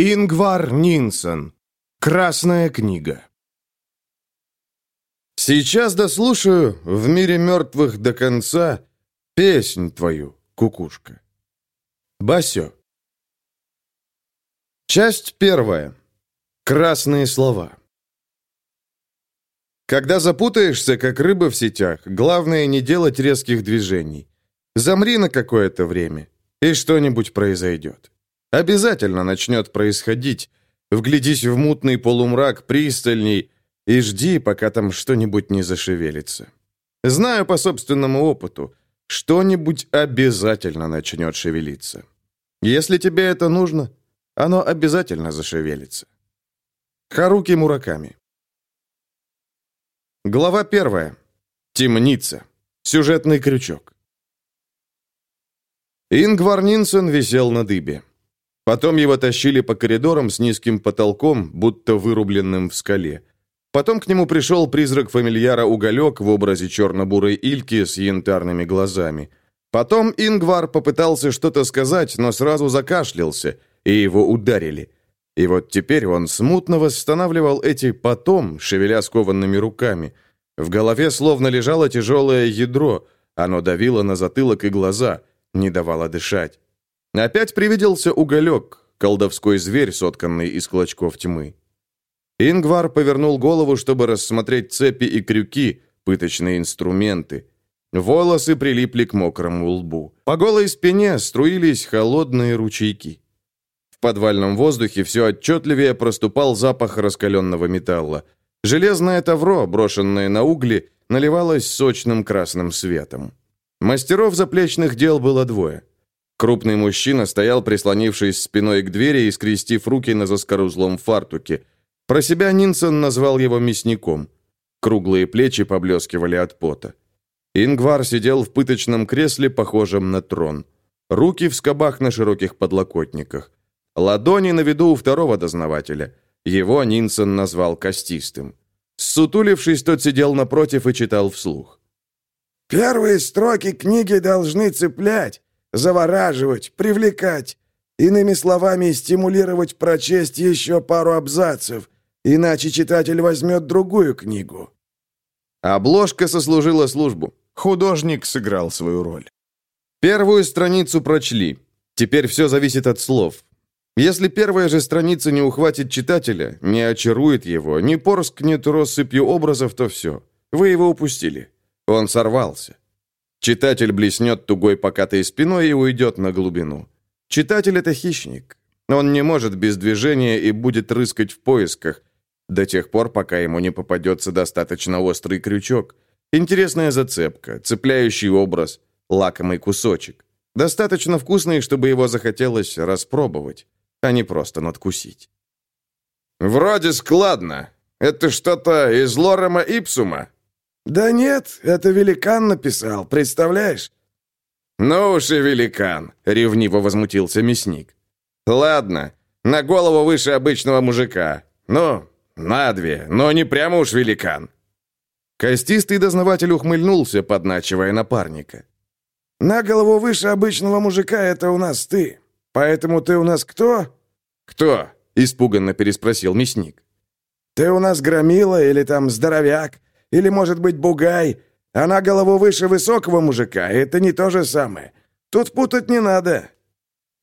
Ингвар Нинсон. Красная книга. Сейчас дослушаю в мире мертвых до конца песнь твою, кукушка. Басё. Часть первая. Красные слова. Когда запутаешься, как рыба в сетях, главное не делать резких движений. Замри на какое-то время, и что-нибудь произойдет. Обязательно начнет происходить. Вглядись в мутный полумрак пристальней и жди, пока там что-нибудь не зашевелится. Знаю по собственному опыту, что-нибудь обязательно начнет шевелиться. Если тебе это нужно, оно обязательно зашевелится. Харуки Мураками Глава первая. Темница. Сюжетный крючок. Ингвар Нинсен висел на дыбе. Потом его тащили по коридорам с низким потолком, будто вырубленным в скале. Потом к нему пришел призрак фамильяра Уголек в образе черно-бурой Ильки с янтарными глазами. Потом Ингвар попытался что-то сказать, но сразу закашлялся, и его ударили. И вот теперь он смутно восстанавливал эти «потом», шевеля скованными руками. В голове словно лежало тяжелое ядро, оно давило на затылок и глаза, не давало дышать. Опять привиделся уголек, колдовской зверь, сотканный из клочков тьмы. Ингвар повернул голову, чтобы рассмотреть цепи и крюки, пыточные инструменты. Волосы прилипли к мокрому лбу. По голой спине струились холодные ручейки. В подвальном воздухе все отчетливее проступал запах раскаленного металла. Железное тавро, брошенное на угли, наливалось сочным красным светом. Мастеров заплечных дел было двое. Крупный мужчина стоял, прислонившись спиной к двери и скрестив руки на заскорузлом фартуке. Про себя Нинсон назвал его мясником. Круглые плечи поблескивали от пота. Ингвар сидел в пыточном кресле, похожем на трон. Руки в скобах на широких подлокотниках. Ладони на виду у второго дознавателя. Его Нинсон назвал костистым. Сутулившись, тот сидел напротив и читал вслух. «Первые строки книги должны цеплять, завораживать, привлекать. Иными словами, стимулировать прочесть еще пару абзацев, иначе читатель возьмет другую книгу. Обложка сослужила службу. Художник сыграл свою роль. Первую страницу прочли. Теперь все зависит от слов. Если первая же страница не ухватит читателя, не очарует его, не порскнет россыпью образов, то все. Вы его упустили. Он сорвался. Читатель блеснет тугой покатой спиной и уйдет на глубину. Читатель — это хищник. Он не может без движения и будет рыскать в поисках, до тех пор, пока ему не попадется достаточно острый крючок. Интересная зацепка, цепляющий образ, лакомый кусочек. Достаточно вкусный, чтобы его захотелось распробовать, а не просто надкусить. «Вроде складно. Это что-то из Лорема Ипсума?» «Да нет, это великан написал, представляешь?» «Ну уж и великан», — ревниво возмутился мясник. «Ладно, на голову выше обычного мужика. Ну, на две, но не прямо уж великан». Костистый дознаватель ухмыльнулся, подначивая напарника. «На голову выше обычного мужика это у нас ты. Поэтому ты у нас кто?» «Кто?» — испуганно переспросил мясник. «Ты у нас громила или там здоровяк? Или, может быть, бугай. Она голову выше высокого мужика, это не то же самое. Тут путать не надо».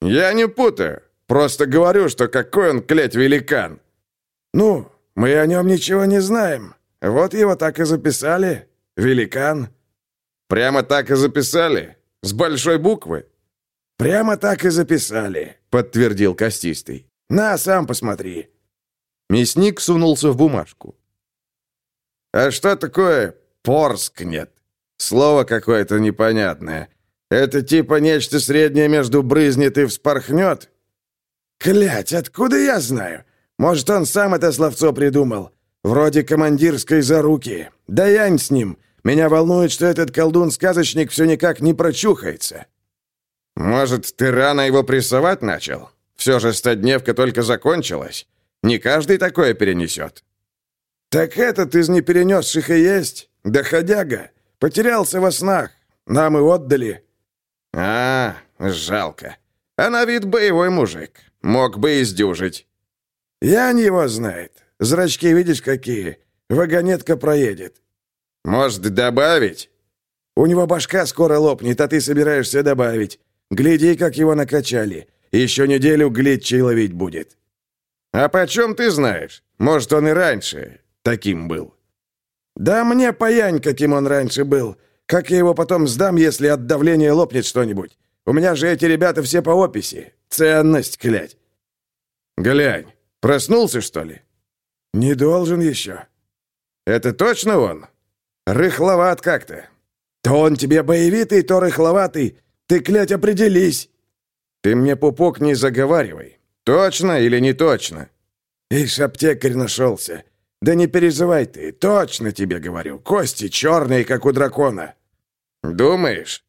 «Я не путаю. Просто говорю, что какой он, клять, великан». «Ну, мы о нем ничего не знаем. Вот его так и записали. Великан». «Прямо так и записали? С большой буквы?» «Прямо так и записали», — подтвердил Костистый. «На, сам посмотри». Мясник сунулся в бумажку. А что такое порскнет? Слово какое-то непонятное. Это типа нечто среднее между брызнет и вспорхнет? Клять, откуда я знаю? Может, он сам это словцо придумал? Вроде командирской заруки. Да янь с ним. Меня волнует, что этот колдун-сказочник все никак не прочухается. Может, ты рано его прессовать начал? Все же стодневка только закончилась. Не каждый такое перенесет. «Так этот из неперенесших и есть? Доходяга. Потерялся во снах. Нам и отдали». «А, жалко. А на вид боевой мужик. Мог бы издюжить». «Янь его знает. Зрачки видишь какие? Вагонетка проедет». «Может, добавить?» «У него башка скоро лопнет, а ты собираешься добавить. Гляди, как его накачали. Еще неделю глитчей ловить будет». «А почем ты знаешь? Может, он и раньше таким был?» «Да мне паянь, каким он раньше был. Как я его потом сдам, если от давления лопнет что-нибудь? У меня же эти ребята все по описи. Ценность, клять». «Глянь, проснулся, что ли?» «Не должен еще». «Это точно он? Рыхловат как-то». «То он тебе боевитый, то рыхловатый. Ты, клять, определись». «Ты мне пупок не заговаривай. Точно или не точно?» «Ишь, аптекарь нашелся. Да не переживай ты, точно тебе говорю. Кости черные, как у дракона». «Думаешь?»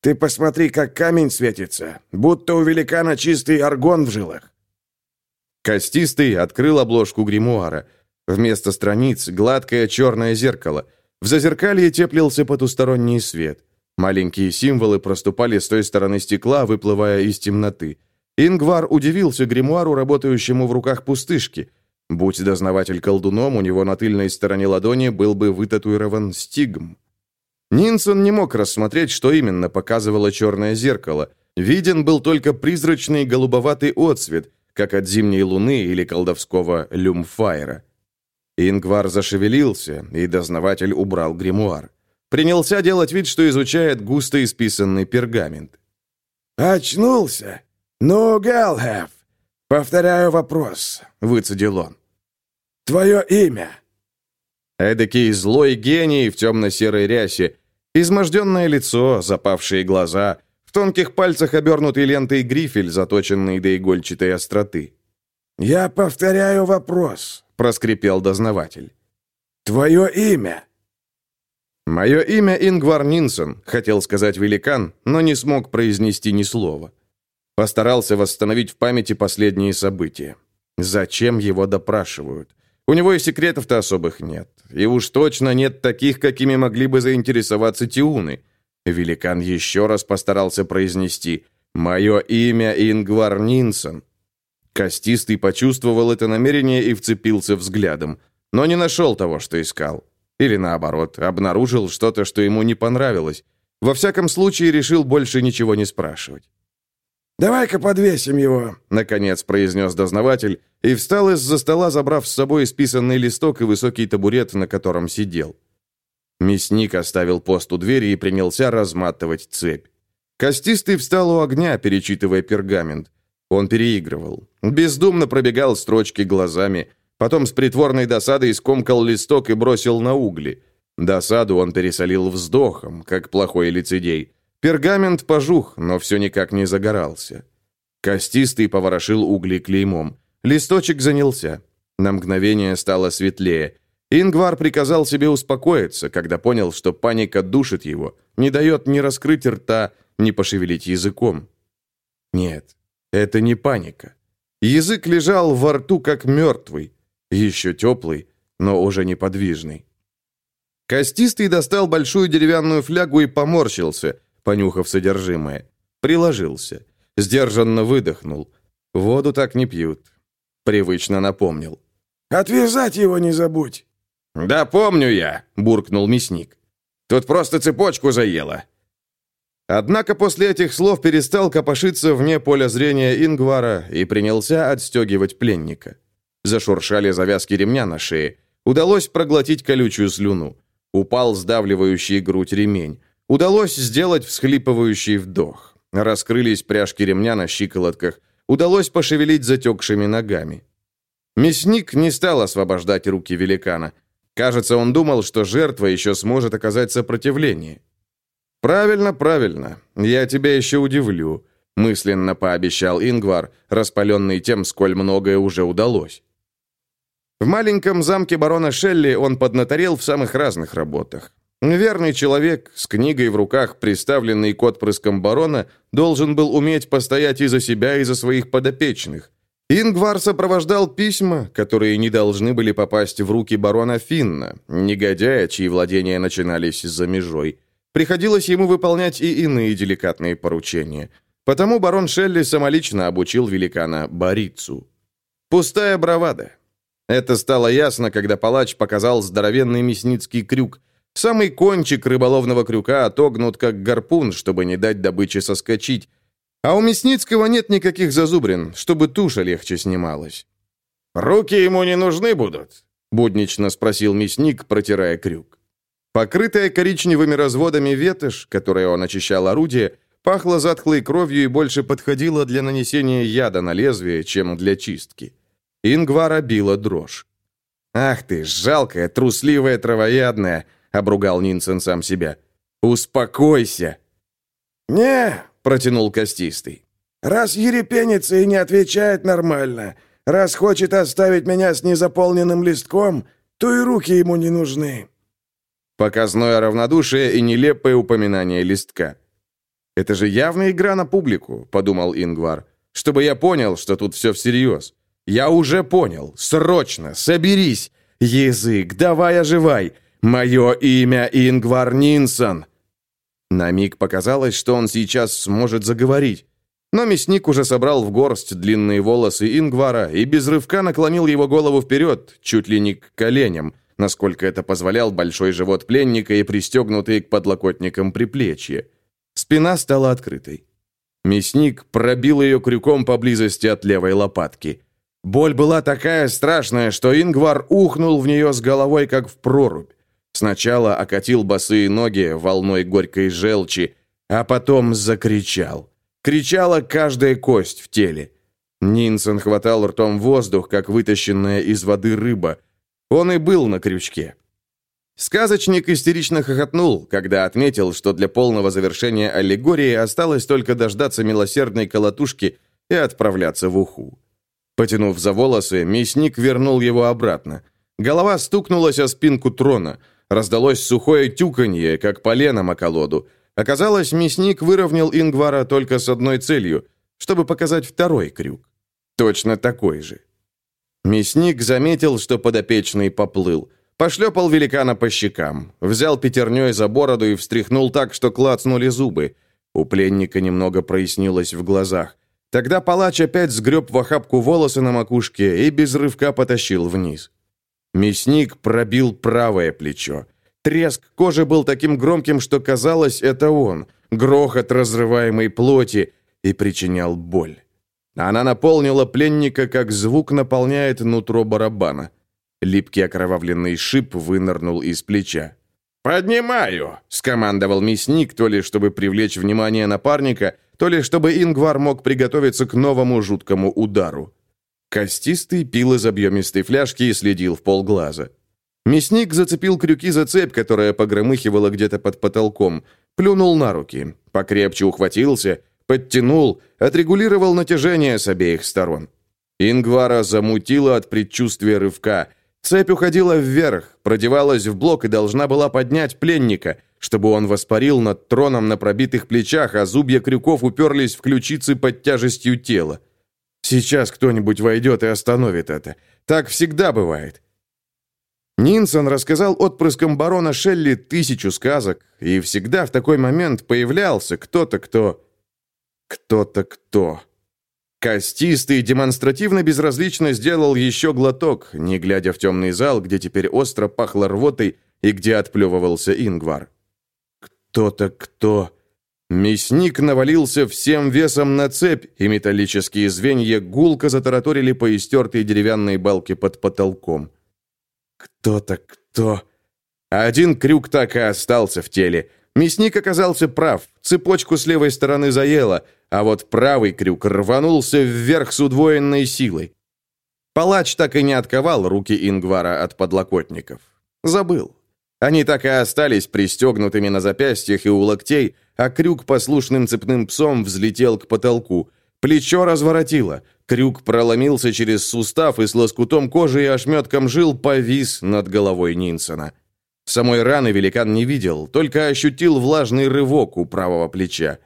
«Ты посмотри, как камень светится, будто у великана чистый аргон в жилах». Костистый открыл обложку гримуара. Вместо страниц гладкое черное зеркало. В зазеркалье теплился потусторонний свет. Маленькие символы проступали с той стороны стекла, выплывая из темноты. Ингвар удивился гримуару, работающему в руках пустышки. Будь дознаватель колдуном, у него на тыльной стороне ладони был бы вытатуирован стигм. Нинсон не мог рассмотреть, что именно показывало черное зеркало. Виден был только призрачный голубоватый отсвет, как от зимней луны или колдовского люмфайра. Ингвар зашевелился, и дознаватель убрал гримуар. Принялся делать вид, что изучает густо исписанный пергамент. «Очнулся? Ну, Галхеф, повторяю вопрос», — выцедил он. «Твое имя?» Эдакий злой гений в темно-серой рясе, изможденное лицо, запавшие глаза, в тонких пальцах обернутый лентой грифель, заточенный до игольчатой остроты. «Я повторяю вопрос», — проскрипел дознаватель. «Твое имя?» «Мое имя Ингвар Нинсон», — хотел сказать великан, но не смог произнести ни слова. Постарался восстановить в памяти последние события. Зачем его допрашивают? У него и секретов-то особых нет. И уж точно нет таких, какими могли бы заинтересоваться тиуны. Великан еще раз постарался произнести «Мое имя Ингвар Нинсон». Костистый почувствовал это намерение и вцепился взглядом, но не нашел того, что искал. Или наоборот, обнаружил что-то, что ему не понравилось. Во всяком случае, решил больше ничего не спрашивать. «Давай-ка подвесим его», — наконец произнес дознаватель, и встал из-за стола, забрав с собой списанный листок и высокий табурет, на котором сидел. Мясник оставил пост у двери и принялся разматывать цепь. Костистый встал у огня, перечитывая пергамент. Он переигрывал. Бездумно пробегал строчки глазами, потом с притворной досадой скомкал листок и бросил на угли. Досаду он пересолил вздохом, как плохой лицедей. Пергамент пожух, но все никак не загорался. Костистый поворошил угли клеймом. Листочек занялся. На мгновение стало светлее. Ингвар приказал себе успокоиться, когда понял, что паника душит его, не дает ни раскрыть рта, ни пошевелить языком. Нет, это не паника. Язык лежал во рту, как мертвый, еще теплый, но уже неподвижный. Костистый достал большую деревянную флягу и поморщился – понюхав содержимое. Приложился. Сдержанно выдохнул. Воду так не пьют. Привычно напомнил. «Отвязать его не забудь!» «Да помню я!» – буркнул мясник. «Тут просто цепочку заело!» Однако после этих слов перестал копошиться вне поля зрения Ингвара и принялся отстегивать пленника. Зашуршали завязки ремня на шее. Удалось проглотить колючую слюну. Упал сдавливающий грудь ремень. Удалось сделать всхлипывающий вдох. Раскрылись пряжки ремня на щиколотках. Удалось пошевелить затекшими ногами. Мясник не стал освобождать руки великана. Кажется, он думал, что жертва еще сможет оказать сопротивление. «Правильно, правильно. Я тебя еще удивлю», — мысленно пообещал Ингвар, распаленный тем, сколь многое уже удалось. В маленьком замке барона Шелли он поднаторел в самых разных работах. Верный человек, с книгой в руках, приставленный к отпрыскам барона, должен был уметь постоять и за себя, и за своих подопечных. Ингвар сопровождал письма, которые не должны были попасть в руки барона Финна, негодяя, чьи владения начинались за межой. Приходилось ему выполнять и иные деликатные поручения. Потому барон Шелли самолично обучил великана Борицу. Пустая бравада. Это стало ясно, когда палач показал здоровенный мясницкий крюк. Самый кончик рыболовного крюка отогнут как гарпун, чтобы не дать добыче соскочить. А у Мясницкого нет никаких зазубрин, чтобы туша легче снималась. «Руки ему не нужны будут?» — буднично спросил мясник, протирая крюк. Покрытая коричневыми разводами ветошь, которой он очищал орудие, пахла затхлой кровью и больше подходила для нанесения яда на лезвие, чем для чистки. Ингвара била дрожь. «Ах ты, жалкая, трусливая травоядная!» — обругал Нинсен сам себя. «Успокойся!» «Не!» — протянул Костистый. «Раз ерепенится и не отвечает нормально, раз хочет оставить меня с незаполненным листком, то и руки ему не нужны». Показное равнодушие и нелепое упоминание листка. «Это же явная игра на публику», — подумал Ингвар. «Чтобы я понял, что тут все всерьез. Я уже понял. Срочно, соберись. Язык, давай оживай. Мое имя Ингвар Нинсон». На миг показалось, что он сейчас сможет заговорить. Но мясник уже собрал в горсть длинные волосы Ингвара и без рывка наклонил его голову вперед, чуть ли не к коленям, насколько это позволял большой живот пленника и пристегнутые к подлокотникам приплечья. Спина стала открытой. Мясник пробил ее крюком поблизости от левой лопатки. Боль была такая страшная, что Ингвар ухнул в нее с головой, как в прорубь. Сначала окатил босые ноги волной горькой желчи, а потом закричал. Кричала каждая кость в теле. Нинсон хватал ртом воздух, как вытащенная из воды рыба. Он и был на крючке. Сказочник истерично хохотнул, когда отметил, что для полного завершения аллегории осталось только дождаться милосердной колотушки и отправляться в уху. Потянув за волосы, мясник вернул его обратно. Голова стукнулась о спинку трона. Раздалось сухое тюканье, как поленом о колоду. Оказалось, мясник выровнял Ингвара только с одной целью, чтобы показать второй крюк. Точно такой же. Мясник заметил, что подопечный поплыл. Пошлепал великана по щекам. Взял пятерней за бороду и встряхнул так, что клацнули зубы. У пленника немного прояснилось в глазах. Тогда палач опять сгреб в охапку волосы на макушке и без рывка потащил вниз. Мясник пробил правое плечо. Треск кожи был таким громким, что казалось, это он, грохот разрываемой плоти, и причинял боль. Она наполнила пленника, как звук наполняет нутро барабана. Липкий окровавленный шип вынырнул из плеча. «Поднимаю!» — скомандовал мясник, то ли чтобы привлечь внимание напарника, то ли чтобы Ингвар мог приготовиться к новому жуткому удару. Костистый пил из объемистой фляжки и следил в полглаза. Мясник зацепил крюки за цепь, которая погромыхивала где-то под потолком, плюнул на руки, покрепче ухватился, подтянул, отрегулировал натяжение с обеих сторон. Ингвара замутила от предчувствия рывка. Цепь уходила вверх, продевалась в блок и должна была поднять пленника — чтобы он воспарил над троном на пробитых плечах, а зубья крюков уперлись в ключицы под тяжестью тела. Сейчас кто-нибудь войдет и остановит это. Так всегда бывает. Нинсон рассказал отпрыскам барона Шелли тысячу сказок, и всегда в такой момент появлялся кто-то, кто... Кто-то, кто... Костистый демонстративно безразлично сделал еще глоток, не глядя в темный зал, где теперь остро пахло рвотой и где отплевывался Ингвар. Кто-то кто... Мясник навалился всем весом на цепь, и металлические звенья гулко затараторили по истертой деревянной балке под потолком. Кто-то кто... Один крюк так и остался в теле. Мясник оказался прав, цепочку с левой стороны заело, а вот правый крюк рванулся вверх с удвоенной силой. Палач так и не отковал руки Ингвара от подлокотников. Забыл. Они так и остались пристегнутыми на запястьях и у локтей, а крюк послушным цепным псом взлетел к потолку. Плечо разворотило. Крюк проломился через сустав и с лоскутом кожи и ошметком жил повис над головой Нинсона. Самой раны великан не видел, только ощутил влажный рывок у правого плеча.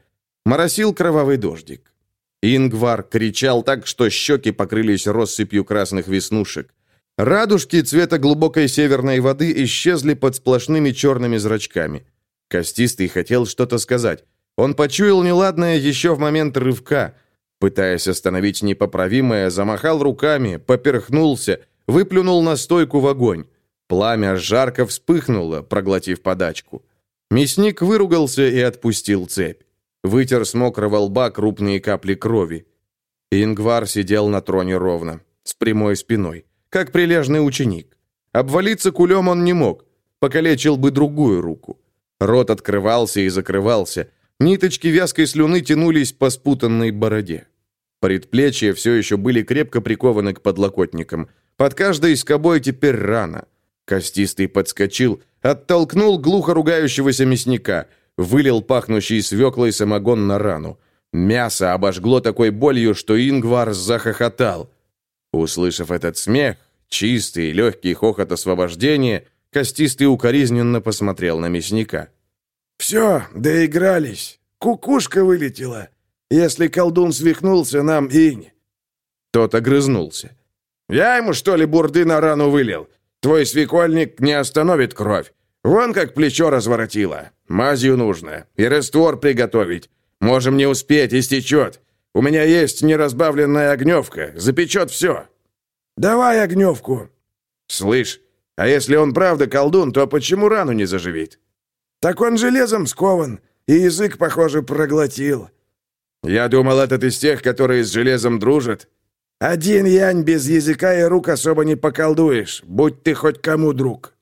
Моросил кровавый дождик. Ингвар кричал так, что щеки покрылись россыпью красных веснушек. Радужки цвета глубокой северной воды исчезли под сплошными черными зрачками. Костистый хотел что-то сказать. Он почуял неладное еще в момент рывка. Пытаясь остановить непоправимое, замахал руками, поперхнулся, выплюнул на стойку в огонь. Пламя жарко вспыхнуло, проглотив подачку. Мясник выругался и отпустил цепь. Вытер с мокрого лба крупные капли крови. Ингвар сидел на троне ровно, с прямой спиной, как прилежный ученик. Обвалиться кулем он не мог, покалечил бы другую руку. Рот открывался и закрывался, ниточки вязкой слюны тянулись по спутанной бороде. Предплечья все еще были крепко прикованы к подлокотникам. Под каждой скобой теперь рана. Костистый подскочил, оттолкнул глухо ругающегося мясника, вылил пахнущий свеклой самогон на рану. Мясо обожгло такой болью, что Ингвар захохотал. Услышав этот смех, чистый, легкий хохот освобождения, Костистый укоризненно посмотрел на мясника. «Все, доигрались. Кукушка вылетела. Если колдун свихнулся, нам инь». Тот огрызнулся. «Я ему, что ли, бурды на рану вылил? Твой свекольник не остановит кровь. Вон как плечо разворотило. Мазью нужно. И раствор приготовить. Можем не успеть, истечет. У меня есть неразбавленная огневка. Запечет все». «Давай огневку». «Слышь, а если он правда колдун, то почему рану не заживит?» «Так он железом скован, и язык, похоже, проглотил». «Я думал, этот из тех, которые с железом дружат». «Один янь без языка и рук особо не поколдуешь, будь ты хоть кому друг».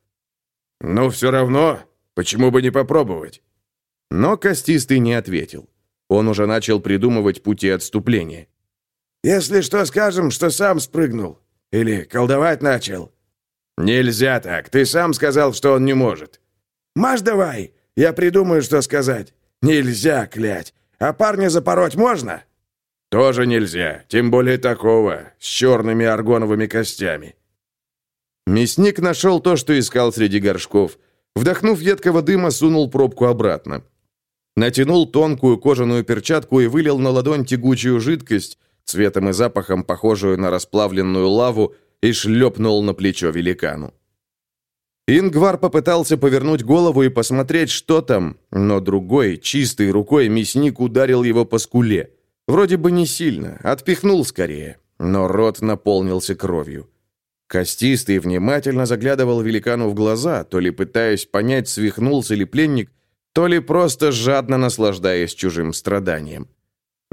«Ну, все равно, почему бы не попробовать?» Но Костистый не ответил. Он уже начал придумывать пути отступления. «Если что, скажем, что сам спрыгнул. Или колдовать начал». «Нельзя так. Ты сам сказал, что он не может». «Маш давай. Я придумаю, что сказать. Нельзя, клять. А парня запороть можно?» «Тоже нельзя. Тем более такого, с черными аргоновыми костями». Мясник нашел то, что искал среди горшков. Вдохнув едкого дыма, сунул пробку обратно. Натянул тонкую кожаную перчатку и вылил на ладонь тягучую жидкость, цветом и запахом похожую на расплавленную лаву, и шлепнул на плечо великану. Ингвар попытался повернуть голову и посмотреть, что там, но другой, чистой рукой, мясник ударил его по скуле. Вроде бы не сильно, отпихнул скорее, но рот наполнился кровью. Костистый внимательно заглядывал великану в глаза, то ли пытаясь понять, свихнулся ли пленник, то ли просто жадно наслаждаясь чужим страданием.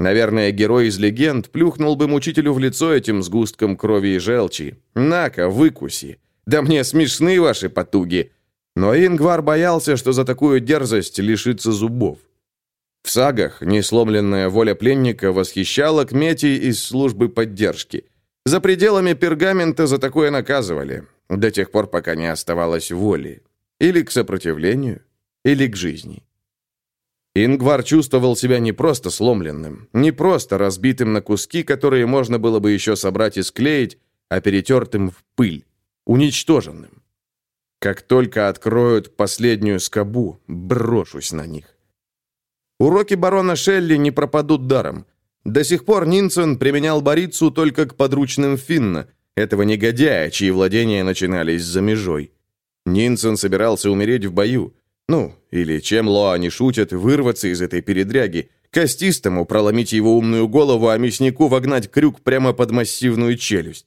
Наверное, герой из легенд плюхнул бы мучителю в лицо этим сгустком крови и желчи. «На-ка, выкуси! Да мне смешны ваши потуги!» Но Ингвар боялся, что за такую дерзость лишится зубов. В сагах несломленная воля пленника восхищала Кмети из службы поддержки. За пределами пергамента за такое наказывали, до тех пор, пока не оставалось воли. Или к сопротивлению, или к жизни. Ингвар чувствовал себя не просто сломленным, не просто разбитым на куски, которые можно было бы еще собрать и склеить, а перетертым в пыль, уничтоженным. Как только откроют последнюю скобу, брошусь на них. Уроки барона Шелли не пропадут даром. До сих пор Нинсен применял борицу только к подручным Финна, этого негодяя, чьи владения начинались за межой. Нинсен собирался умереть в бою, ну, или чем Лоа не шутят, вырваться из этой передряги, костистому проломить его умную голову, а мяснику вогнать крюк прямо под массивную челюсть.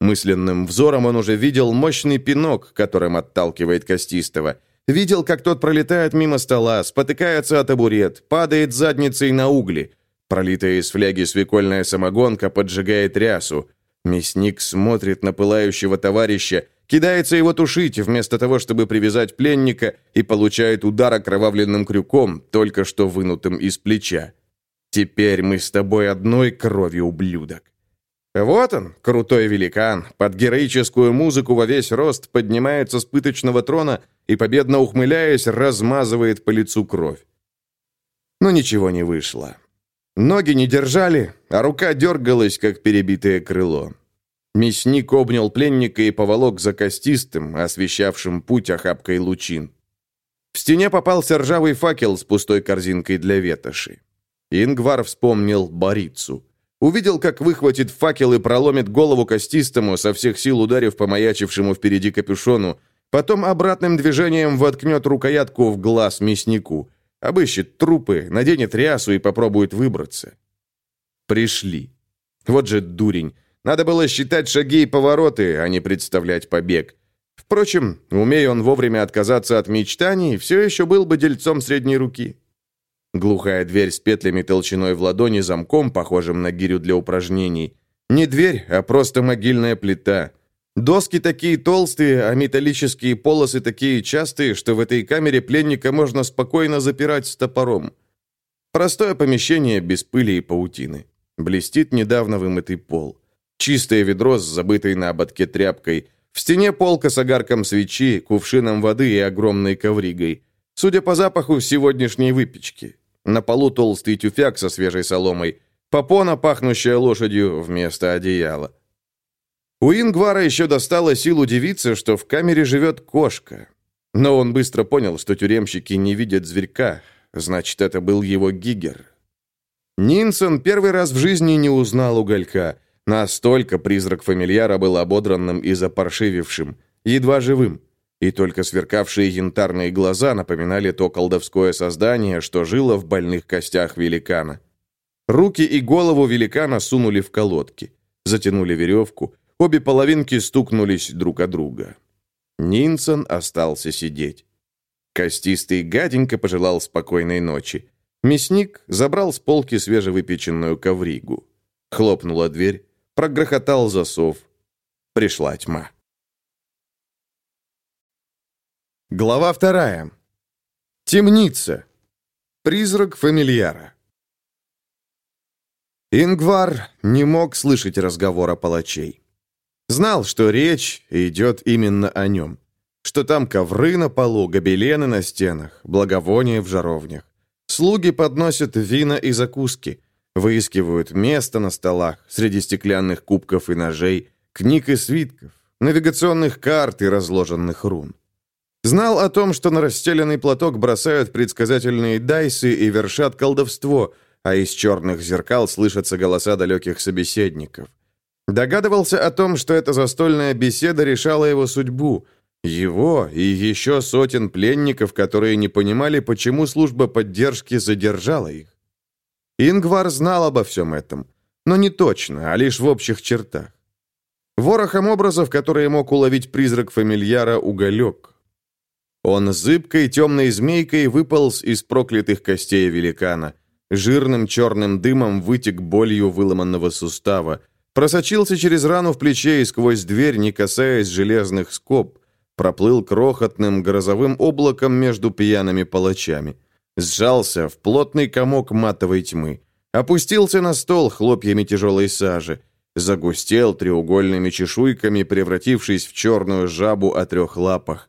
Мысленным взором он уже видел мощный пинок, которым отталкивает Костистого. Видел, как тот пролетает мимо стола, спотыкается о табурет, падает задницей на угли. Пролитая из фляги свекольная самогонка поджигает рясу. Мясник смотрит на пылающего товарища, кидается его тушить, вместо того, чтобы привязать пленника, и получает удар окровавленным крюком, только что вынутым из плеча. «Теперь мы с тобой одной крови, ублюдок». Вот он, крутой великан, под героическую музыку во весь рост поднимается с пыточного трона и, победно ухмыляясь, размазывает по лицу кровь. Но ничего не вышло. Ноги не держали, а рука дергалась, как перебитое крыло. Мясник обнял пленника и поволок за костистым, освещавшим путь охапкой лучин. В стене попался ржавый факел с пустой корзинкой для ветоши. Ингвар вспомнил Борицу. Увидел, как выхватит факел и проломит голову костистому, со всех сил ударив по маячившему впереди капюшону, потом обратным движением воткнет рукоятку в глаз мяснику. Обыщет трупы, наденет рясу и попробует выбраться. Пришли. Вот же дурень. Надо было считать шаги и повороты, а не представлять побег. Впрочем, умея он вовремя отказаться от мечтаний, все еще был бы дельцом средней руки. Глухая дверь с петлями толщиной в ладони замком, похожим на гирю для упражнений. Не дверь, а просто могильная плита. Доски такие толстые, а металлические полосы такие частые, что в этой камере пленника можно спокойно запирать с топором. Простое помещение без пыли и паутины. Блестит недавно вымытый пол. Чистое ведро с забытой на ободке тряпкой. В стене полка с огарком свечи, кувшином воды и огромной ковригой. Судя по запаху сегодняшней выпечки. На полу толстый тюфяк со свежей соломой. Попона, пахнущая лошадью, вместо одеяла. У Ингвара еще достало сил удивиться, что в камере живет кошка. Но он быстро понял, что тюремщики не видят зверька. Значит, это был его гигер. Нинсон первый раз в жизни не узнал уголька. Настолько призрак фамильяра был ободранным и запаршивившим, едва живым. И только сверкавшие янтарные глаза напоминали то колдовское создание, что жило в больных костях великана. Руки и голову великана сунули в колодки, затянули веревку, Обе половинки стукнулись друг о друга. Нинсон остался сидеть. Костистый гаденько пожелал спокойной ночи. Мясник забрал с полки свежевыпеченную ковригу. Хлопнула дверь, прогрохотал засов. Пришла тьма. Глава вторая. Темница. Призрак фамильяра. Ингвар не мог слышать разговора палачей. Знал, что речь идет именно о нем. Что там ковры на полу, гобелены на стенах, благовония в жаровнях. Слуги подносят вина и закуски, выискивают место на столах среди стеклянных кубков и ножей, книг и свитков, навигационных карт и разложенных рун. Знал о том, что на расстеленный платок бросают предсказательные дайсы и вершат колдовство, а из черных зеркал слышатся голоса далеких собеседников. Догадывался о том, что эта застольная беседа решала его судьбу, его и еще сотен пленников, которые не понимали, почему служба поддержки задержала их. Ингвар знал обо всем этом, но не точно, а лишь в общих чертах. Ворохом образов, которые мог уловить призрак фамильяра Уголек. Он зыбкой темной змейкой выполз из проклятых костей великана. Жирным черным дымом вытек болью выломанного сустава, Просочился через рану в плече и сквозь дверь, не касаясь железных скоб. Проплыл крохотным грозовым облаком между пьяными палачами. Сжался в плотный комок матовой тьмы. Опустился на стол хлопьями тяжелой сажи. Загустел треугольными чешуйками, превратившись в черную жабу о трех лапах.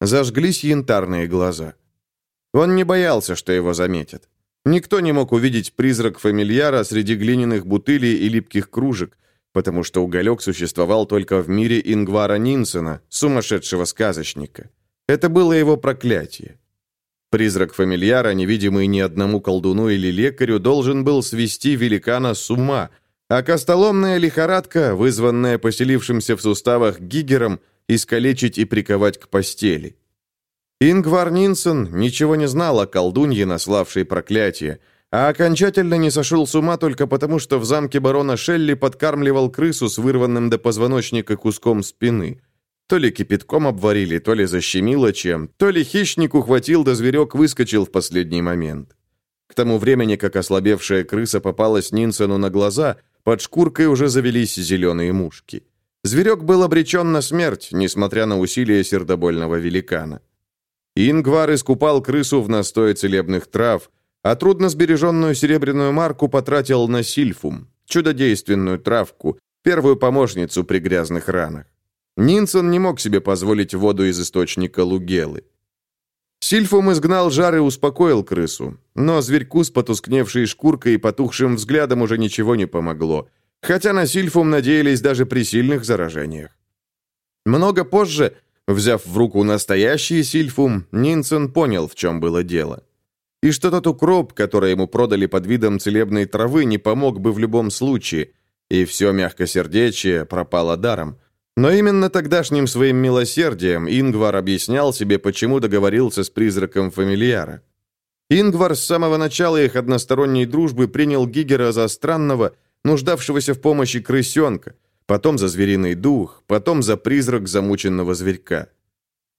Зажглись янтарные глаза. Он не боялся, что его заметят. Никто не мог увидеть призрак фамильяра среди глиняных бутылей и липких кружек, потому что уголек существовал только в мире Ингвара Нинсена, сумасшедшего сказочника. Это было его проклятие. Призрак фамильяра, невидимый ни одному колдуну или лекарю, должен был свести великана с ума, а костоломная лихорадка, вызванная поселившимся в суставах гигером, искалечить и приковать к постели. Ингвар Нинсен ничего не знал о колдунье, наславшей проклятие, а окончательно не сошел с ума только потому, что в замке барона Шелли подкармливал крысу с вырванным до позвоночника куском спины. То ли кипятком обварили, то ли защемило чем, то ли хищник ухватил, да зверек выскочил в последний момент. К тому времени, как ослабевшая крыса попалась Нинсену на глаза, под шкуркой уже завелись зеленые мушки. Зверек был обречен на смерть, несмотря на усилия сердобольного великана. Ингвар искупал крысу в настое целебных трав, а трудно сбереженную серебряную марку потратил на сильфум, чудодейственную травку, первую помощницу при грязных ранах. Нинсон не мог себе позволить воду из источника Лугелы. Сильфум изгнал жар и успокоил крысу, но зверьку с потускневшей шкуркой и потухшим взглядом уже ничего не помогло, хотя на Сильфум надеялись даже при сильных заражениях. Много позже, взяв в руку настоящий Сильфум, Нинсон понял, в чем было дело и что тот укроп, который ему продали под видом целебной травы, не помог бы в любом случае, и все мягкосердечие пропало даром. Но именно тогдашним своим милосердием Ингвар объяснял себе, почему договорился с призраком фамильяра. Ингвар с самого начала их односторонней дружбы принял Гигера за странного, нуждавшегося в помощи крысенка, потом за звериный дух, потом за призрак замученного зверька.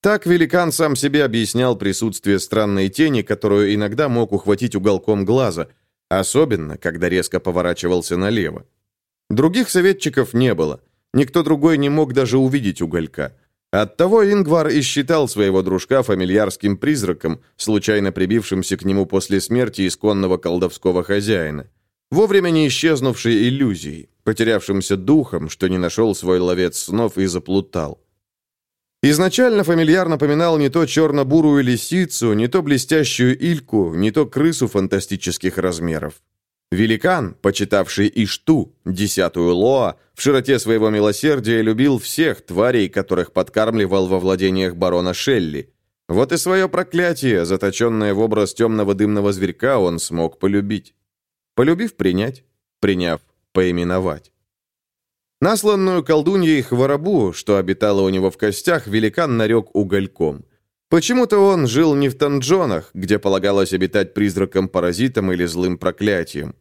Так великан сам себе объяснял присутствие странной тени, которую иногда мог ухватить уголком глаза, особенно, когда резко поворачивался налево. Других советчиков не было, никто другой не мог даже увидеть уголька. Оттого Ингвар и считал своего дружка фамильярским призраком, случайно прибившимся к нему после смерти исконного колдовского хозяина. Вовремя не исчезнувшей иллюзией, потерявшимся духом, что не нашел свой ловец снов и заплутал. Изначально фамильяр напоминал не то черно-бурую лисицу, не то блестящую ильку, не то крысу фантастических размеров. Великан, почитавший Ишту, десятую Лоа, в широте своего милосердия любил всех тварей, которых подкармливал во владениях барона Шелли. Вот и свое проклятие, заточенное в образ темного дымного зверька, он смог полюбить. Полюбив принять, приняв поименовать. Насланную колдуньей хворобу, что обитала у него в костях, великан нарек угольком. Почему-то он жил не в Танджонах, где полагалось обитать призраком-паразитом или злым проклятием.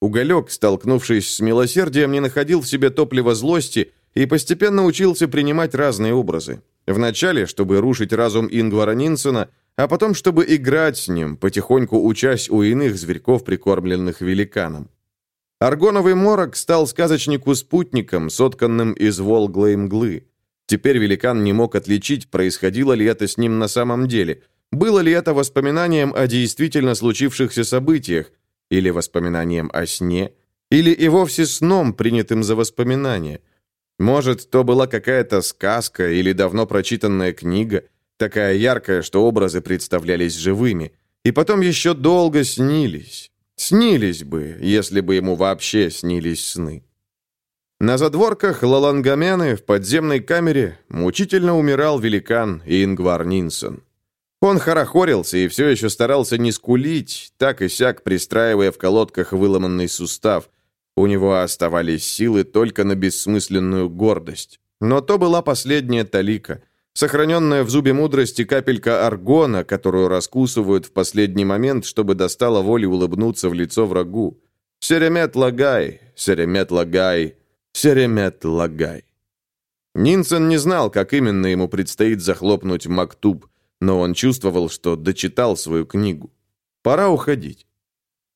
Уголек, столкнувшись с милосердием, не находил в себе топлива злости и постепенно учился принимать разные образы. Вначале, чтобы рушить разум Ингвара Нинсена, а потом, чтобы играть с ним, потихоньку учась у иных зверьков, прикормленных великаном. Аргоновый морок стал сказочнику спутником, сотканным из волглой мглы. Теперь великан не мог отличить, происходило ли это с ним на самом деле, было ли это воспоминанием о действительно случившихся событиях, или воспоминанием о сне, или и вовсе сном, принятым за воспоминание. Может, то была какая-то сказка или давно прочитанная книга, такая яркая, что образы представлялись живыми, и потом еще долго снились. Снились бы, если бы ему вообще снились сны. На задворках Лалангамены в подземной камере мучительно умирал великан Ингвар Нинсон. Он хорохорился и все еще старался не скулить, так и сяк пристраивая в колодках выломанный сустав. У него оставались силы только на бессмысленную гордость. Но то была последняя талика, сохраненная в зубе мудрости капелька аргона, которую раскусывают в последний момент, чтобы достало воли улыбнуться в лицо врагу. Серемет лагай, серемет лагай, серемет лагай. Нинсен не знал, как именно ему предстоит захлопнуть мактуб – но он чувствовал, что дочитал свою книгу. Пора уходить.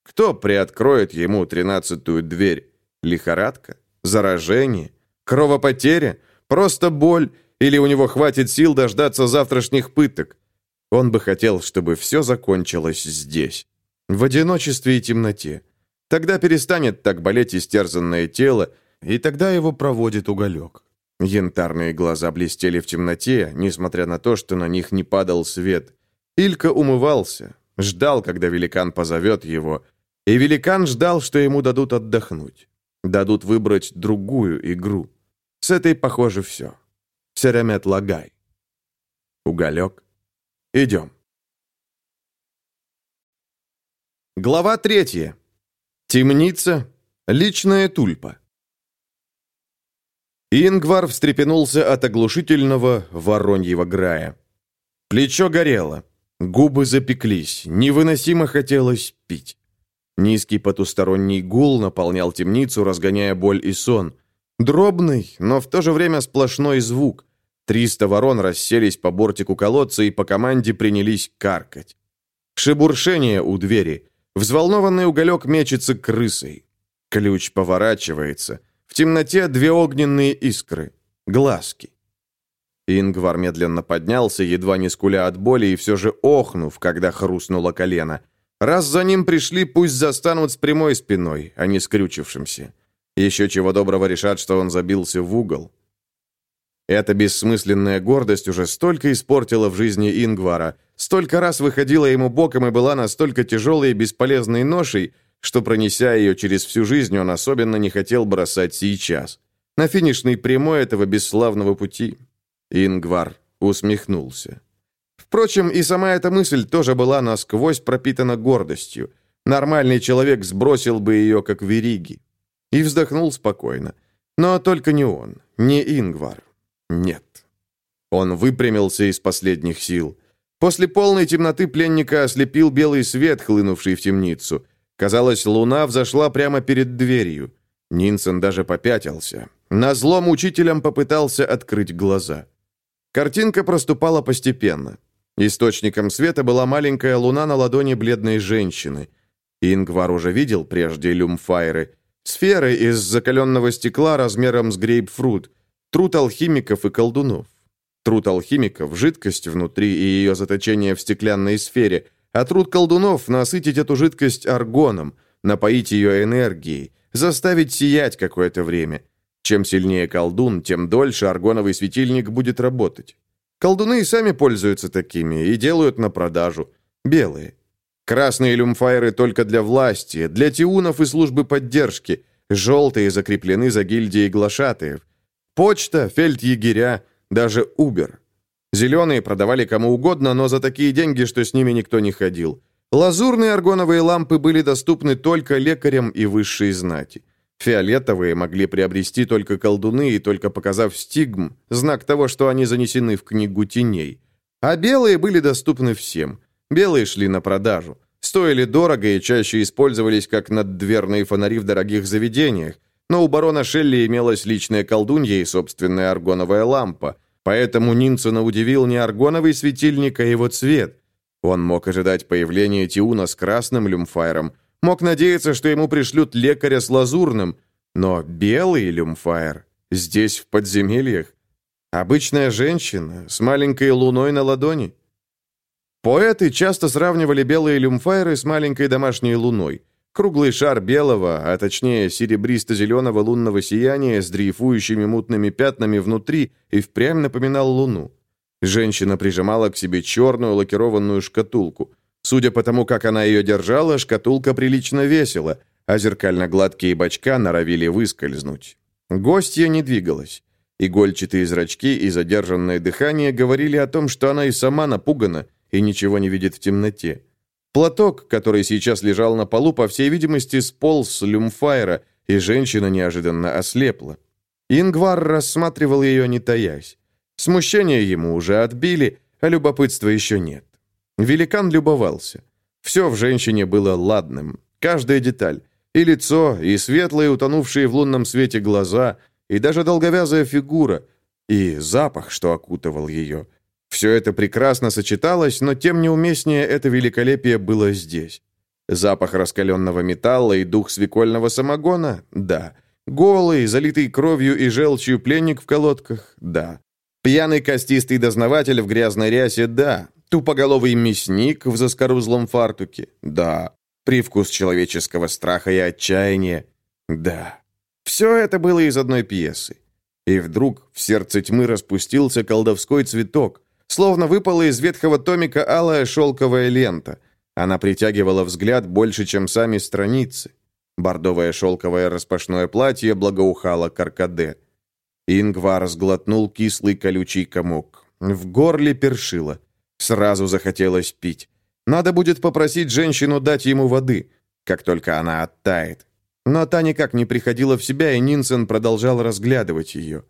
Кто приоткроет ему тринадцатую дверь? Лихорадка? Заражение? Кровопотеря? Просто боль? Или у него хватит сил дождаться завтрашних пыток? Он бы хотел, чтобы все закончилось здесь. В одиночестве и темноте. Тогда перестанет так болеть истерзанное тело, и тогда его проводит уголек. Янтарные глаза блестели в темноте, несмотря на то, что на них не падал свет. Илька умывался, ждал, когда великан позовет его, и великан ждал, что ему дадут отдохнуть. Дадут выбрать другую игру. С этой, похоже, все. Серемет лагай. Уголек. Идем. Глава третья. Темница. Личная тульпа. Ингвар встрепенулся от оглушительного вороньего грая. Плечо горело, губы запеклись, невыносимо хотелось пить. Низкий потусторонний гул наполнял темницу, разгоняя боль и сон. Дробный, но в то же время сплошной звук. Триста ворон расселись по бортику колодца и по команде принялись каркать. Шебуршение у двери. Взволнованный уголек мечется крысой. Ключ поворачивается — темноте две огненные искры. Глазки. Ингвар медленно поднялся, едва не скуля от боли, и все же охнув, когда хрустнуло колено. Раз за ним пришли, пусть застанут с прямой спиной, а не скрючившимся. Еще чего доброго решат, что он забился в угол. Эта бессмысленная гордость уже столько испортила в жизни Ингвара, столько раз выходила ему боком и была настолько тяжелой и бесполезной ношей, что, пронеся ее через всю жизнь, он особенно не хотел бросать сейчас. На финишной прямой этого бесславного пути. Ингвар усмехнулся. Впрочем, и сама эта мысль тоже была насквозь пропитана гордостью. Нормальный человек сбросил бы ее, как вериги. И вздохнул спокойно. Но только не он, не Ингвар. Нет. Он выпрямился из последних сил. После полной темноты пленника ослепил белый свет, хлынувший в темницу. Казалось, луна взошла прямо перед дверью. Нинсон даже попятился. На злом учителям попытался открыть глаза. Картинка проступала постепенно. Источником света была маленькая луна на ладони бледной женщины. Ингвар уже видел прежде люмфайры. Сферы из закаленного стекла размером с грейпфрут. Труд алхимиков и колдунов. Труд алхимиков – жидкость внутри и ее заточение в стеклянной сфере, а труд колдунов – насытить эту жидкость аргоном, напоить ее энергией, заставить сиять какое-то время. Чем сильнее колдун, тем дольше аргоновый светильник будет работать. Колдуны и сами пользуются такими и делают на продажу. Белые. Красные люмфайры только для власти, для тиунов и службы поддержки. Желтые закреплены за гильдией глашатаев. Почта, фельдъегеря, даже Убер. Зеленые продавали кому угодно, но за такие деньги, что с ними никто не ходил. Лазурные аргоновые лампы были доступны только лекарям и высшей знати. Фиолетовые могли приобрести только колдуны и только показав стигм, знак того, что они занесены в книгу теней. А белые были доступны всем. Белые шли на продажу. Стоили дорого и чаще использовались как наддверные фонари в дорогих заведениях, но у барона Шелли имелась личная колдунья и собственная аргоновая лампа, поэтому Нинсона удивил не аргоновый светильник, а его цвет. Он мог ожидать появления Тиуна с красным люмфайром, мог надеяться, что ему пришлют лекаря с лазурным, но белый люмфайр здесь, в подземельях, обычная женщина с маленькой луной на ладони. Поэты часто сравнивали белые люмфайры с маленькой домашней луной – Круглый шар белого, а точнее серебристо-зеленого лунного сияния с дрейфующими мутными пятнами внутри и впрямь напоминал луну. Женщина прижимала к себе черную лакированную шкатулку. Судя по тому, как она ее держала, шкатулка прилично весила, а зеркально-гладкие бочка норовили выскользнуть. Гостья не двигалась. Игольчатые зрачки и задержанное дыхание говорили о том, что она и сама напугана и ничего не видит в темноте. Платок, который сейчас лежал на полу, по всей видимости, сполз с люмфайра, и женщина неожиданно ослепла. Ингвар рассматривал ее, не таясь. Смущение ему уже отбили, а любопытства еще нет. Великан любовался. Все в женщине было ладным. Каждая деталь. И лицо, и светлые, утонувшие в лунном свете глаза, и даже долговязая фигура, и запах, что окутывал ее – все это прекрасно сочеталось, но тем неуместнее это великолепие было здесь. Запах раскаленного металла и дух свекольного самогона – да. Голый, залитый кровью и желчью пленник в колодках – да. Пьяный костистый дознаватель в грязной рясе – да. Тупоголовый мясник в заскорузлом фартуке – да. Привкус человеческого страха и отчаяния – да. Все это было из одной пьесы. И вдруг в сердце тьмы распустился колдовской цветок – Словно выпала из ветхого томика алая шелковая лента. Она притягивала взгляд больше, чем сами страницы. Бордовое шелковое распашное платье благоухало каркаде. Ингвар сглотнул кислый колючий комок. В горле першило. Сразу захотелось пить. Надо будет попросить женщину дать ему воды, как только она оттает. Но та никак не приходила в себя, и Нинсен продолжал разглядывать ее.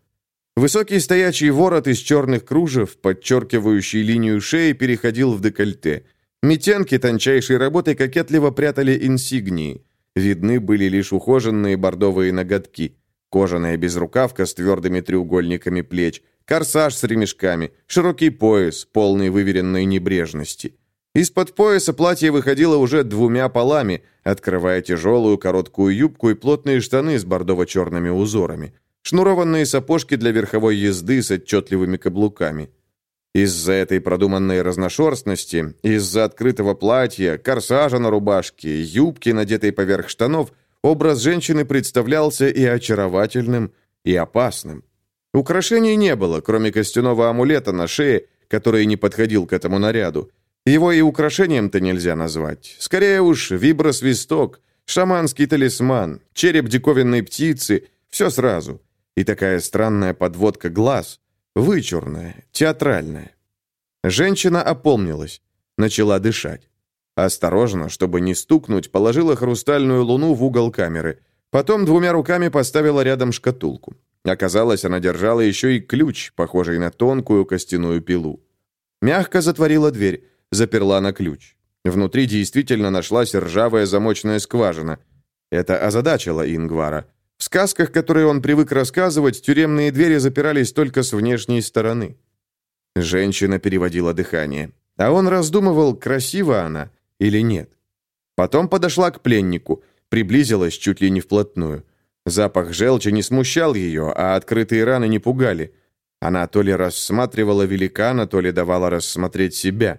Высокий стоячий ворот из черных кружев, подчеркивающий линию шеи, переходил в декольте. Метенки тончайшей работы кокетливо прятали инсигнии. Видны были лишь ухоженные бордовые ноготки. Кожаная безрукавка с твердыми треугольниками плеч, корсаж с ремешками, широкий пояс, полный выверенной небрежности. Из-под пояса платье выходило уже двумя полами, открывая тяжелую короткую юбку и плотные штаны с бордово-черными узорами шнурованные сапожки для верховой езды с отчетливыми каблуками. Из-за этой продуманной разношерстности, из-за открытого платья, корсажа на рубашке, юбки, надетой поверх штанов, образ женщины представлялся и очаровательным, и опасным. Украшений не было, кроме костяного амулета на шее, который не подходил к этому наряду. Его и украшением-то нельзя назвать. Скорее уж, вибросвисток, шаманский талисман, череп диковинной птицы — все сразу. И такая странная подводка глаз, вычурная, театральная. Женщина опомнилась, начала дышать. Осторожно, чтобы не стукнуть, положила хрустальную луну в угол камеры. Потом двумя руками поставила рядом шкатулку. Оказалось, она держала еще и ключ, похожий на тонкую костяную пилу. Мягко затворила дверь, заперла на ключ. Внутри действительно нашлась ржавая замочная скважина. Это озадачило Ингвара. В сказках, которые он привык рассказывать, тюремные двери запирались только с внешней стороны. Женщина переводила дыхание. А он раздумывал, красива она или нет. Потом подошла к пленнику, приблизилась чуть ли не вплотную. Запах желчи не смущал ее, а открытые раны не пугали. Она то ли рассматривала великана, то ли давала рассмотреть себя.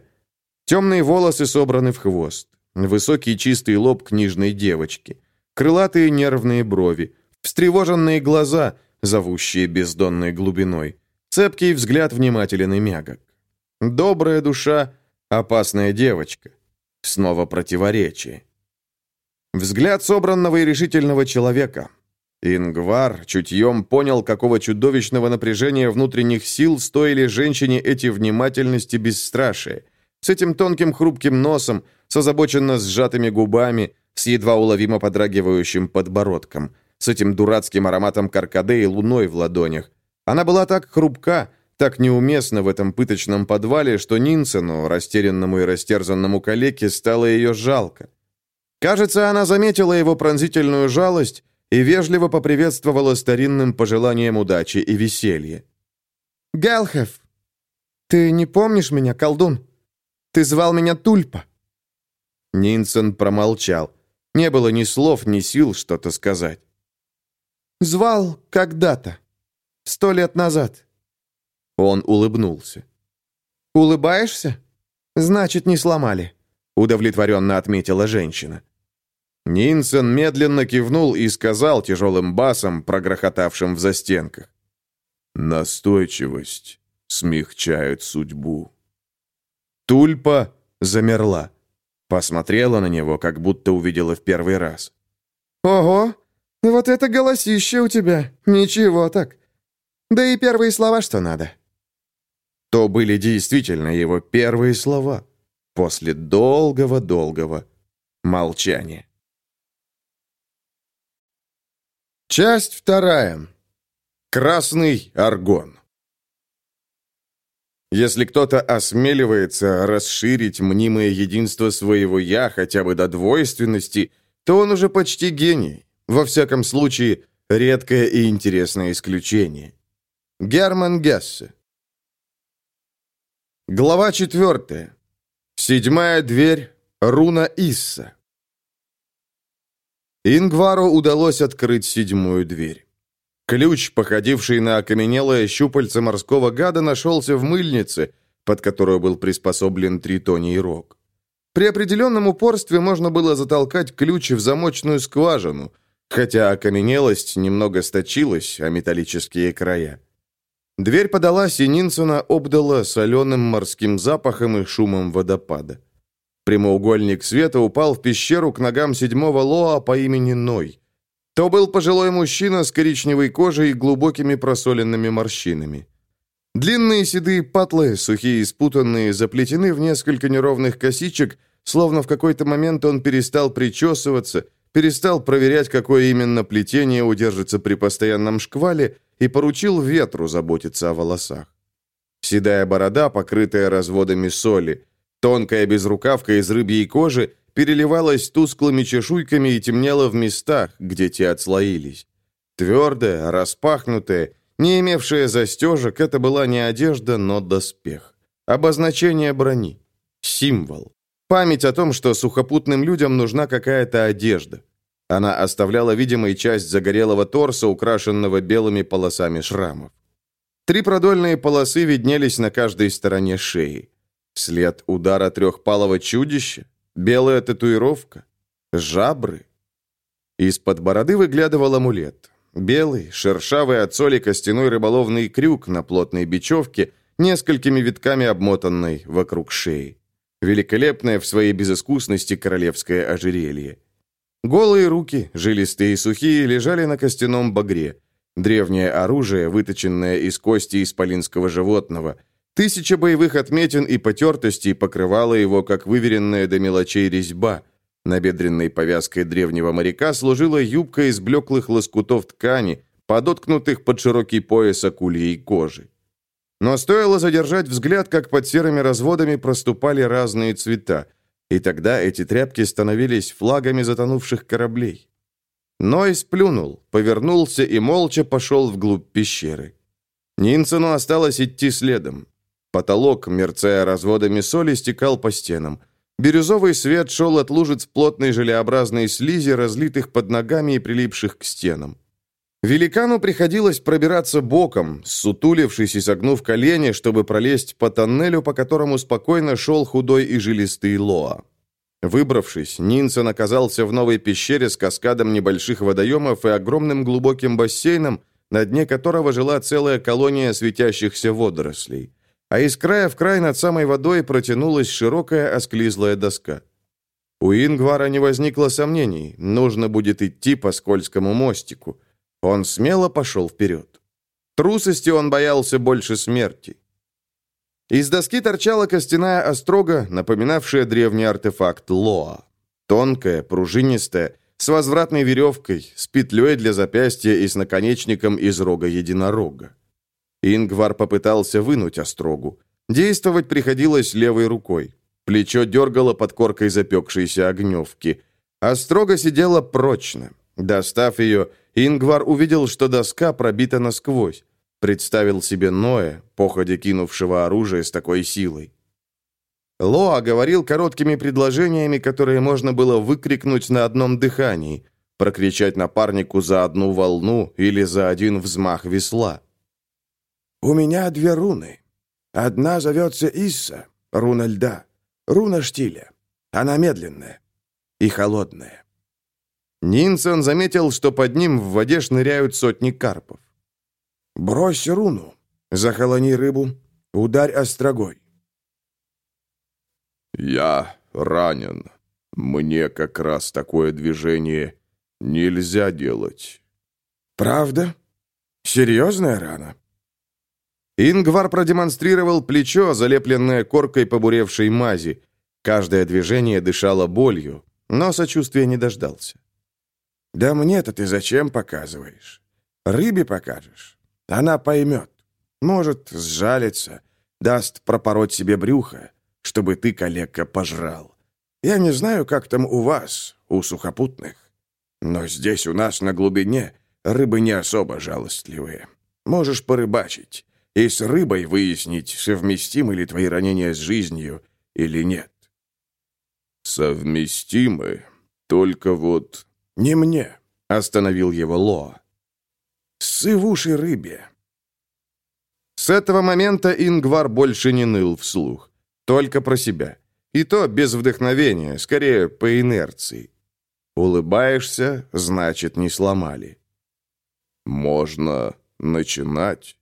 Темные волосы собраны в хвост. Высокий чистый лоб книжной девочки. Крылатые нервные брови. Встревоженные глаза, зовущие бездонной глубиной. Цепкий взгляд внимателен и мягок. Добрая душа, опасная девочка. Снова противоречие. Взгляд собранного и решительного человека. Ингвар чутьем понял, какого чудовищного напряжения внутренних сил стоили женщине эти внимательности бесстрашие. С этим тонким хрупким носом, с озабоченно сжатыми губами, с едва уловимо подрагивающим подбородком, с этим дурацким ароматом каркаде и луной в ладонях. Она была так хрупка, так неуместна в этом пыточном подвале, что Нинсену, растерянному и растерзанному калеке, стало ее жалко. Кажется, она заметила его пронзительную жалость и вежливо поприветствовала старинным пожеланием удачи и веселья. «Галхев, ты не помнишь меня, колдун? Ты звал меня Тульпа». Нинсен промолчал. Не было ни слов, ни сил что-то сказать. «Звал когда-то. Сто лет назад». Он улыбнулся. «Улыбаешься? Значит, не сломали», — удовлетворенно отметила женщина. Нинсен медленно кивнул и сказал тяжелым басом, прогрохотавшим в застенках. «Настойчивость смягчает судьбу». Тульпа замерла. Посмотрела на него, как будто увидела в первый раз. «Ого, вот это голосище у тебя! Ничего так! Да и первые слова, что надо!» То были действительно его первые слова после долгого-долгого молчания. Часть вторая. Красный аргон. Если кто-то осмеливается расширить мнимое единство своего «я» хотя бы до двойственности, то он уже почти гений. Во всяком случае, редкое и интересное исключение. Герман Гессе. Глава четвертая. Седьмая дверь. Руна Исса. Ингвару удалось открыть седьмую дверь. Ключ, походивший на окаменелое щупальце морского гада, нашелся в мыльнице, под которую был приспособлен тритоний рог. При определенном упорстве можно было затолкать ключ в замочную скважину, хотя окаменелость немного сточилась, а металлические края. Дверь подалась, и Нинсона обдала соленым морским запахом и шумом водопада. Прямоугольник света упал в пещеру к ногам седьмого Лоа по имени Ной. То был пожилой мужчина с коричневой кожей и глубокими просоленными морщинами. Длинные седые патлы, сухие и спутанные, заплетены в несколько неровных косичек, словно в какой-то момент он перестал причесываться, перестал проверять, какое именно плетение удержится при постоянном шквале, и поручил ветру заботиться о волосах. Седая борода, покрытая разводами соли, Тонкая безрукавка из рыбьей кожи переливалась тусклыми чешуйками и темнела в местах, где те отслоились. Твердая, распахнутая, не имевшая застежек, это была не одежда, но доспех. Обозначение брони. Символ. Память о том, что сухопутным людям нужна какая-то одежда. Она оставляла видимой часть загорелого торса, украшенного белыми полосами шрамов. Три продольные полосы виднелись на каждой стороне шеи. След удара трехпалого чудища? Белая татуировка? Жабры? Из-под бороды выглядывал амулет. Белый, шершавый от соли костяной рыболовный крюк на плотной бечевке, несколькими витками обмотанной вокруг шеи. Великолепное в своей безыскусности королевское ожерелье. Голые руки, жилистые и сухие, лежали на костяном багре. Древнее оружие, выточенное из кости исполинского животного – Тысяча боевых отметин и потертостей покрывала его, как выверенная до мелочей резьба. Набедренной повязкой древнего моряка служила юбка из блеклых лоскутов ткани, подоткнутых под широкий пояс акульей кожи. Но стоило задержать взгляд, как под серыми разводами проступали разные цвета, и тогда эти тряпки становились флагами затонувших кораблей. Ной сплюнул, повернулся и молча пошел вглубь пещеры. Нинсену осталось идти следом. Потолок, мерцая разводами соли, стекал по стенам. Бирюзовый свет шел от лужиц плотной желеобразной слизи, разлитых под ногами и прилипших к стенам. Великану приходилось пробираться боком, сутулившись и согнув колени, чтобы пролезть по тоннелю, по которому спокойно шел худой и жилистый Лоа. Выбравшись, Нинсон оказался в новой пещере с каскадом небольших водоемов и огромным глубоким бассейном, на дне которого жила целая колония светящихся водорослей. А из края в край над самой водой протянулась широкая осклизлая доска. У Ингвара не возникло сомнений, нужно будет идти по скользкому мостику. Он смело пошел вперед. Трусости он боялся больше смерти. Из доски торчала костяная острога, напоминавшая древний артефакт Лоа. Тонкая, пружинистая, с возвратной веревкой, с петлей для запястья и с наконечником из рога единорога. Ингвар попытался вынуть острогу. Действовать приходилось левой рукой. Плечо дергало под коркой запекшейся огневки. Острога сидела прочно. Достав ее, Ингвар увидел, что доска пробита насквозь. Представил себе Ноя, походя кинувшего оружие с такой силой. Лоа говорил короткими предложениями, которые можно было выкрикнуть на одном дыхании, прокричать напарнику за одну волну или за один взмах весла. «У меня две руны. Одна зовется Исса, руна льда, руна штиля. Она медленная и холодная». Нинсон заметил, что под ним в воде шныряют сотни карпов. Брось руну, захолони рыбу, ударь острогой. Я ранен. Мне как раз такое движение нельзя делать. Правда? Серьезная рана? Ингвар продемонстрировал плечо, залепленное коркой побуревшей мази. Каждое движение дышало болью, но сочувствия не дождался. «Да мне-то ты зачем показываешь? Рыбе покажешь. Она поймет. Может, сжалится, даст пропороть себе брюхо, чтобы ты, калекка, пожрал. Я не знаю, как там у вас, у сухопутных. Но здесь у нас на глубине рыбы не особо жалостливые. Можешь порыбачить и с рыбой выяснить, совместимы ли твои ранения с жизнью или нет. Совместимы, только вот... Не мне, остановил его Лоа. Ссы в уши рыбе. С этого момента Ингвар больше не ныл вслух. Только про себя. И то без вдохновения, скорее по инерции. Улыбаешься, значит, не сломали. Можно начинать.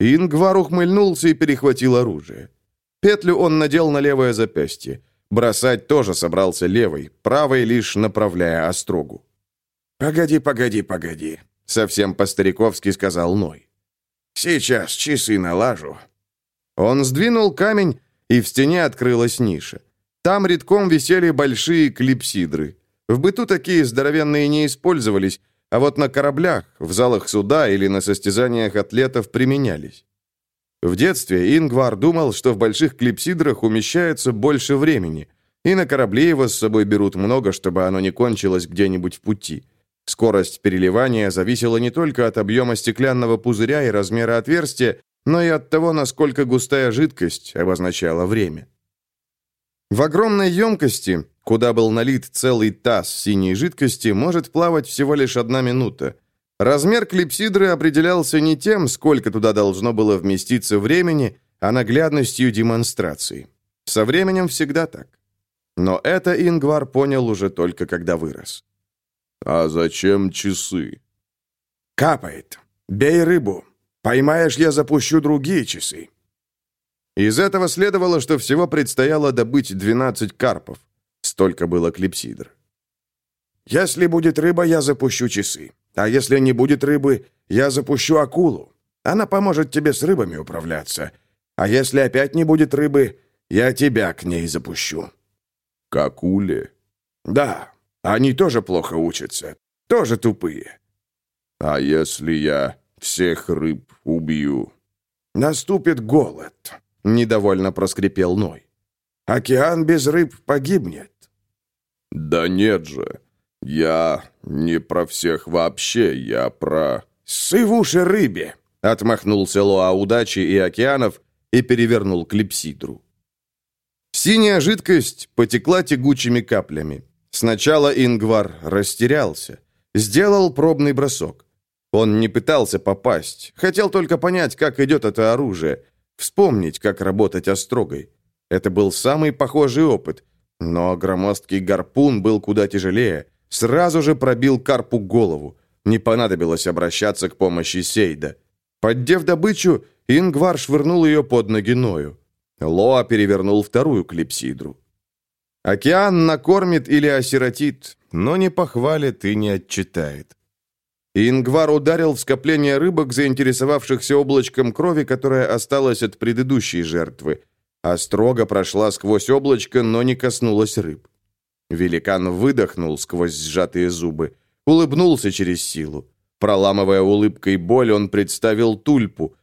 Ингвар ухмыльнулся и перехватил оружие. Петлю он надел на левое запястье. Бросать тоже собрался левой, правой лишь направляя острогу. «Погоди, погоди, погоди», Совсем по-стариковски сказал Ной. «Сейчас часы налажу». Он сдвинул камень, и в стене открылась ниша. Там редком висели большие клипсидры. В быту такие здоровенные не использовались, а вот на кораблях, в залах суда или на состязаниях атлетов применялись. В детстве Ингвар думал, что в больших клипсидрах умещается больше времени, и на корабле его с собой берут много, чтобы оно не кончилось где-нибудь в пути. Скорость переливания зависела не только от объема стеклянного пузыря и размера отверстия, но и от того, насколько густая жидкость обозначала время. В огромной емкости, куда был налит целый таз синей жидкости, может плавать всего лишь одна минута. Размер клипсидры определялся не тем, сколько туда должно было вместиться времени, а наглядностью демонстрации. Со временем всегда так. Но это Ингвар понял уже только когда вырос. «А зачем часы?» «Капает. Бей рыбу. Поймаешь, я запущу другие часы». Из этого следовало, что всего предстояло добыть 12 карпов. Столько было клипсидр. «Если будет рыба, я запущу часы. А если не будет рыбы, я запущу акулу. Она поможет тебе с рыбами управляться. А если опять не будет рыбы, я тебя к ней запущу». «К акуле?» «Да, они тоже плохо учатся. Тоже тупые». «А если я всех рыб убью?» наступит голод», — недовольно проскрипел Ной. «Океан без рыб погибнет». «Да нет же, я не про всех вообще, я про...» «Ссы в уши рыбе!» — отмахнулся Лоа удачи и океанов и перевернул клипсидру. Синяя жидкость потекла тягучими каплями. Сначала Ингвар растерялся. Сделал пробный бросок. Он не пытался попасть, хотел только понять, как идет это оружие, вспомнить, как работать острогой. Это был самый похожий опыт, но громоздкий гарпун был куда тяжелее, сразу же пробил карпу голову. Не понадобилось обращаться к помощи Сейда. Поддев добычу, Ингвар швырнул ее под ноги Ною. Лоа перевернул вторую клипсидру. Океан накормит или осиротит, но не похвалит и не отчитает. Ингвар ударил в скопление рыбок, заинтересовавшихся облачком крови, которое осталось от предыдущей жертвы. а строго прошла сквозь облачко, но не коснулась рыб. Великан выдохнул сквозь сжатые зубы, улыбнулся через силу. Проламывая улыбкой боль, он представил тульпу.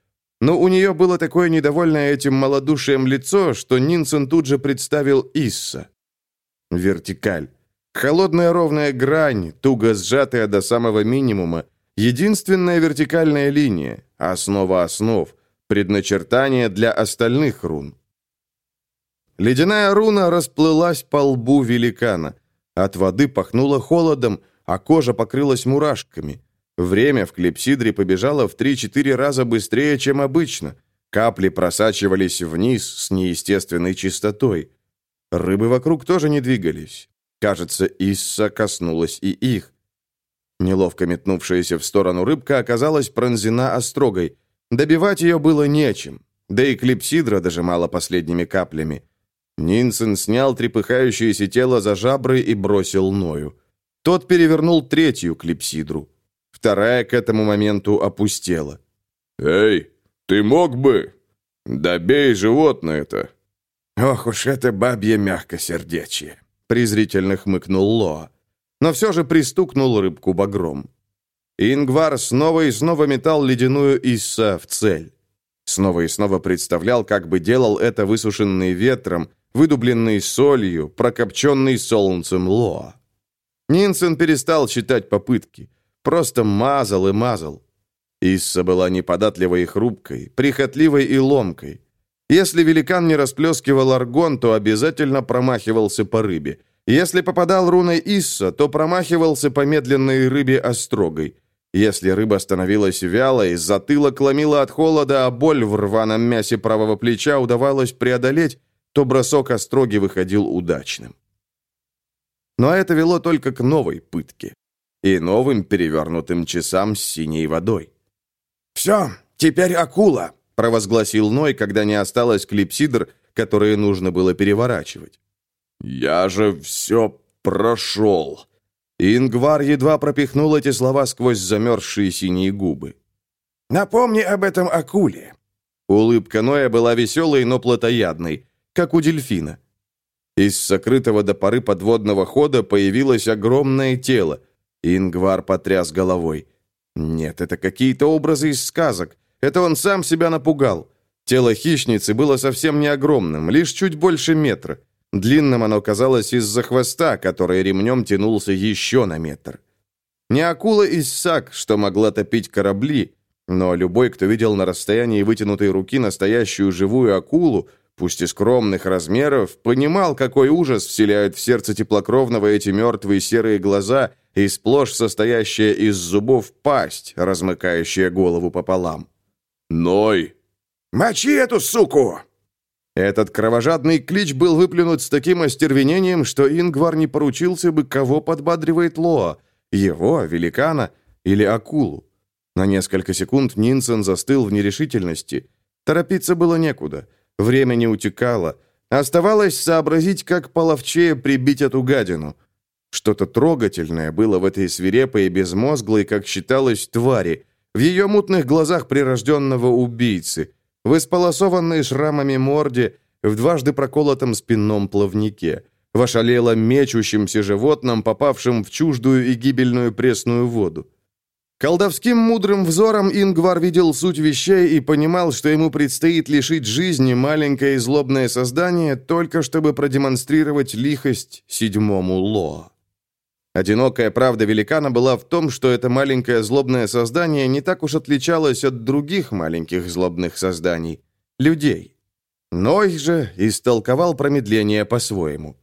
Но у нее было такое недовольное этим малодушием лицо, что Нинсен тут же представил Исса. Вертикаль. Холодная ровная грань, туго сжатая до самого минимума, единственная вертикальная линия, основа основ, предначертание для остальных рун. Ледяная руна расплылась по лбу великана. От воды пахнуло холодом, а кожа покрылась мурашками. Время в клипсидре побежало в 3-4 раза быстрее, чем обычно. Капли просачивались вниз с неестественной частотой. Рыбы вокруг тоже не двигались. Кажется, Исса коснулась и их. Неловко метнувшаяся в сторону рыбка оказалась пронзена острогой. Добивать ее было нечем. Да и клипсидра дожимала последними каплями. Нинсен снял трепыхающееся тело за жабры и бросил Ною. Тот перевернул третью клипсидру. Вторая к этому моменту опустела. «Эй, ты мог бы? Добей животное-то!» «Ох уж это бабье мягкосердечие!» презрительно хмыкнул Лоа. Но все же пристукнул рыбку багром. Ингвар снова и снова метал ледяную Исса в цель. Снова и снова представлял, как бы делал это высушенный ветром, выдубленный солью, прокопченный солнцем Лоа. Нинсен перестал считать попытки. Просто мазал и мазал. Исса была неподатливой и хрупкой, прихотливой и ломкой. Если великан не расплескивал аргон, то обязательно промахивался по рыбе. Если попадал руной Исса, то промахивался по медленной рыбе острогой. Если рыба становилась вялой, затылок ломила от холода, а боль в рваном мясе правого плеча удавалось преодолеть, то бросок остроги выходил удачным. Но это вело только к новой пытке и новым перевернутым часам с синей водой. «Все, теперь акула!» провозгласил Ной, когда не осталось клипсидр, которые нужно было переворачивать. «Я же все прошел!» Ингвар едва пропихнул эти слова сквозь замерзшие синие губы. «Напомни об этом акуле!» Улыбка Ноя была веселой, но плотоядной, как у дельфина. Из сокрытого до поры подводного хода появилось огромное тело. Ингвар потряс головой. «Нет, это какие-то образы из сказок. Это он сам себя напугал. Тело хищницы было совсем не огромным, лишь чуть больше метра. Длинным оно казалось из-за хвоста, который ремнем тянулся еще на метр. Не акула из сак, что могла топить корабли, но любой, кто видел на расстоянии вытянутой руки настоящую живую акулу, пусть и скромных размеров, понимал, какой ужас вселяют в сердце теплокровного эти мертвые серые глаза и сплошь состоящая из зубов пасть, размыкающая голову пополам. «Ной!» «Мочи эту суку!» Этот кровожадный клич был выплюнут с таким остервенением, что Ингвар не поручился бы, кого подбадривает Лоа, его, великана или акулу. На несколько секунд Нинсен застыл в нерешительности. Торопиться было некуда. Время не утекало. Оставалось сообразить, как половчее прибить эту гадину. Что-то трогательное было в этой свирепой и безмозглой, как считалось, твари — в ее мутных глазах прирожденного убийцы, в исполосованной шрамами морде, в дважды проколотом спинном плавнике, в ошалело мечущемся животном, попавшем в чуждую и гибельную пресную воду. Колдовским мудрым взором Ингвар видел суть вещей и понимал, что ему предстоит лишить жизни маленькое и злобное создание, только чтобы продемонстрировать лихость седьмому Ло. Одинокая правда великана была в том, что это маленькое злобное создание не так уж отличалось от других маленьких злобных созданий — людей. Ной же истолковал промедление по-своему.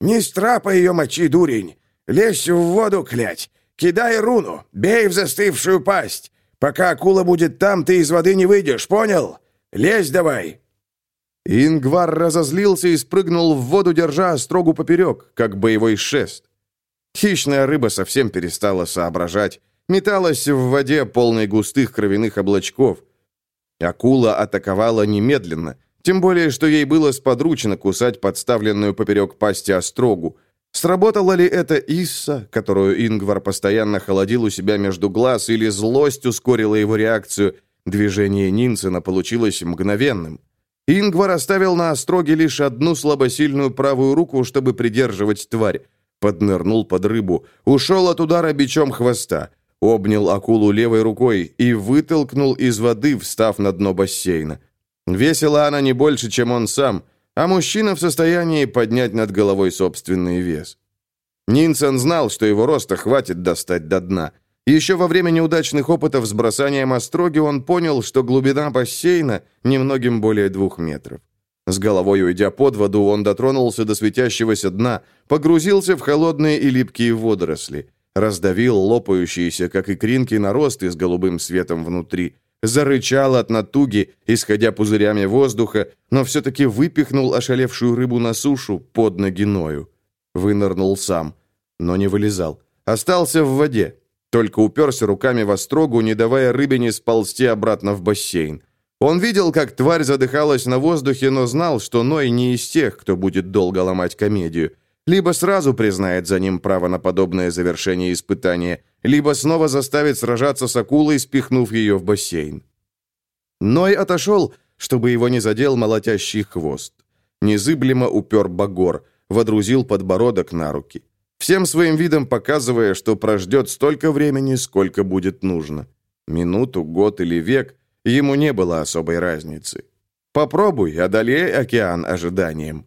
«Не страпай ее мочи, дурень! Лезь в воду, клять! Кидай руну, бей в застывшую пасть. Пока акула будет там, ты из воды не выйдешь, понял? Лезь давай!» Ингвар разозлился и спрыгнул в воду, держа строгу поперек, как боевой шест. Хищная рыба совсем перестала соображать, металась в воде, полной густых кровяных облачков. Акула атаковала немедленно, тем более, что ей было сподручно кусать подставленную поперек пасти острогу. Сработала ли это Исса, которую Ингвар постоянно холодил у себя между глаз, или злость ускорила его реакцию? Движение Нинсена получилось мгновенным. Ингвар оставил на остроге лишь одну слабосильную правую руку, чтобы придерживать тварь. Поднырнул под рыбу, ушел от удара бичом хвоста, обнял акулу левой рукой и вытолкнул из воды, встав на дно бассейна. Весила она не больше, чем он сам – а мужчина в состоянии поднять над головой собственный вес. Нинсон знал, что его роста хватит достать до дна. Еще во время неудачных опытов с бросанием остроги он понял, что глубина бассейна немногим более двух метров. С головой уйдя под воду, он дотронулся до светящегося дна, погрузился в холодные и липкие водоросли, раздавил лопающиеся, как икринки, наросты с голубым светом внутри, зарычал от натуги, исходя пузырями воздуха, но все-таки выпихнул ошалевшую рыбу на сушу под ноги Ною. Вынырнул сам, но не вылезал. Остался в воде, только уперся руками в острогу, не давая рыбине сползти обратно в бассейн. Он видел, как тварь задыхалась на воздухе, но знал, что Ной не из тех, кто будет долго ломать комедию. Либо сразу признает за ним право на подобное завершение испытания – либо снова заставит сражаться с акулой, спихнув ее в бассейн. Ной отошел, чтобы его не задел молотящий хвост. Незыблемо упер Багор, водрузил подбородок на руки, всем своим видом показывая, что прождет столько времени, сколько будет нужно. Минуту, год или век, ему не было особой разницы. Попробуй, одолей океан ожиданием.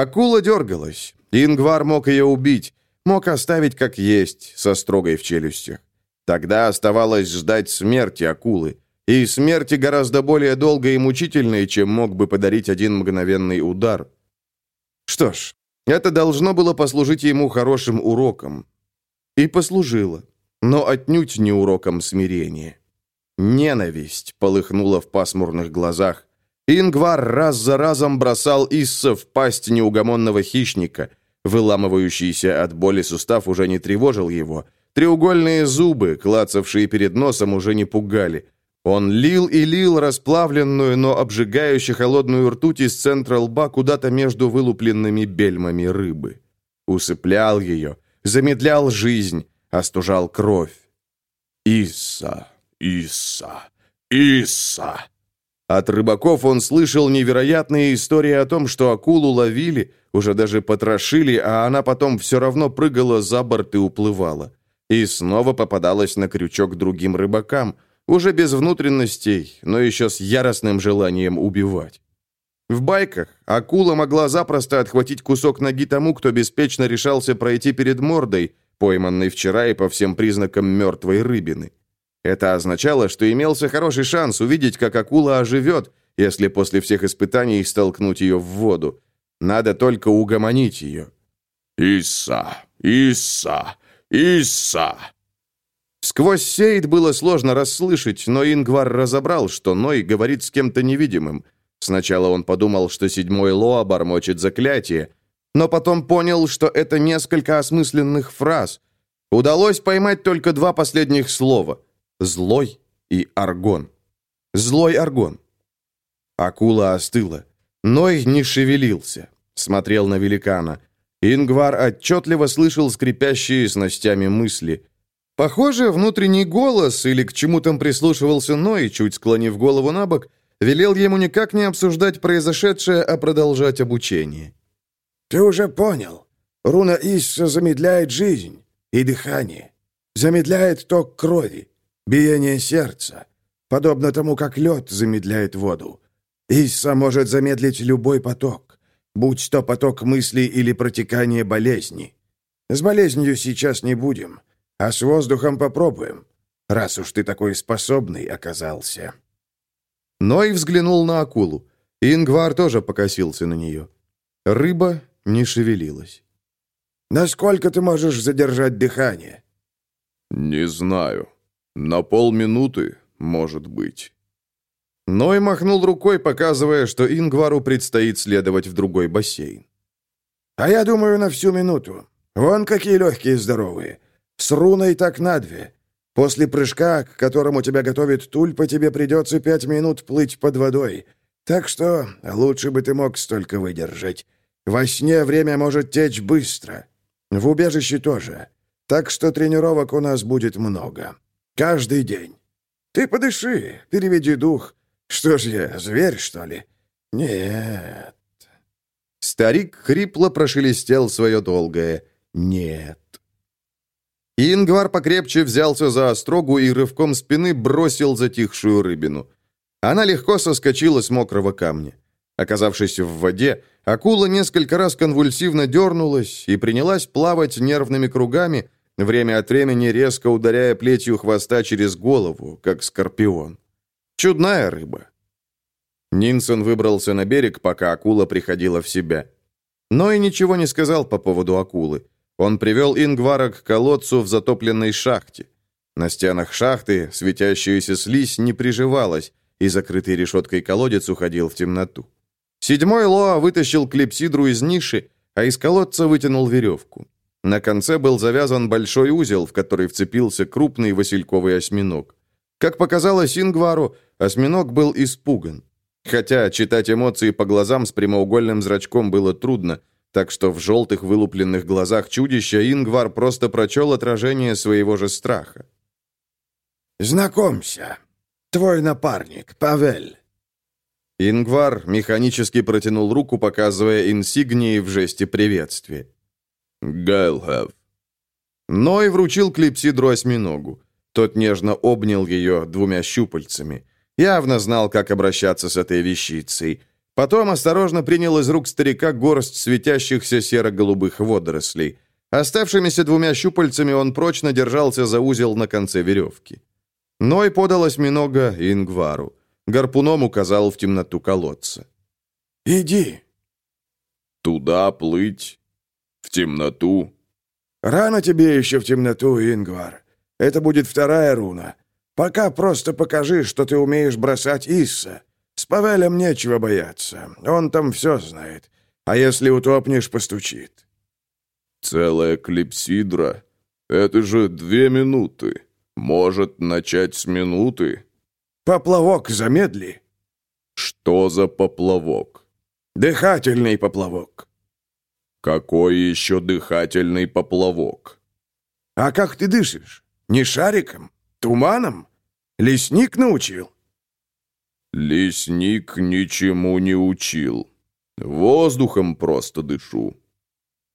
Акула дергалась. Ингвар мог ее убить, Мог оставить как есть, со строгой в челюстях. Тогда оставалось ждать смерти акулы. И смерти гораздо более долгой и мучительной, чем мог бы подарить один мгновенный удар. Что ж, это должно было послужить ему хорошим уроком. И послужило, но отнюдь не уроком смирения. Ненависть полыхнула в пасмурных глазах. Ингвар раз за разом бросал Исса в пасть неугомонного хищника – Выламывающийся от боли сустав уже не тревожил его. Треугольные зубы, клацавшие перед носом, уже не пугали. Он лил и лил расплавленную, но обжигающе холодную ртуть из центра лба куда-то между вылупленными бельмами рыбы. Усыплял ее, замедлял жизнь, остужал кровь. «Исса! Исса! Исса!» От рыбаков он слышал невероятные истории о том, что акулу ловили, уже даже потрошили, а она потом все равно прыгала за борт и уплывала. И снова попадалась на крючок другим рыбакам, уже без внутренностей, но еще с яростным желанием убивать. В байках акула могла запросто отхватить кусок ноги тому, кто беспечно решался пройти перед мордой, пойманной вчера и по всем признакам мертвой рыбины. Это означало, что имелся хороший шанс увидеть, как акула оживет, если после всех испытаний столкнуть ее в воду. Надо только угомонить ее. «Исса! Исса! Исса!» Сквозь сейд было сложно расслышать, но Ингвар разобрал, что Ной говорит с кем-то невидимым. Сначала он подумал, что седьмой Лоа бормочет заклятие, но потом понял, что это несколько осмысленных фраз. Удалось поймать только два последних слова Злой и Аргон. Злой Аргон. Акула остыла. Ной не шевелился. Смотрел на великана. Ингвар отчетливо слышал скрипящие снастями мысли. Похоже, внутренний голос, или к чему там прислушивался Ной, чуть склонив голову на бок, велел ему никак не обсуждать произошедшее, а продолжать обучение. «Ты уже понял. Руна Исса замедляет жизнь и дыхание. Замедляет ток крови, биение сердца, подобно тому, как лед замедляет воду. Исса может замедлить любой поток, будь то поток мыслей или протекание болезни. С болезнью сейчас не будем, а с воздухом попробуем, раз уж ты такой способный оказался». Ной взглянул на акулу. Ингвар тоже покосился на нее. Рыба не шевелилась. «Насколько ты можешь задержать дыхание?» «Не знаю. На полминуты, может быть». Ной махнул рукой, показывая, что Ингвару предстоит следовать в другой бассейн. «А я думаю, на всю минуту. Вон какие легкие здоровые. С руной так на две. После прыжка, к которому тебя готовит тульпа, тебе придется пять минут плыть под водой. Так что лучше бы ты мог столько выдержать. Во сне время может течь быстро. В убежище тоже. Так что тренировок у нас будет много. Каждый день. Ты подыши, переведи дух. Что ж я, зверь, что ли? Нет. Старик хрипло прошелестел свое долгое «нет». Ингвар покрепче взялся за острогу и рывком спины бросил затихшую рыбину. Она легко соскочила с мокрого камня. Оказавшись в воде, акула несколько раз конвульсивно дернулась и принялась плавать нервными кругами, время от времени резко ударяя плетью хвоста через голову, как скорпион. Чудная рыба. Нинсон выбрался на берег, пока акула приходила в себя. Но и ничего не сказал по поводу акулы. Он привел Ингвара к колодцу в затопленной шахте. На стенах шахты светящаяся слизь не приживалась, и закрытый решеткой колодец уходил в темноту. Седьмой Лоа вытащил клепсидру из ниши, а из колодца вытянул веревку. На конце был завязан большой узел, в который вцепился крупный васильковый осьминог. Как показалось Ингвару, осьминог был испуган. Хотя читать эмоции по глазам с прямоугольным зрачком было трудно, так что в желтых вылупленных глазах чудища Ингвар просто прочел отражение своего же страха. «Знакомься, твой напарник, Павель». Ингвар механически протянул руку, показывая инсигнии в жесте приветствия. «Гайлхев». Ной вручил клипсидру осьминогу. Тот нежно обнял ее двумя щупальцами. Явно знал, как обращаться с этой вещицей – Потом осторожно принял из рук старика горсть светящихся серо-голубых водорослей. Оставшимися двумя щупальцами он прочно держался за узел на конце веревки. Ной подал осьминога Ингвару. Гарпуном указал в темноту колодца. «Иди». «Туда плыть? В темноту?» «Рано тебе еще в темноту, Ингвар. Это будет вторая руна. Пока просто покажи, что ты умеешь бросать Исса. С Павелем нечего бояться, он там все знает. А если утопнешь, постучит». «Целая клипсидра? Это же две минуты. Может, начать с минуты?» «Поплавок замедли». «Что за поплавок?» «Дыхательный поплавок». «Какой еще дыхательный поплавок?» «А как ты дышишь? Не шариком? Туманом? Лесник научил?» Лесник ничему не учил. Воздухом просто дышу.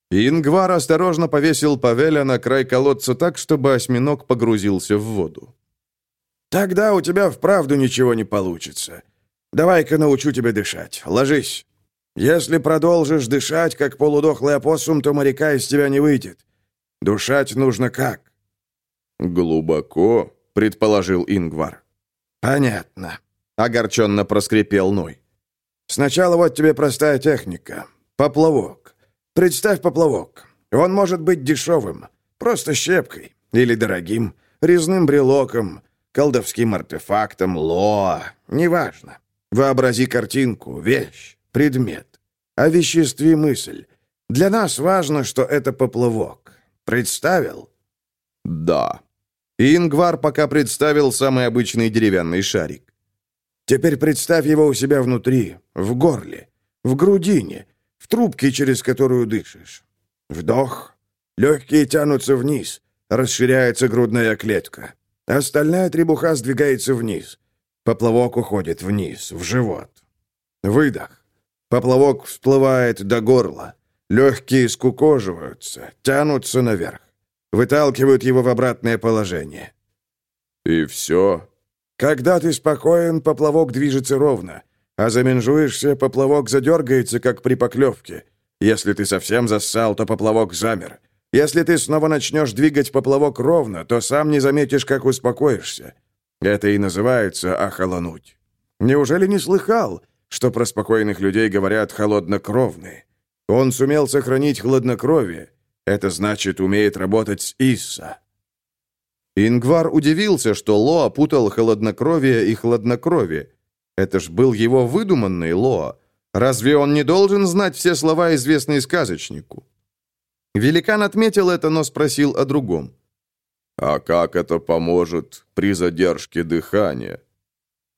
Ингвар осторожно повесил Павеля на край колодца так, чтобы осьминог погрузился в воду. «Тогда у тебя вправду ничего не получится. Давай-ка научу тебя дышать. Ложись. Если продолжишь дышать, как полудохлый опоссум, то моряка из тебя не выйдет. Душать нужно как?» «Глубоко», — предположил Ингвар. «Понятно. Огорченно проскрипел Ной. «Сначала вот тебе простая техника. Поплавок. Представь поплавок. Он может быть дешевым, просто щепкой, или дорогим, резным брелоком, колдовским артефактом, лоа, неважно. Вообрази картинку, вещь, предмет. О веществе мысль. Для нас важно, что это поплавок. Представил? Да. Ингвар пока представил самый обычный деревянный шарик. Теперь представь его у себя внутри, в горле, в грудине, в трубке, через которую дышишь. Вдох. Легкие тянутся вниз. Расширяется грудная клетка. Остальная требуха сдвигается вниз. Поплавок уходит вниз, в живот. Выдох. Поплавок всплывает до горла. Легкие скукоживаются, тянутся наверх. выталкивают его в обратное положение. И все? Когда ты спокоен, поплавок движется ровно, а заменжуешься, поплавок задергается, как при поклевке. Если ты совсем зассал, то поплавок замер. Если ты снова начнешь двигать поплавок ровно, то сам не заметишь, как успокоишься. Это и называется охолонуть. Неужели не слыхал, что про спокойных людей говорят «холоднокровные»? Он сумел сохранить хладнокровие. Это значит, умеет работать с Исса. Ингвар удивился, что Лоа путал холоднокровие и хладнокровие. Это ж был его выдуманный Лоа. Разве он не должен знать все слова, известные сказочнику? Великан отметил это, но спросил о другом. «А как это поможет при задержке дыхания?»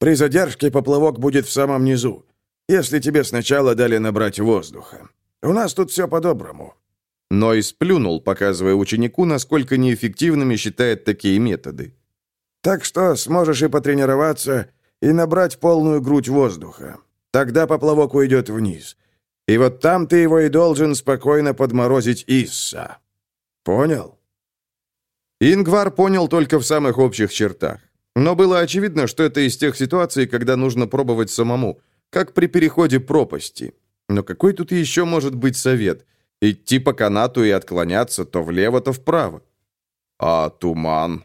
«При задержке поплавок будет в самом низу, если тебе сначала дали набрать воздуха. У нас тут все по-доброму». Но и сплюнул, показывая ученику, насколько неэффективными считает такие методы. «Так что сможешь и потренироваться, и набрать полную грудь воздуха. Тогда поплавок уйдет вниз. И вот там ты его и должен спокойно подморозить Исса. Понял?» Ингвар понял только в самых общих чертах. Но было очевидно, что это из тех ситуаций, когда нужно пробовать самому, как при переходе пропасти. Но какой тут еще может быть совет? Идти по канату и отклоняться то влево, то вправо. А туман?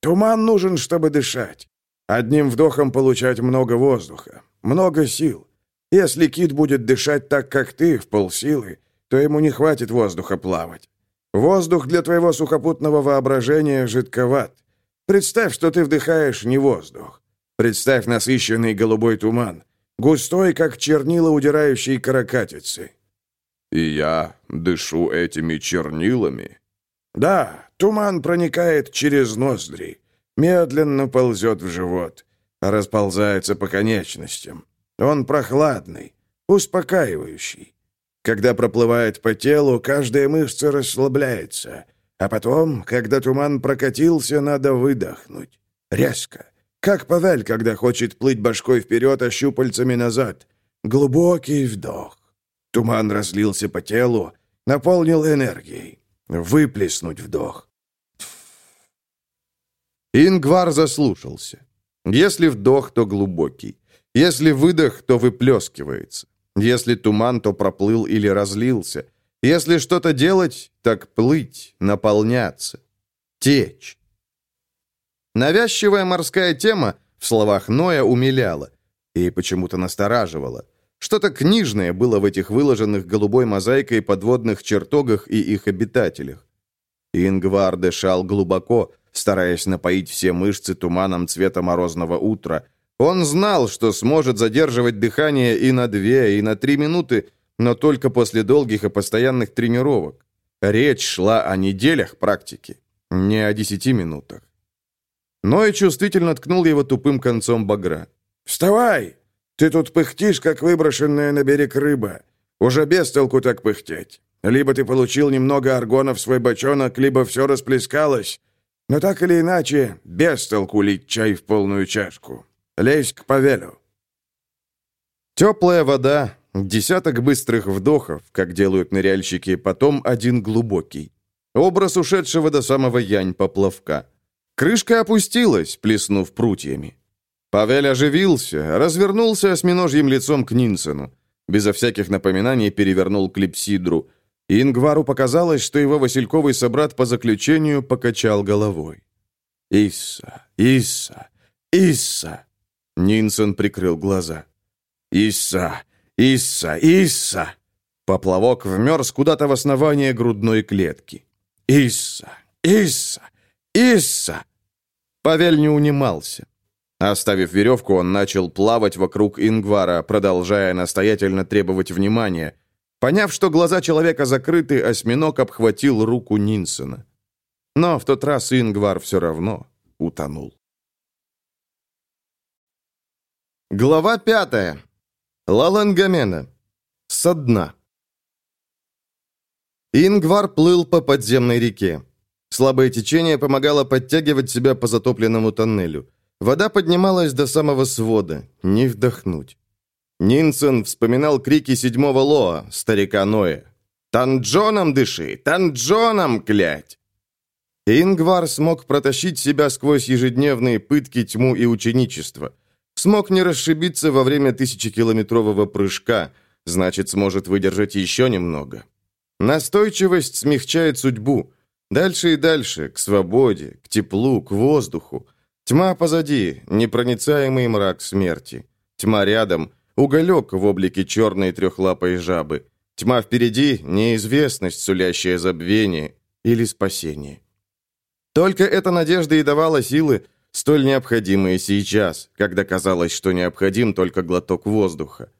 Туман нужен, чтобы дышать. Одним вдохом получать много воздуха, много сил. Если кит будет дышать так, как ты, в полсилы, то ему не хватит воздуха плавать. Воздух для твоего сухопутного воображения жидковат. Представь, что ты вдыхаешь не воздух. Представь насыщенный голубой туман, густой, как чернила удирающей каракатицы. И я дышу этими чернилами? Да, туман проникает через ноздри, медленно ползет в живот, расползается по конечностям. Он прохладный, успокаивающий. Когда проплывает по телу, каждая мышца расслабляется. А потом, когда туман прокатился, надо выдохнуть. Резко. Как Павель, когда хочет плыть башкой вперед, а щупальцами назад. Глубокий вдох. Туман разлился по телу, наполнил энергией. Выплеснуть вдох. Ингвар заслушался. Если вдох, то глубокий. Если выдох, то выплескивается. Если туман, то проплыл или разлился. Если что-то делать, так плыть, наполняться, течь. Навязчивая морская тема в словах Ноя умиляла и почему-то настораживала. Что-то книжное было в этих выложенных голубой мозаикой подводных чертогах и их обитателях. Ингвар дышал глубоко, стараясь напоить все мышцы туманом цвета морозного утра, он знал, что сможет задерживать дыхание и на две, и на три минуты, но только после долгих и постоянных тренировок. Речь шла о неделях практики, не о десяти минутах. Ной чувствительно ткнул его тупым концом багра. «Вставай! Ты тут пыхтишь, как выброшенная на берег рыба. Уже без толку так пыхтеть. Либо ты получил немного аргона в свой бочонок, либо все расплескалось. Но так или иначе, без толку лить чай в полную чашку. Лезь к Павелю». Теплая вода, десяток быстрых вдохов, как делают ныряльщики, потом один глубокий. Образ ушедшего до самого янь поплавка. Крышка опустилась, плеснув прутьями. Павель оживился, развернулся осьминожьим лицом к Нинсену. Безо всяких напоминаний перевернул клипсидру. Ингвару показалось, что его васильковый собрат по заключению покачал головой. «Исса! Исса! Исса!» Нинсон прикрыл глаза. «Исса! Исса! Исса!» Поплавок вмерз куда-то в основание грудной клетки. «Исса! Исса! Исса!» Павель не унимался. Оставив веревку, он начал плавать вокруг Ингвара, продолжая настоятельно требовать внимания. Поняв, что глаза человека закрыты, осьминог обхватил руку Нинсона. Но в тот раз Ингвар все равно утонул. Глава пятая. Лалангамена. Со дна. Ингвар плыл по подземной реке. Слабое течение помогало подтягивать себя по затопленному тоннелю. Вода поднималась до самого свода. Не вдохнуть. Нинсен вспоминал крики седьмого Лоа, старика Ноя. «Танджоном дыши! Танджоном, клять!» Ингвар смог протащить себя сквозь ежедневные пытки, тьму и ученичество. Смог не расшибиться во время тысячекилометрового прыжка, значит, сможет выдержать еще немного. Настойчивость смягчает судьбу. Дальше и дальше, к свободе, к теплу, к воздуху. Тьма позади, непроницаемый мрак смерти. Тьма рядом, уголек в облике черной трехлапой жабы. Тьма впереди, неизвестность, сулящая забвение или спасение. Только эта надежда и давала силы, столь необходимые сейчас, когда казалось, что необходим только глоток воздуха.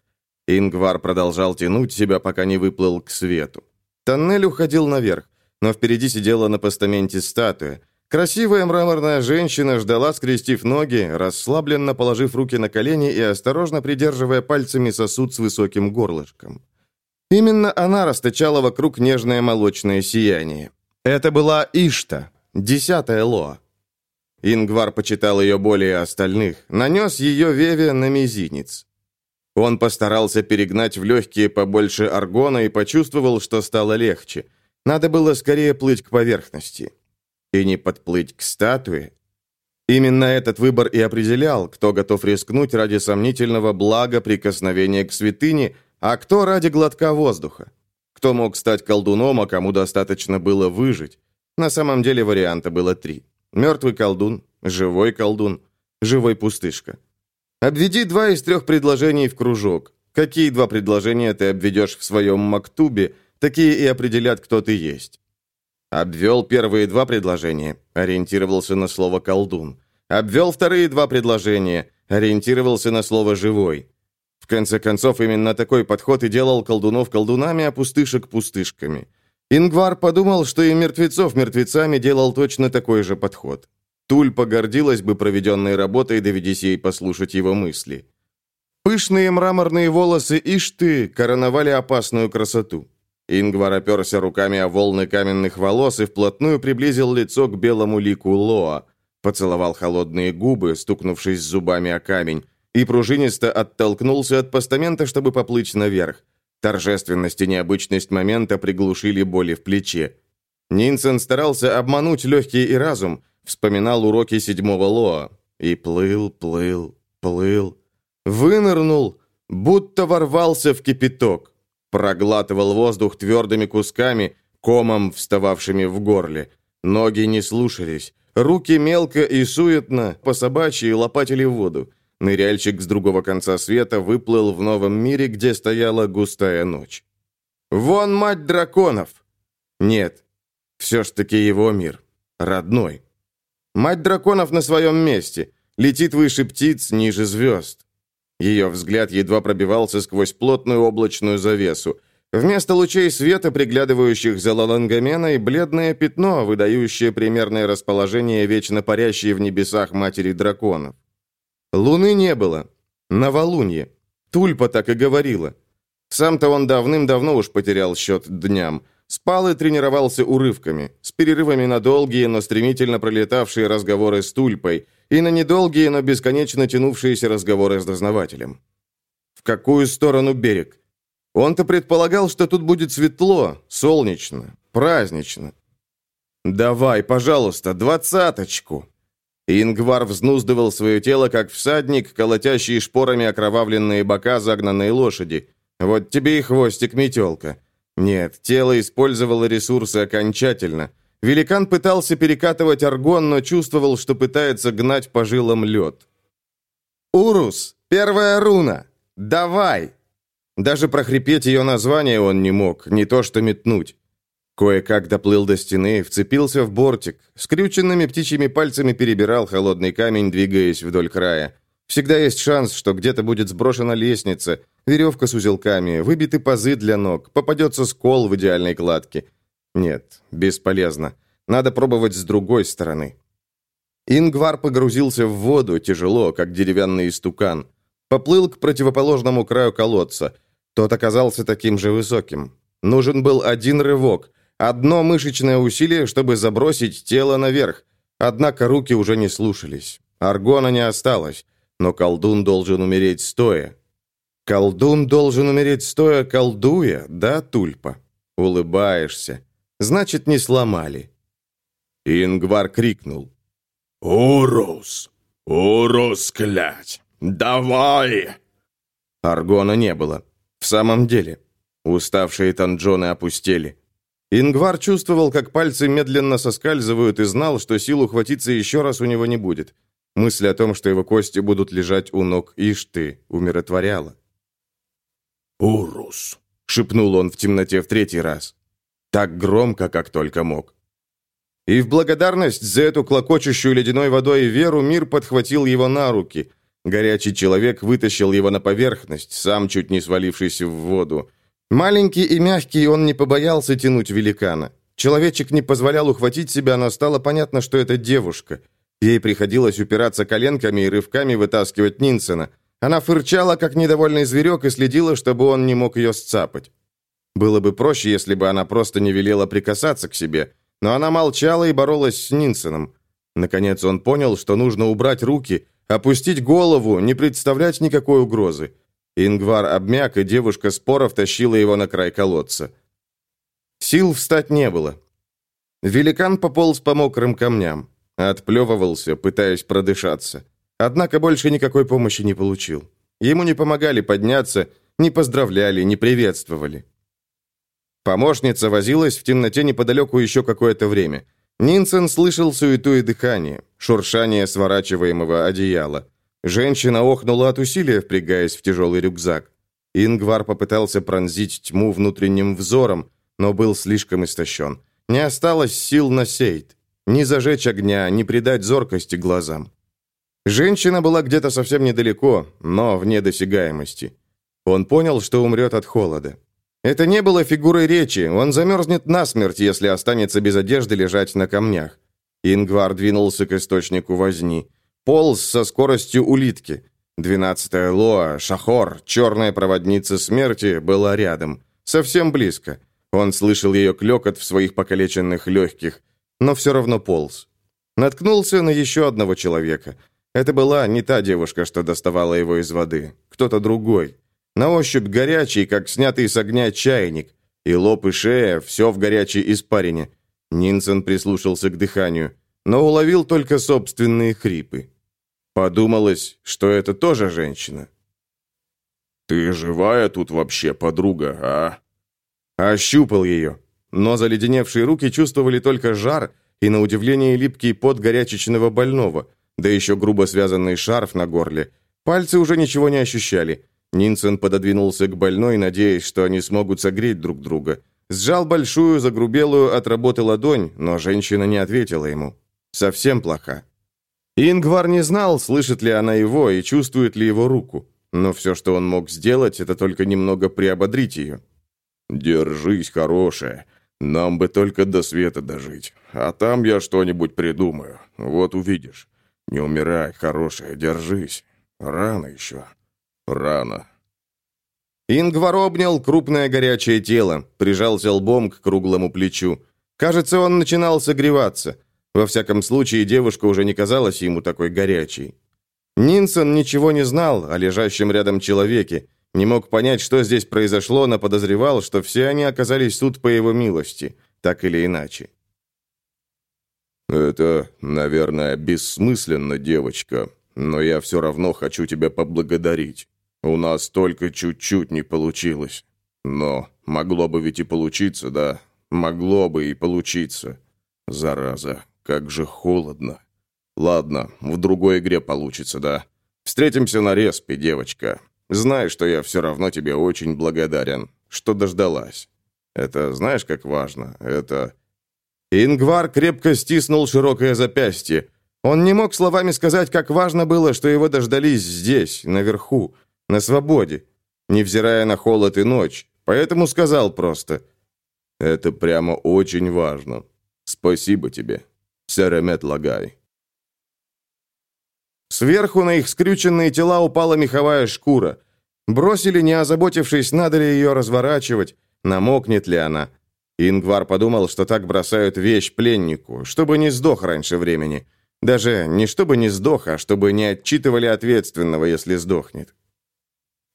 Ингвар продолжал тянуть себя, пока не выплыл к свету. Тоннель уходил наверх, но впереди сидела на постаменте статуя. Красивая мраморная женщина ждала, скрестив ноги, расслабленно положив руки на колени и осторожно придерживая пальцами сосуд с высоким горлышком. Именно она расточала вокруг нежное молочное сияние. Это была Ишта, Десятая Лоа. Ингвар почитал ее более остальных, нанес ее Веве на мизинец. Он постарался перегнать в легкие побольше аргона и почувствовал, что стало легче. Надо было скорее плыть к поверхности. И не подплыть к статуе. Именно этот выбор и определял, кто готов рискнуть ради сомнительного блага прикосновения к святыне, а кто ради глотка воздуха. Кто мог стать колдуном, а кому достаточно было выжить. На самом деле варианта было три. Мертвый колдун, живой колдун, живой пустышка. Обведи два из трех предложений в кружок. Какие два предложения ты обведешь в своем мактубе, такие и определят, кто ты есть. Обвел первые два предложения, ориентировался на слово «колдун». Обвел вторые два предложения, ориентировался на слово «живой». В конце концов, именно такой подход и делал колдунов колдунами, а пустышек пустышками – Ингвар подумал, что и мертвецов мертвецами делал точно такой же подход. Туль погордилась бы проведенной работой, доведись ей послушать его мысли. Пышные мраморные волосы Ишты короновали опасную красоту. Ингвар оперся руками о волны каменных волос и вплотную приблизил лицо к белому лику Лоа, поцеловал холодные губы, стукнувшись зубами о камень, и пружинисто оттолкнулся от постамента, чтобы поплыть наверх. Торжественность и необычность момента приглушили боли в плече. Нинсен старался обмануть легкий и разум, вспоминал уроки седьмого Лоа. И плыл, плыл, плыл. Вынырнул, будто ворвался в кипяток. Проглатывал воздух твердыми кусками, комом встававшими в горле. Ноги не слушались. Руки мелко и суетно, по собачьи лопатили воду. Ныряльщик с другого конца света выплыл в новом мире, где стояла густая ночь. «Вон мать драконов!» «Нет, все ж таки его мир. Родной. Мать драконов на своем месте. Летит выше птиц, ниже звезд». Ее взгляд едва пробивался сквозь плотную облачную завесу. Вместо лучей света, приглядывающих за Лалангаменой, бледное пятно, выдающее примерное расположение вечно парящей в небесах матери драконов. Луны не было. Новолунье. Тульпа так и говорила. Сам-то он давным-давно уж потерял счет дням. Спал и тренировался урывками, с перерывами на долгие, но стремительно пролетавшие разговоры с Тульпой и на недолгие, но бесконечно тянувшиеся разговоры с дознавателем. В какую сторону берег? Он-то предполагал, что тут будет светло, солнечно, празднично. «Давай, пожалуйста, двадцаточку!» Ингвар взнуздывал свое тело, как всадник, колотящий шпорами окровавленные бока загнанной лошади. Вот тебе и хвостик, метелка. Нет, тело использовало ресурсы окончательно. Великан пытался перекатывать аргон, но чувствовал, что пытается гнать по жилам лед. «Урус! Первая руна! Давай!» Даже прохрипеть ее название он не мог, не то что метнуть. Кое-как доплыл до стены, вцепился в бортик, скрюченными птичьими пальцами перебирал холодный камень, двигаясь вдоль края. Всегда есть шанс, что где-то будет сброшена лестница, веревка с узелками, выбиты пазы для ног, попадется скол в идеальной кладке. Нет, бесполезно. Надо пробовать с другой стороны. Ингвар погрузился в воду, тяжело, как деревянный истукан. Поплыл к противоположному краю колодца. Тот оказался таким же высоким. Нужен был один рывок — Одно мышечное усилие, чтобы забросить тело наверх. Однако руки уже не слушались. Аргона не осталось, но колдун должен умереть стоя. Колдун должен умереть стоя, колдуя, да, Тульпа? Улыбаешься. Значит, не сломали. Ингвар крикнул. «Урус! Урус, клять! Давай!» Аргона не было. В самом деле. Уставшие танджоны опустели. Ингвар чувствовал, как пальцы медленно соскальзывают и знал, что сил ухватиться еще раз у него не будет. Мысль о том, что его кости будут лежать у ног Ишты, умиротворяла. «Урус!» — шепнул он в темноте в третий раз. Так громко, как только мог. И в благодарность за эту клокочущую ледяной водой веру мир подхватил его на руки. Горячий человек вытащил его на поверхность, сам чуть не свалившись в воду. Маленький и мягкий, он не побоялся тянуть великана. Человечек не позволял ухватить себя, но стало понятно, что это девушка. Ей приходилось упираться коленками и рывками вытаскивать Нинсена. Она фырчала, как недовольный зверек, и следила, чтобы он не мог ее сцапать. Было бы проще, если бы она просто не велела прикасаться к себе – но она молчала и боролась с Нинсеном. Наконец он понял, что нужно убрать руки, опустить голову, не представлять никакой угрозы. Ингвар обмяк, и девушка споров тащила его на край колодца. Сил встать не было. Великан пополз по мокрым камням, отплевывался, пытаясь продышаться. Однако больше никакой помощи не получил. Ему не помогали подняться, не поздравляли, не приветствовали. Помощница возилась в темноте неподалеку еще какое-то время. Нинсен слышал суету и дыхание, шуршание сворачиваемого одеяла. Женщина охнула от усилия, впрягаясь в тяжелый рюкзак. Ингвар попытался пронзить тьму внутренним взором, но был слишком истощен. Не осталось сил на сейт. Ни зажечь огня, ни придать зоркости глазам. Женщина была где-то совсем недалеко, но вне досягаемости. Он понял, что умрет от холода. Это не было фигурой речи, он замерзнет насмерть, если останется без одежды лежать на камнях. Ингвар двинулся к источнику возни. Полз со скоростью улитки. Двенадцатая Лоа, Шахор, черная проводница смерти, была рядом. Совсем близко. Он слышал ее клекот в своих покалеченных легких, но все равно полз. Наткнулся на еще одного человека. Это была не та девушка, что доставала его из воды. Кто-то другой. На ощупь горячий, как снятый с огня чайник. И лоб, и шея, все в горячей испарине. Нинсен прислушался к дыханию, но уловил только собственные хрипы. Подумалось, что это тоже женщина. «Ты живая тут вообще, подруга, а?» Ощупал ее, но заледеневшие руки чувствовали только жар и, на удивление, липкий пот горячечного больного, да еще грубо связанный шарф на горле. Пальцы уже ничего не ощущали. Нинсен пододвинулся к больной, надеясь, что они смогут согреть друг друга. Сжал большую, загрубелую от работы ладонь, но женщина не ответила ему. Совсем плоха. Ингвар не знал, слышит ли она его и чувствует ли его руку. Но все, что он мог сделать, это только немного приободрить ее. «Держись, хорошая. Нам бы только до света дожить. А там я что-нибудь придумаю. Вот увидишь. Не умирай, хорошая, держись. Рано еще». Рано. Ингвар обнял крупное горячее тело, прижался лбом к круглому плечу. Кажется, он начинал согреваться. Во всяком случае, девушка уже не казалась ему такой горячей. Нинсон ничего не знал о лежащем рядом человеке, не мог понять, что здесь произошло, но подозревал, что все они оказались тут по его милости, так или иначе. «Это, наверное, бессмысленно, девочка, но я все равно хочу тебя поблагодарить. У нас только чуть-чуть не получилось. Но могло бы ведь и получиться, да? Могло бы и получиться. Зараза, как же холодно. Ладно, в другой игре получится, да? Встретимся на респе, девочка. Знай, что я все равно тебе очень благодарен, что дождалась. Это знаешь, как важно? Это... Ингвар крепко стиснул широкое запястье. Он не мог словами сказать, как важно было, что его дождались здесь, наверху, на свободе, невзирая на холод и ночь, поэтому сказал просто «Это прямо очень важно. Спасибо тебе, Серемет Лагай». Сверху на их скрюченные тела упала меховая шкура. Бросили, не озаботившись, надо ли ее разворачивать, намокнет ли она. Ингвар подумал, что так бросают вещь пленнику, чтобы не сдох раньше времени. Даже не чтобы не сдох, а чтобы не отчитывали ответственного, если сдохнет.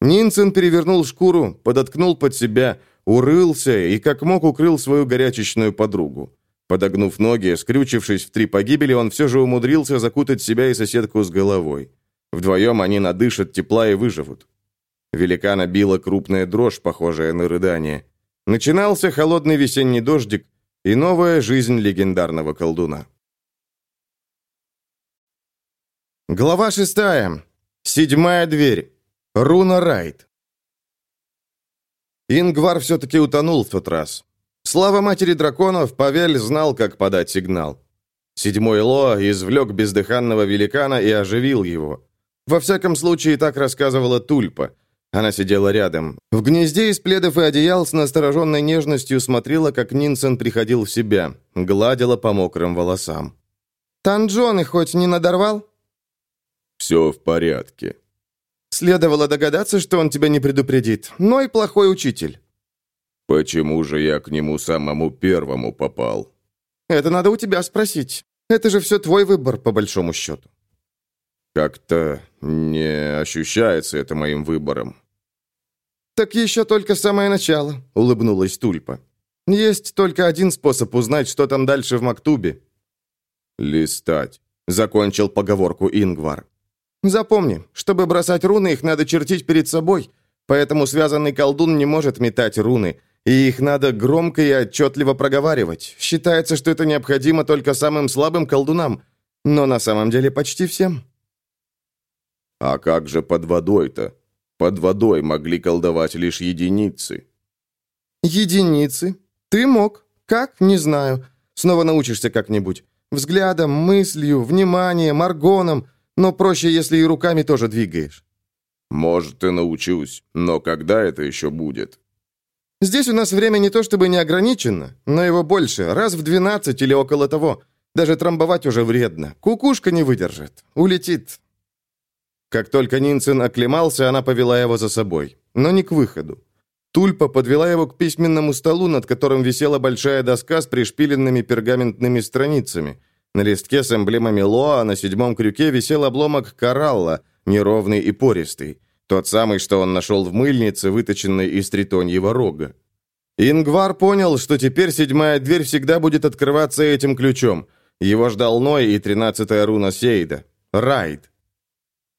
Нинсен перевернул шкуру, подоткнул под себя, урылся и как мог укрыл свою горячечную подругу. Подогнув ноги, скрючившись в три погибели, он все же умудрился закутать себя и соседку с головой. Вдвоем они надышат тепла и выживут. Великана била крупная дрожь, похожая на рыдание. Начинался холодный весенний дождик и новая жизнь легендарного колдуна. Глава шестая. Седьмая дверь. Руна Райт. Ингвар все-таки утонул в тот раз. Слава матери драконов, Павель знал, как подать сигнал. Седьмой Ло извлек бездыханного великана и оживил его. Во всяком случае, так рассказывала Тульпа. Она сидела рядом. В гнезде из пледов и одеял с настороженной нежностью смотрела, как Нинсен приходил в себя, гладила по мокрым волосам. «Танджоны хоть не надорвал?» «Все в порядке». «Следовало догадаться, что он тебя не предупредит, но и плохой учитель». «Почему же я к нему самому первому попал?» «Это надо у тебя спросить. Это же все твой выбор, по большому счету». «Как-то не ощущается это моим выбором». «Так еще только самое начало», — улыбнулась Тульпа. «Есть только один способ узнать, что там дальше в Мактубе». «Листать», — закончил поговорку Ингвар. «Запомни, чтобы бросать руны, их надо чертить перед собой, поэтому связанный колдун не может метать руны, и их надо громко и отчетливо проговаривать. Считается, что это необходимо только самым слабым колдунам, но на самом деле почти всем. А как же под водой-то? Под водой могли колдовать лишь единицы. Единицы? Ты мог. Как? Не знаю. Снова научишься как-нибудь. Взглядом, мыслью, вниманием, аргоном. Но проще, если и руками тоже двигаешь. Может, и научусь. Но когда это еще будет? Здесь у нас время не то чтобы не ограничено, но его больше, раз в 12 или около того. Даже трамбовать уже вредно. Кукушка не выдержит. Улетит. Как только Нинцин оклемался, она повела его за собой. Но не к выходу. Тульпа подвела его к письменному столу, над которым висела большая доска с пришпиленными пергаментными страницами. На листке с эмблемами Лоа на седьмом крюке висел обломок коралла, неровный и пористый. Тот самый, что он нашел в мыльнице, выточенной из тритоньего рога. Ингвар понял, что теперь седьмая дверь всегда будет открываться этим ключом. Его ждал Ной и тринадцатая руна Сейда. Райд.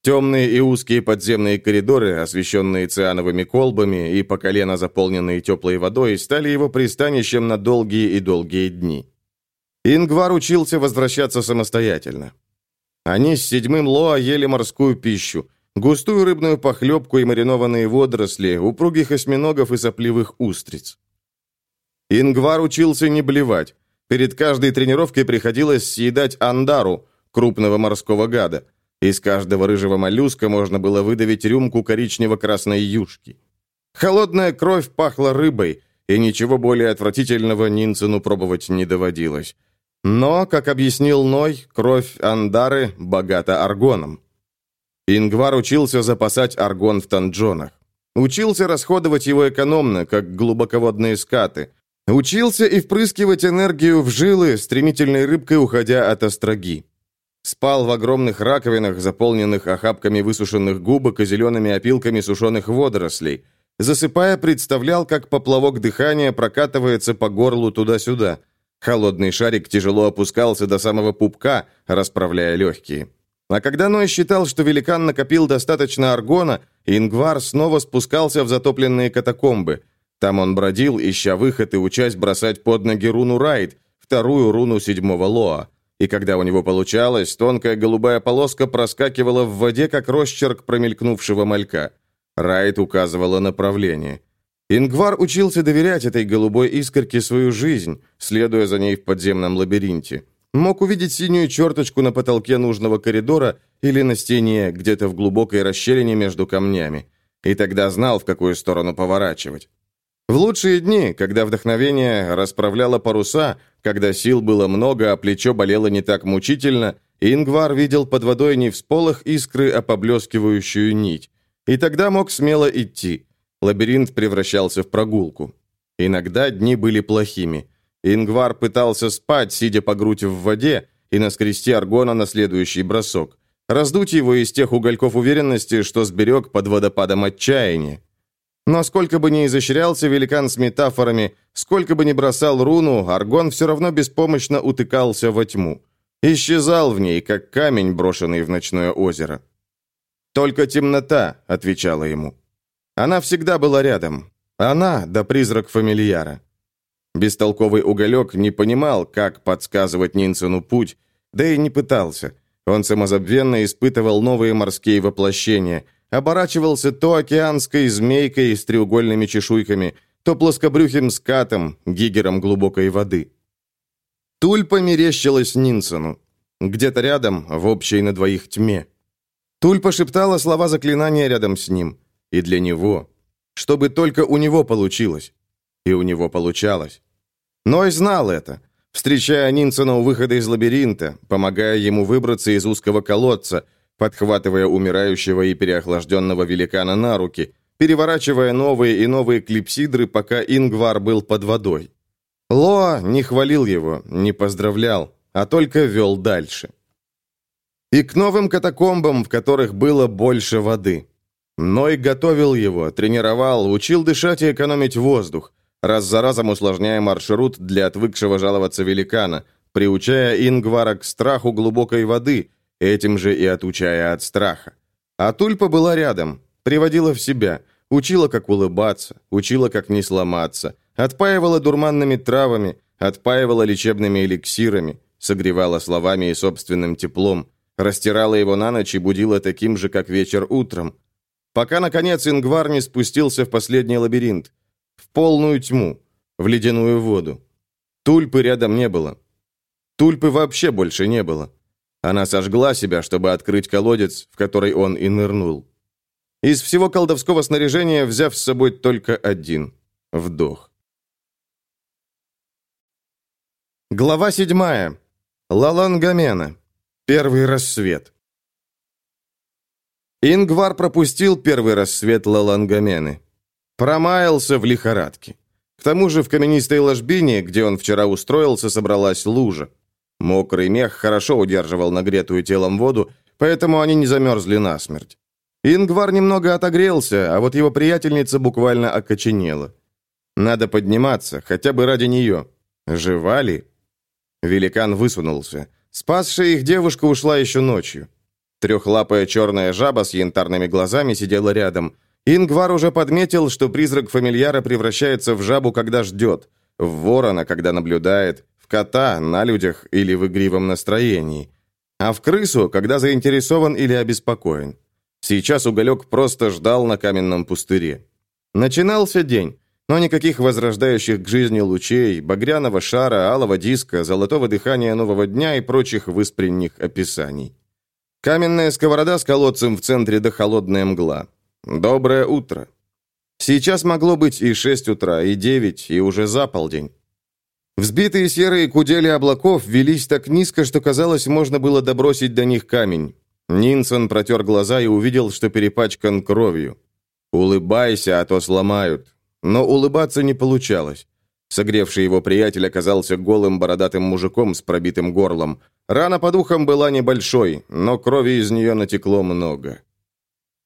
Темные и узкие подземные коридоры, освещенные циановыми колбами и по колено заполненные теплой водой, стали его пристанищем на долгие и долгие дни. Ингвар учился возвращаться самостоятельно. Они с седьмым Лоа ели морскую пищу, густую рыбную похлебку и маринованные водоросли, упругих осьминогов и сопливых устриц. Ингвар учился не блевать. Перед каждой тренировкой приходилось съедать андару, крупного морского гада. Из каждого рыжего моллюска можно было выдавить рюмку коричнево-красной юшки. Холодная кровь пахла рыбой, и ничего более отвратительного Нинцину пробовать не доводилось. Но, как объяснил Ной, кровь Андары богата аргоном. Ингвар учился запасать аргон в танджонах. Учился расходовать его экономно, как глубоководные скаты. Учился и впрыскивать энергию в жилы, стремительной рыбкой уходя от остроги. Спал в огромных раковинах, заполненных охапками высушенных губок и зелеными опилками сушеных водорослей. Засыпая, представлял, как поплавок дыхания прокатывается по горлу туда-сюда. Холодный шарик тяжело опускался до самого пупка, расправляя легкие. А когда Ной считал, что великан накопил достаточно аргона, Ингвар снова спускался в затопленные катакомбы. Там он бродил, ища выход и учась бросать под ноги руну Райд, вторую руну седьмого Лоа. И когда у него получалось, тонкая голубая полоска проскакивала в воде, как росчерк промелькнувшего малька. Райд указывала направление. Ингвар учился доверять этой голубой искорке свою жизнь, следуя за ней в подземном лабиринте. Мог увидеть синюю черточку на потолке нужного коридора или на стене, где-то в глубокой расщелине между камнями. И тогда знал, в какую сторону поворачивать. В лучшие дни, когда вдохновение расправляло паруса, когда сил было много, а плечо болело не так мучительно, Ингвар видел под водой не всполох искры, а поблескивающую нить. И тогда мог смело идти. Лабиринт превращался в прогулку. Иногда дни были плохими. Ингвар пытался спать, сидя по грудь в воде, и наскрести аргона на следующий бросок. Раздуть его из тех угольков уверенности, что сберег под водопадом отчаяния. Но сколько бы ни изощрялся великан с метафорами, сколько бы ни бросал руну, Аргон все равно беспомощно утыкался во тьму. Исчезал в ней, как камень, брошенный в ночное озеро. «Только темнота», — отвечала ему. Она всегда была рядом. Она, да призрак фамильяра. Бестолковый уголек не понимал, как подсказывать Нинсену путь, да и не пытался. Он самозабвенно испытывал новые морские воплощения — оборачивался то океанской змейкой с треугольными чешуйками, то плоскобрюхим скатом, гигером глубокой воды. Тульпа мерещилась Нинсону. Где-то рядом, в общей на двоих тьме. Тульпа шептала слова заклинания рядом с ним. И для него. Чтобы только у него получилось. И у него получалось. Ной знал это. Встречая Нинсона у выхода из лабиринта, помогая ему выбраться из узкого колодца – подхватывая умирающего и переохлажденного великана на руки, переворачивая новые и новые клипсидры, пока Ингвар был под водой. Лоа не хвалил его, не поздравлял, а только вел дальше. И к новым катакомбам, в которых было больше воды. Ной готовил его, тренировал, учил дышать и экономить воздух, раз за разом усложняя маршрут для отвыкшего жаловаться великана, приучая Ингвара к страху глубокой воды – этим же и отучая от страха. А Тульпа была рядом, приводила в себя, учила, как улыбаться, учила, как не сломаться, отпаивала дурманными травами, отпаивала лечебными эликсирами, согревала словами и собственным теплом, растирала его на ночь и будила таким же, как вечер утром. Пока, наконец, Ингвар не спустился в последний лабиринт, полную тьму, в ледяную воду. Тульпы рядом не было. Тульпы вообще больше не было. Она сожгла себя, чтобы открыть колодец, в который он и нырнул. Из всего колдовского снаряжения, взяв с собой только один — вдох. Глава седьмая. Лалангамена. Первый рассвет. Ингвар пропустил первый рассвет Лалангамены. Промаялся в лихорадке. К тому же в каменистой ложбине, где он вчера устроился, собралась лужа. Мокрый мех хорошо удерживал нагретую телом воду, поэтому они не замерзли насмерть. Ингвар немного отогрелся, а вот его приятельница буквально окоченела. Надо подниматься, хотя бы ради нее. Жива ли? Великан высунулся. Спасшая их девушка ушла еще ночью. Трехлапая черная жаба с янтарными глазами сидела рядом. Ингвар уже подметил, что призрак фамильяра превращается в жабу, когда ждет, в ворона, когда наблюдает, кота на людях или в игривом настроении, а в крысу, когда заинтересован или обеспокоен. Сейчас уголек просто ждал на каменном пустыре. Начинался день, но никаких возрождающих к жизни лучей, багряного шара, алого диска, золотого дыхания нового дня и прочих выспренних описаний. Каменная сковорода с колодцем в центре да холодная мгла. Доброе утро. Сейчас могло быть и шесть утра, и девять, и уже за полдень. Взбитые серые кудели облаков велись так низко, что казалось, можно было добросить до них камень. Нинсон протер глаза и увидел, что перепачкан кровью. «Улыбайся, а то сломают». Но улыбаться не получалось. Согревший его приятель оказался голым бородатым мужиком с пробитым горлом. Рана под ухом была небольшой, но крови из нее натекло много.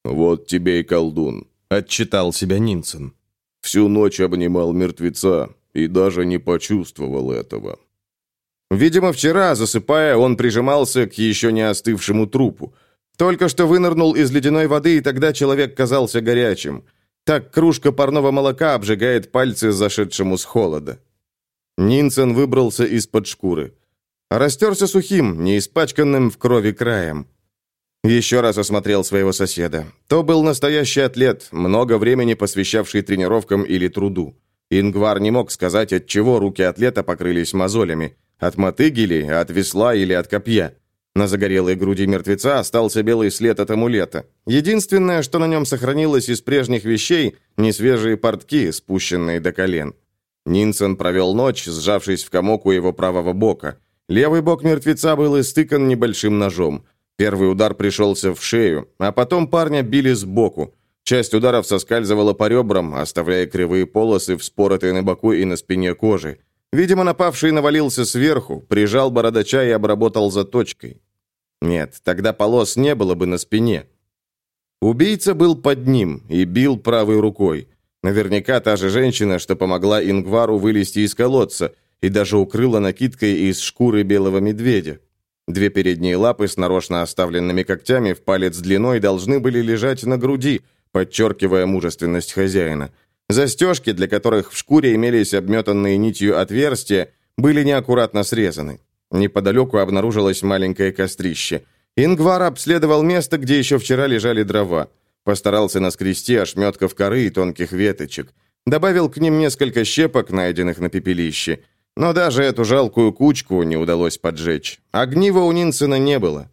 «Вот тебе и колдун», — отчитал себя Нинсон. «Всю ночь обнимал мертвеца, и даже не почувствовал этого. Видимо, вчера, засыпая, он прижимался к еще не остывшему трупу. Только что вынырнул из ледяной воды, и тогда человек казался горячим. Так кружка парного молока обжигает пальцы зашедшему с холода. Нинсен выбрался из-под шкуры. Растерся сухим, не испачканным в крови краем. Еще раз осмотрел своего соседа. То был настоящий атлет, много времени посвящавший тренировкам или труду. Ингвар не мог сказать, от чего руки атлета покрылись мозолями. От мотыги ли, от весла или от копья. На загорелой груди мертвеца остался белый след от амулета. Единственное, что на нем сохранилось из прежних вещей, несвежие портки, спущенные до колен. Нинсон провел ночь, сжавшись в комок у его правого бока. Левый бок мертвеца был истыкан небольшим ножом. Первый удар пришелся в шею, а потом парня били сбоку. Часть ударов соскальзывала по ребрам, оставляя кривые полосы, вспоротые на боку и на спине кожи. Видимо, напавший навалился сверху, прижал бородача и обработал заточкой. Нет, тогда полос не было бы на спине. Убийца был под ним и бил правой рукой. Наверняка та же женщина, что помогла Ингвару вылезти из колодца и даже укрыла накидкой из шкуры белого медведя. Две передние лапы с нарочно оставленными когтями в палец длиной должны были лежать на груди, подчеркивая мужественность хозяина. Застежки, для которых в шкуре имелись обметанные нитью отверстия, были неаккуратно срезаны. Неподалеку обнаружилось маленькое кострище. Ингвар обследовал место, где еще вчера лежали дрова. Постарался наскрести ошметков коры и тонких веточек. Добавил к ним несколько щепок, найденных на пепелище. Но даже эту жалкую кучку не удалось поджечь. Огнива у Нинсена не было.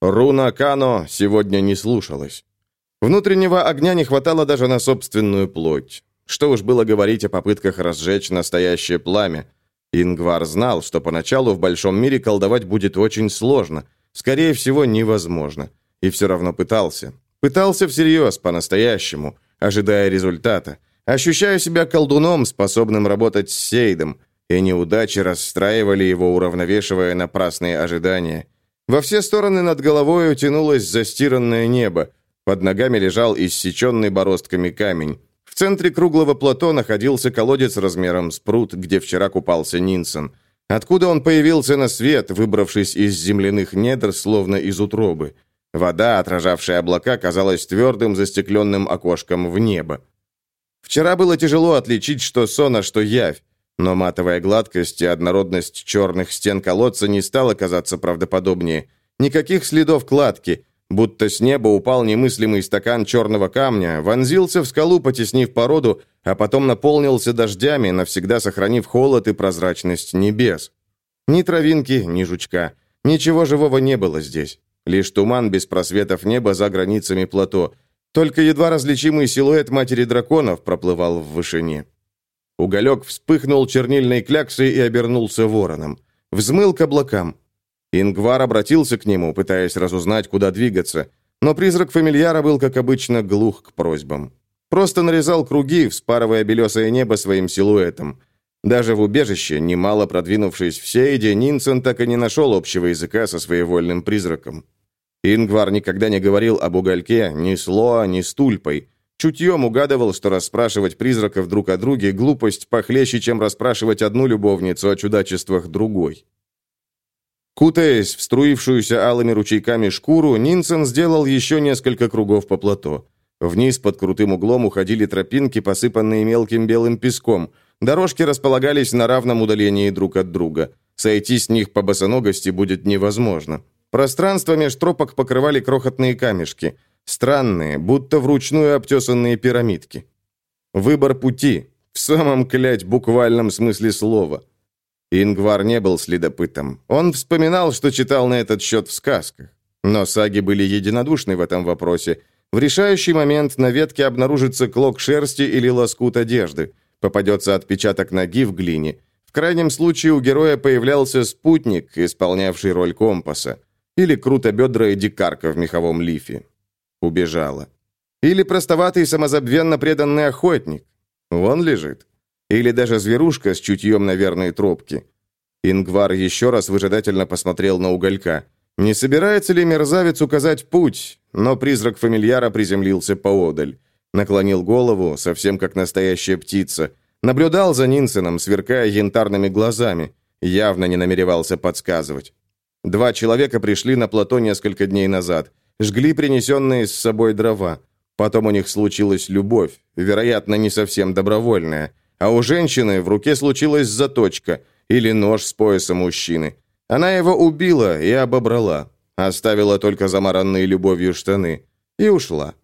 Руна Кано сегодня не слушалась. Внутреннего огня не хватало даже на собственную плоть. Что уж было говорить о попытках разжечь настоящее пламя. Ингвар знал, что поначалу в большом мире колдовать будет очень сложно, скорее всего, невозможно. И все равно пытался. Пытался всерьез, по-настоящему, ожидая результата. Ощущая себя колдуном, способным работать с Сейдом, и неудачи расстраивали его, уравновешивая напрасные ожидания. Во все стороны над головой утянулось застиранное небо, под ногами лежал иссеченный бороздками камень. В центре круглого плато находился колодец размером с пруд, где вчера купался Нинсон. Откуда он появился на свет, выбравшись из земляных недр, словно из утробы? Вода, отражавшая облака, казалась твердым застекленным окошком в небо. Вчера было тяжело отличить, что сон, а что явь, но матовая гладкость и однородность черных стен колодца не стала казаться правдоподобнее. Никаких следов кладки, будто с неба упал немыслимый стакан черного камня, вонзился в скалу, потеснив породу, а потом наполнился дождями, навсегда сохранив холод и прозрачность небес. Ни травинки, ни жучка. Ничего живого не было здесь. Лишь туман без просветов неба за границами плато. Только едва различимый силуэт матери драконов проплывал в вышине. Уголек вспыхнул чернильной кляксой и обернулся вороном. Взмыл к облакам. Ингвар обратился к нему, пытаясь разузнать, куда двигаться, но призрак фамильяра был, как обычно, глух к просьбам. Просто нарезал круги, вспарывая белесое небо своим силуэтом. Даже в убежище, немало продвинувшись в Сейде, Нинсен так и не нашел общего языка со своевольным призраком. Ингвар никогда не говорил об угольке ни с ни с Тульпой. Чутьем угадывал, что расспрашивать призраков друг о друге – глупость похлеще, чем расспрашивать одну любовницу о чудачествах другой. Кутаясь в струившуюся алыми ручейками шкуру, Нинсен сделал еще несколько кругов по плато. Вниз под крутым углом уходили тропинки, посыпанные мелким белым песком. Дорожки располагались на равном удалении друг от друга. Сойти с них по босоногости будет невозможно. Пространство меж тропок покрывали крохотные камешки. Странные, будто вручную обтесанные пирамидки. Выбор пути. В самом, клять, буквальном смысле слова – Ингвар не был следопытом. Он вспоминал, что читал на этот счет в сказках. Но саги были единодушны в этом вопросе. В решающий момент на ветке обнаружится клок шерсти или лоскут одежды. Попадется отпечаток ноги в глине. В крайнем случае у героя появлялся спутник, исполнявший роль компаса. Или крутобедрая дикарка в меховом лифе. Убежала. Или простоватый самозабвенно преданный охотник. Вон лежит. Или даже зверушка с чутьем на верные тропки. Ингвар еще раз выжидательно посмотрел на уголька. Не собирается ли мерзавец указать путь? Но призрак фамильяра приземлился поодаль. Наклонил голову, совсем как настоящая птица. Наблюдал за Нинсеном, сверкая янтарными глазами. Явно не намеревался подсказывать. Два человека пришли на плато несколько дней назад. Жгли принесенные с собой дрова. Потом у них случилась любовь, вероятно, не совсем добровольная а у женщины в руке случилась заточка или нож с пояса мужчины. Она его убила и обобрала, оставила только замаранные любовью штаны и ушла.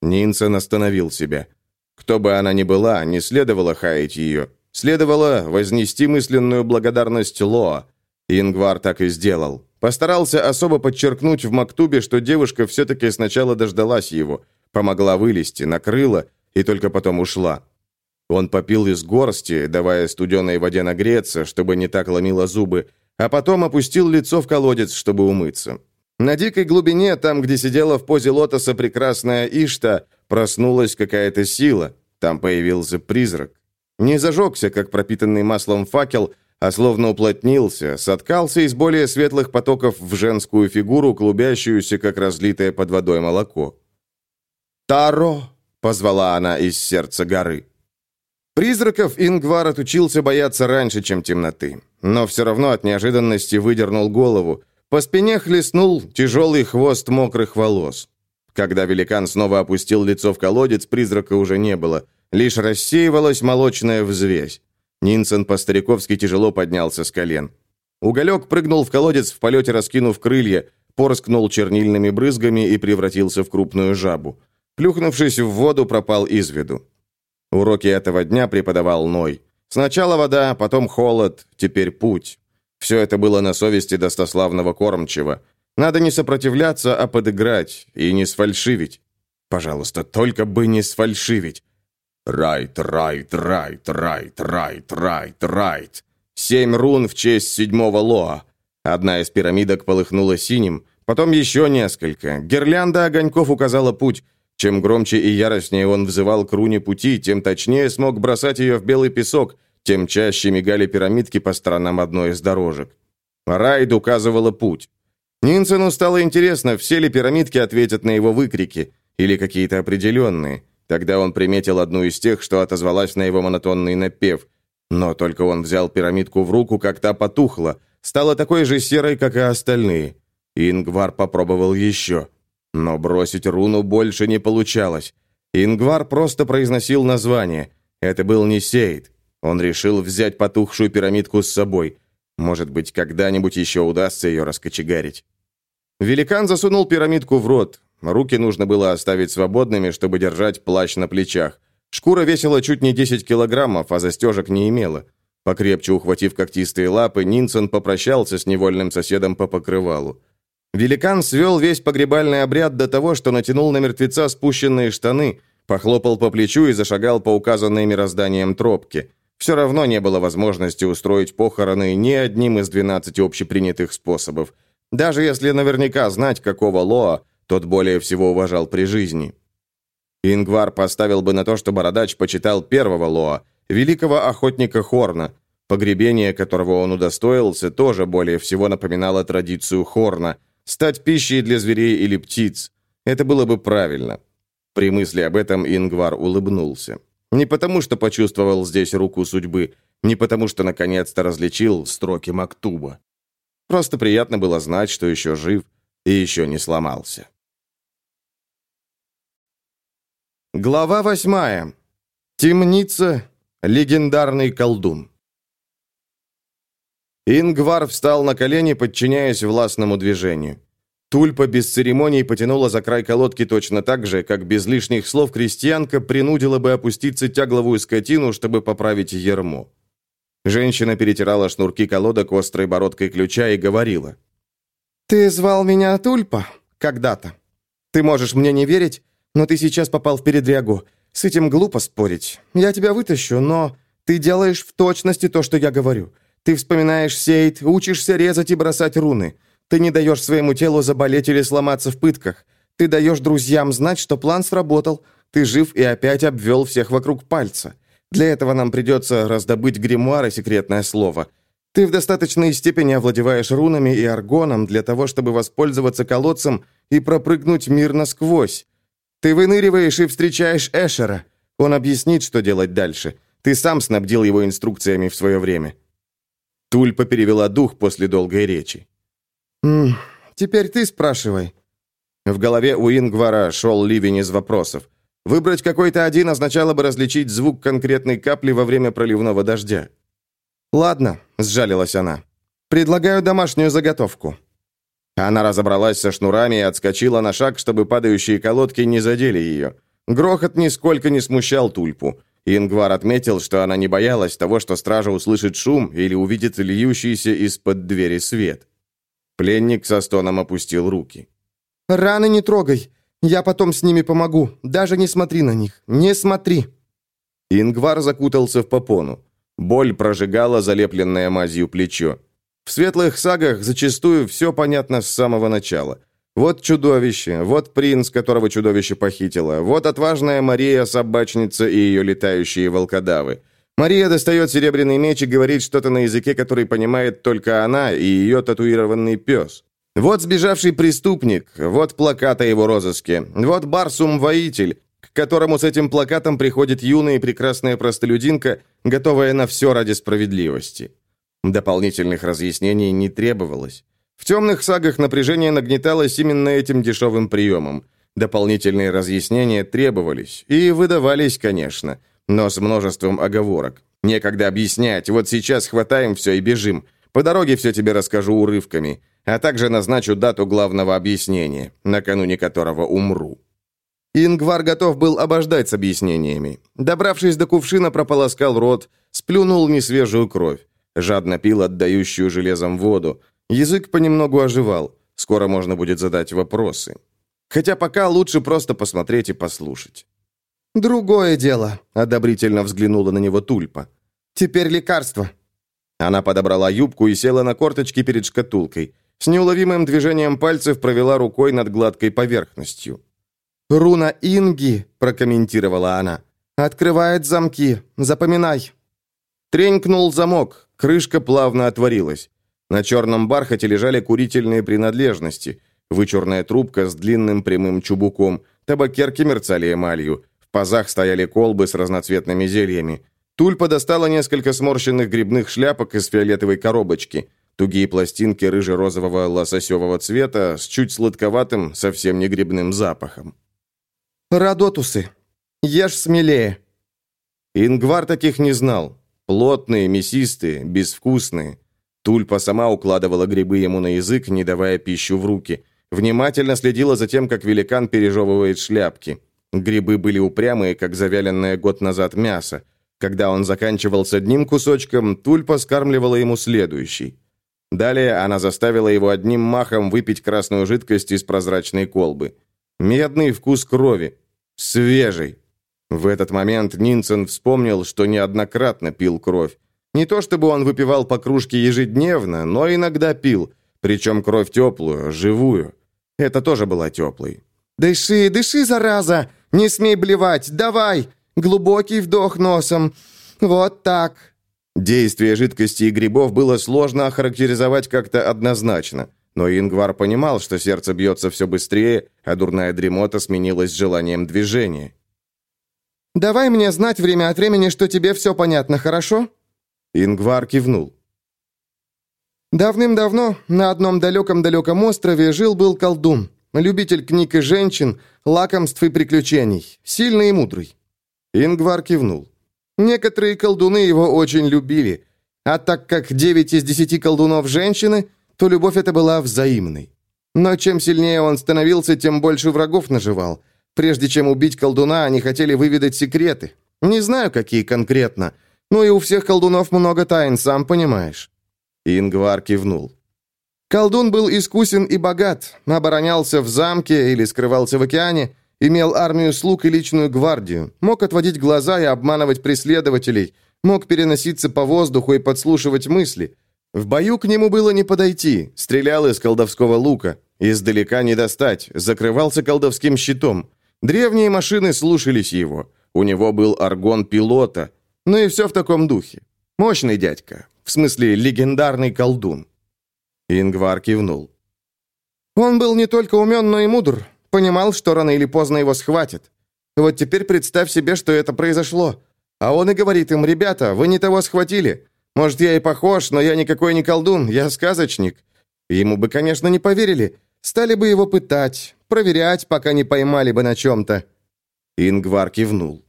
Нинсен остановил себя. Кто бы она ни была, не следовало хаять ее. Следовало вознести мысленную благодарность Лоа. Ингвар так и сделал. Постарался особо подчеркнуть в Мактубе, что девушка все-таки сначала дождалась его, помогла вылезти, накрыла и только потом ушла. Он попил из горсти, давая студеной воде нагреться, чтобы не так ломило зубы, а потом опустил лицо в колодец, чтобы умыться. На дикой глубине, там, где сидела в позе лотоса прекрасная Ишта, проснулась какая-то сила. Там появился призрак. Не зажегся, как пропитанный маслом факел, а словно уплотнился, соткался из более светлых потоков в женскую фигуру, клубящуюся, как разлитое под водой молоко. «Таро!» — позвала она из сердца горы. Призраков Ингвар отучился бояться раньше, чем темноты. Но все равно от неожиданности выдернул голову. По спине хлестнул тяжелый хвост мокрых волос. Когда великан снова опустил лицо в колодец, призрака уже не было. Лишь рассеивалась молочная взвесь. Нинсен по-стариковски тяжело поднялся с колен. Уголек прыгнул в колодец в полете, раскинув крылья, порскнул чернильными брызгами и превратился в крупную жабу. Плюхнувшись в воду, пропал из виду. Уроки этого дня преподавал Ной. Сначала вода, потом холод, теперь путь. Все это было на совести достославного кормчего. Надо не сопротивляться, а подыграть и не сфальшивить. Пожалуйста, только бы не сфальшивить. Райт, райт, райт, райт, райт, райт, райт. Семь рун в честь седьмого Лоа. Одна из пирамидок полыхнула синим, потом еще несколько. Гирлянда огоньков указала путь. Чем громче и яростнее он взывал к руне пути, тем точнее смог бросать ее в белый песок, тем чаще мигали пирамидки по сторонам одной из дорожек. Райд указывала путь. Нинсену стало интересно, все ли пирамидки ответят на его выкрики, или какие-то определенные. Тогда он приметил одну из тех, что отозвалась на его монотонный напев. Но только он взял пирамидку в руку, как та потухла, стала такой же серой, как и остальные. Ингвар попробовал еще. Но бросить руну больше не получалось. Ингвар просто произносил название. Это был не Сейд. Он решил взять потухшую пирамидку с собой. Может быть, когда-нибудь еще удастся ее раскочегарить. Великан засунул пирамидку в рот. Руки нужно было оставить свободными, чтобы держать плащ на плечах. Шкура весила чуть не 10 килограммов, а застежек не имела. Покрепче ухватив когтистые лапы, Нинсон попрощался с невольным соседом по покрывалу. Великан свел весь погребальный обряд до того, что натянул на мертвеца спущенные штаны, похлопал по плечу и зашагал по указанной мирозданием тропке. Все равно не было возможности устроить похороны ни одним из 12 общепринятых способов. Даже если наверняка знать, какого Лоа, тот более всего уважал при жизни. Ингвар поставил бы на то, что Бородач почитал первого Лоа, великого охотника Хорна. Погребение, которого он удостоился, тоже более всего напоминало традицию Хорна – Стать пищей для зверей или птиц. Это было бы правильно. При мысли об этом Ингвар улыбнулся. Не потому, что почувствовал здесь руку судьбы, не потому, что наконец-то различил строки Мактуба. Просто приятно было знать, что еще жив и еще не сломался. Глава восьмая. Темница. Легендарный колдун. Ингвар встал на колени, подчиняясь властному движению. Тульпа без церемоний потянула за край колодки точно так же, как без лишних слов крестьянка принудила бы опуститься тягловую скотину, чтобы поправить ерму. Женщина перетирала шнурки колодок острой бородкой ключа и говорила. «Ты звал меня Тульпа? Когда-то. Ты можешь мне не верить, но ты сейчас попал в передрягу. С этим глупо спорить. Я тебя вытащу, но ты делаешь в точности то, что я говорю. Ты вспоминаешь сейт, учишься резать и бросать руны. Ты не даешь своему телу заболеть или сломаться в пытках. Ты даешь друзьям знать, что план сработал. Ты жив и опять обвел всех вокруг пальца. Для этого нам придется раздобыть гримуар и секретное слово. Ты в достаточной степени овладеваешь рунами и аргоном для того, чтобы воспользоваться колодцем и пропрыгнуть мир насквозь. Ты выныриваешь и встречаешь Эшера. Он объяснит, что делать дальше. Ты сам снабдил его инструкциями в свое время. Тульпа перевела дух после долгой речи. «М «Теперь ты спрашивай». В голове у Ингвара шел ливень из вопросов. Выбрать какой-то один означало бы различить звук конкретной капли во время проливного дождя. «Ладно», — сжалилась она. «Предлагаю домашнюю заготовку». Она разобралась со шнурами и отскочила на шаг, чтобы падающие колодки не задели ее. Грохот нисколько не смущал Тульпу. Ингвар отметил, что она не боялась того, что стража услышит шум или увидит льющийся из-под двери свет. Пленник со стоном опустил руки. «Раны не трогай. Я потом с ними помогу. Даже не смотри на них. Не смотри». Ингвар закутался в попону. Боль прожигала залепленное мазью плечо. В светлых сагах зачастую все понятно с самого начала. Вот чудовище, вот принц, которого чудовище похитило, вот отважная Мария, собачница и ее летающие волкодавы. Мария достает серебряный меч и говорит что-то на языке, который понимает только она и ее татуированный пес. Вот сбежавший преступник, вот плакат о его розыске, вот Барсум-воитель, к которому с этим плакатом приходит юная и прекрасная простолюдинка, готовая на все ради справедливости. Дополнительных разъяснений не требовалось. В темных сагах напряжение нагнеталось именно этим дешевым приемом. Дополнительные разъяснения требовались и выдавались, конечно, но с множеством оговорок. Некогда объяснять, вот сейчас хватаем все и бежим. По дороге все тебе расскажу урывками, а также назначу дату главного объяснения, накануне которого умру. Ингвар готов был обождать с объяснениями. Добравшись до кувшина, прополоскал рот, сплюнул несвежую кровь, жадно пил отдающую железом воду. Язык понемногу оживал. Скоро можно будет задать вопросы. Хотя пока лучше просто посмотреть и послушать. «Другое дело», — одобрительно взглянула на него Тульпа. «Теперь лекарство». Она подобрала юбку и села на корточки перед шкатулкой. С неуловимым движением пальцев провела рукой над гладкой поверхностью. «Руна Инги», — прокомментировала она, — «открывает замки. Запоминай». Тренькнул замок, крышка плавно отворилась. На черном бархате лежали курительные принадлежности. Вычурная трубка с длинным прямым чубуком, табакерки мерцали эмалью, в пазах стояли колбы с разноцветными зельями. Тульпа достала несколько сморщенных грибных шляпок из фиолетовой коробочки. Тугие пластинки рыже-розового лососевого цвета с чуть сладковатым, совсем не грибным запахом. «Радотусы. Ешь смелее». Ингвар таких не знал. Плотные, мясистые, безвкусные. Тульпа сама укладывала грибы ему на язык, не давая пищу в руки. Внимательно следила за тем, как великан пережевывает шляпки. Грибы были упрямые, как завяленное год назад мясо. Когда он заканчивал с одним кусочком, Тульпа скармливала ему следующий. Далее она заставила его одним махом выпить красную жидкость из прозрачной колбы. Медный вкус крови. Свежий. В этот момент Нинсен вспомнил, что неоднократно пил кровь. Не то чтобы он выпивал по кружке ежедневно, но иногда пил, причем кровь теплую, живую. Это тоже была теплой. «Дыши, дыши, зараза! Не смей блевать! Давай! Глубокий вдох носом! Вот так!» Действие жидкости и грибов было сложно охарактеризовать как-то однозначно. Но Ингвар понимал, что сердце бьется все быстрее, а дурная дремота сменилась желанием движения. «Давай мне знать время от времени, что тебе все понятно, хорошо?» Ингвар кивнул. Давным-давно на одном далеком-далеком острове жил-был колдун, любитель книг и женщин, лакомств и приключений, сильный и мудрый. Ингвар кивнул. Некоторые колдуны его очень любили, а так как девять из десяти колдунов женщины, то любовь эта была взаимной. Но чем сильнее он становился, тем больше врагов наживал. Прежде чем убить колдуна, они хотели выведать секреты. Не знаю, какие конкретно. Ну и у всех колдунов много тайн, сам понимаешь». Ингвар кивнул. Колдун был искусен и богат, оборонялся в замке или скрывался в океане, имел армию слуг и личную гвардию, мог отводить глаза и обманывать преследователей, мог переноситься по воздуху и подслушивать мысли – в бою к нему было не подойти, стрелял из колдовского лука, издалека не достать, закрывался колдовским щитом. Древние машины слушались его. У него был аргон пилота. Ну и все в таком духе. Мощный дядька. В смысле, легендарный колдун. Ингвар кивнул. Он был не только умен, но и мудр. Понимал, что рано или поздно его схватят. Вот теперь представь себе, что это произошло. А он и говорит им, ребята, вы не того схватили. Может, я и похож, но я никакой не колдун, я сказочник. Ему бы, конечно, не поверили. Стали бы его пытать, проверять, пока не поймали бы на чем-то». Ингвар кивнул.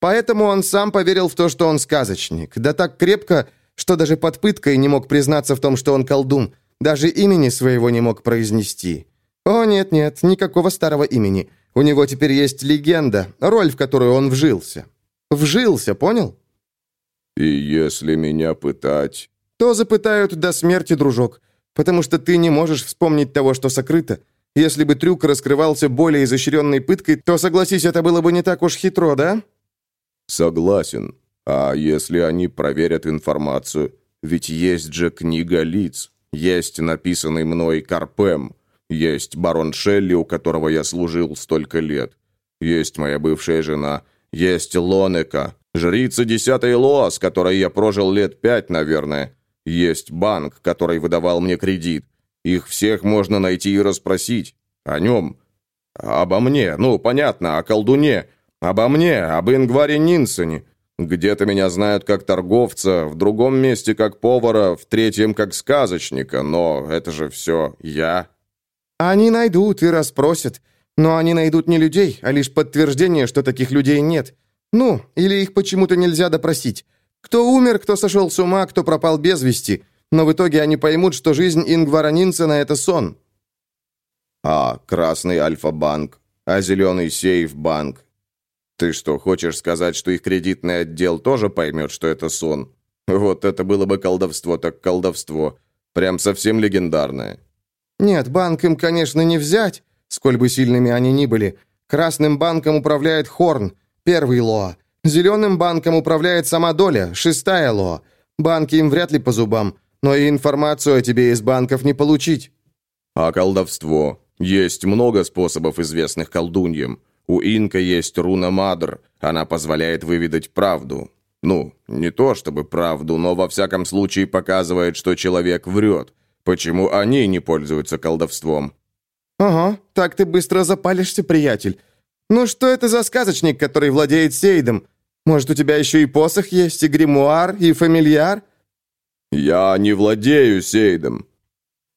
Поэтому он сам поверил в то, что он сказочник. Да так крепко, что даже под пыткой не мог признаться в том, что он колдун. Даже имени своего не мог произнести. О, нет-нет, никакого старого имени. У него теперь есть легенда, роль, в которую он вжился. Вжился, понял? «И если меня пытать...» «То запытают до смерти, дружок, потому что ты не можешь вспомнить того, что сокрыто. Если бы трюк раскрывался более изощренной пыткой, то, согласись, это было бы не так уж хитро, да?» «Согласен. А если они проверят информацию? Ведь есть же книга лиц, есть написанный мной Карпем, есть барон Шелли, у которого я служил столько лет, есть моя бывшая жена, есть Лонека, Жрица десятой Лоа, с которой я прожил лет пять, наверное. Есть банк, который выдавал мне кредит. Их всех можно найти и расспросить. О нем. Обо мне. Ну, понятно, о колдуне. Обо мне, об Ингваре Нинсоне. Где-то меня знают как торговца, в другом месте как повара, в третьем как сказочника, но это же все я. Они найдут и расспросят, но они найдут не людей, а лишь подтверждение, что таких людей нет. Ну, или их почему-то нельзя допросить. Кто умер, кто сошел с ума, кто пропал без вести. Но в итоге они поймут, что жизнь Ингвара Нинсена — это сон. А красный Альфа-банк, а зеленый Сейф-банк, ты что, хочешь сказать, что их кредитный отдел тоже поймет, что это сон? Вот это было бы колдовство, так колдовство. Прям совсем легендарное. Нет, банк им, конечно, не взять, сколь бы сильными они ни были. Красным банком управляет Хорн, первый Лоа. Зеленым банком управляет сама Доля, шестая Лоа. Банки им вряд ли по зубам, но и информацию о тебе из банков не получить. А колдовство? Есть много способов, известных колдуньям. У инка есть руна Мадр, она позволяет выведать правду. Ну, не то чтобы правду, но во всяком случае показывает, что человек врет. Почему они не пользуются колдовством? Ага, так ты быстро запалишься, приятель. Ну что это за сказочник, который владеет Сейдом? Может, у тебя еще и посох есть, и гримуар, и фамильяр? Я не владею Сейдом.